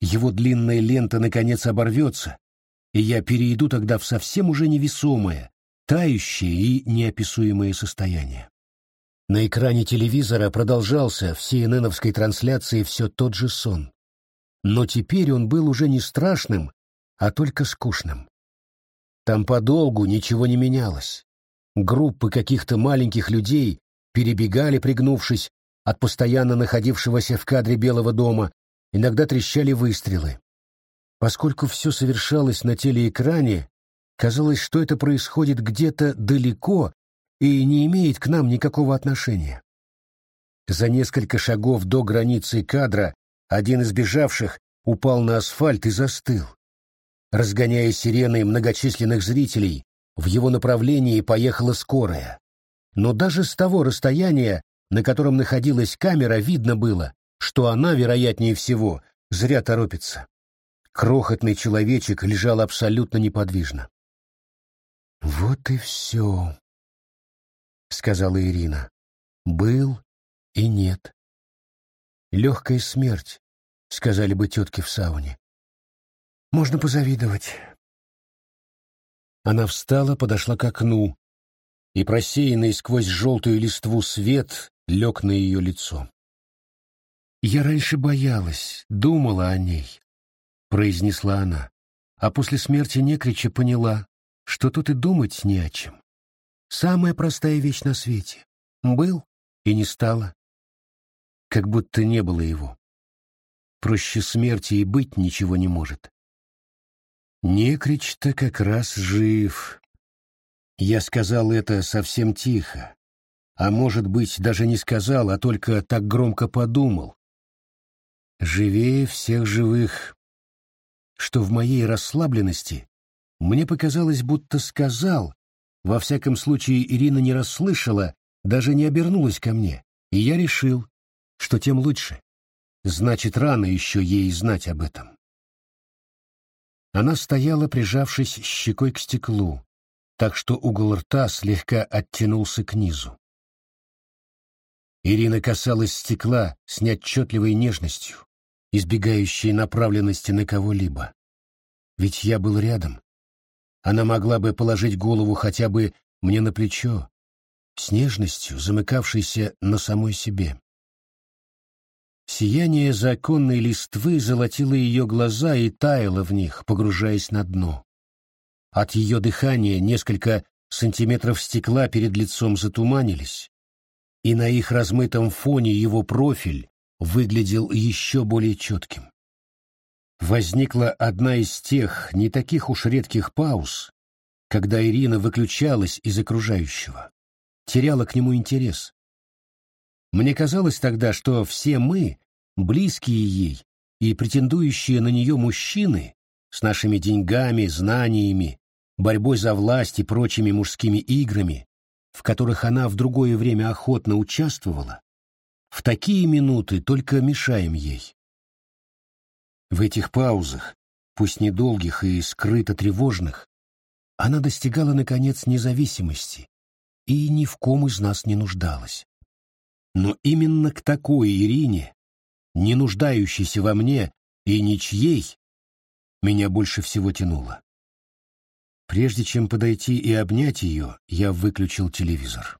его длинная лента наконец оборвется, и я перейду тогда в совсем уже невесомое, тающее и неописуемое состояние. На экране телевизора продолжался в CNN-овской трансляции все тот же сон. но теперь он был уже не страшным, а только скучным. Там подолгу ничего не менялось. Группы каких-то маленьких людей перебегали, пригнувшись, от постоянно находившегося в кадре Белого дома, иногда трещали выстрелы. Поскольку все совершалось на телеэкране, казалось, что это происходит где-то далеко и не имеет к нам никакого отношения. За несколько шагов до границы кадра один из бежавших упал на асфальт и застыл. Разгоняя сирены многочисленных зрителей, в его направлении поехала скорая. Но даже с того расстояния, на котором находилась камера, видно было, что она, вероятнее всего, зря торопится. Крохотный человечек лежал абсолютно неподвижно. «Вот и все», — сказала Ирина. «Был и нет. Легкая смерть», — сказали бы тетки в сауне. «Можно позавидовать». Она встала, подошла к окну, и просеянный сквозь желтую листву свет лег на ее лицо. «Я раньше боялась, думала о ней», — произнесла она, а после смерти Некрича поняла, что тут и думать не о чем. Самая простая вещь на свете. Был и не стало. Как будто не было его. Проще смерти и быть ничего не может. Некрич-то как раз жив. Я сказал это совсем тихо, а может быть, даже не сказал, а только так громко подумал. Живее всех живых, что в моей расслабленности мне показалось, будто сказал, во всяком случае Ирина не расслышала, даже не обернулась ко мне, и я решил, что тем лучше. Значит, рано еще ей знать об этом. Она стояла, прижавшись щекой к стеклу, так что угол рта слегка оттянулся к низу. Ирина касалась стекла с неотчетливой нежностью, избегающей направленности на кого-либо. Ведь я был рядом, она могла бы положить голову хотя бы мне на плечо, с нежностью, замыкавшейся на самой себе. Сияние законной листвы золотило ее глаза и таяло в них, погружаясь на дно. От ее дыхания несколько сантиметров стекла перед лицом затуманились, и на их размытом фоне его профиль выглядел еще более четким возникла одна из тех не таких уж редких пауз, когда Ирина выключалась из окружающего, теряла к нему интерес. Мне казалось тогда, что все мы, близкие ей и претендующие на нее мужчины, с нашими деньгами, знаниями, борьбой за власть и прочими мужскими играми, в которых она в другое время охотно участвовала, в такие минуты только мешаем ей. В этих паузах, пусть недолгих и скрыто тревожных, она достигала, наконец, независимости и ни в ком из нас не нуждалась. Но именно к такой Ирине, не нуждающейся во мне и ничьей, меня больше всего тянуло. Прежде чем подойти и обнять ее, я выключил телевизор.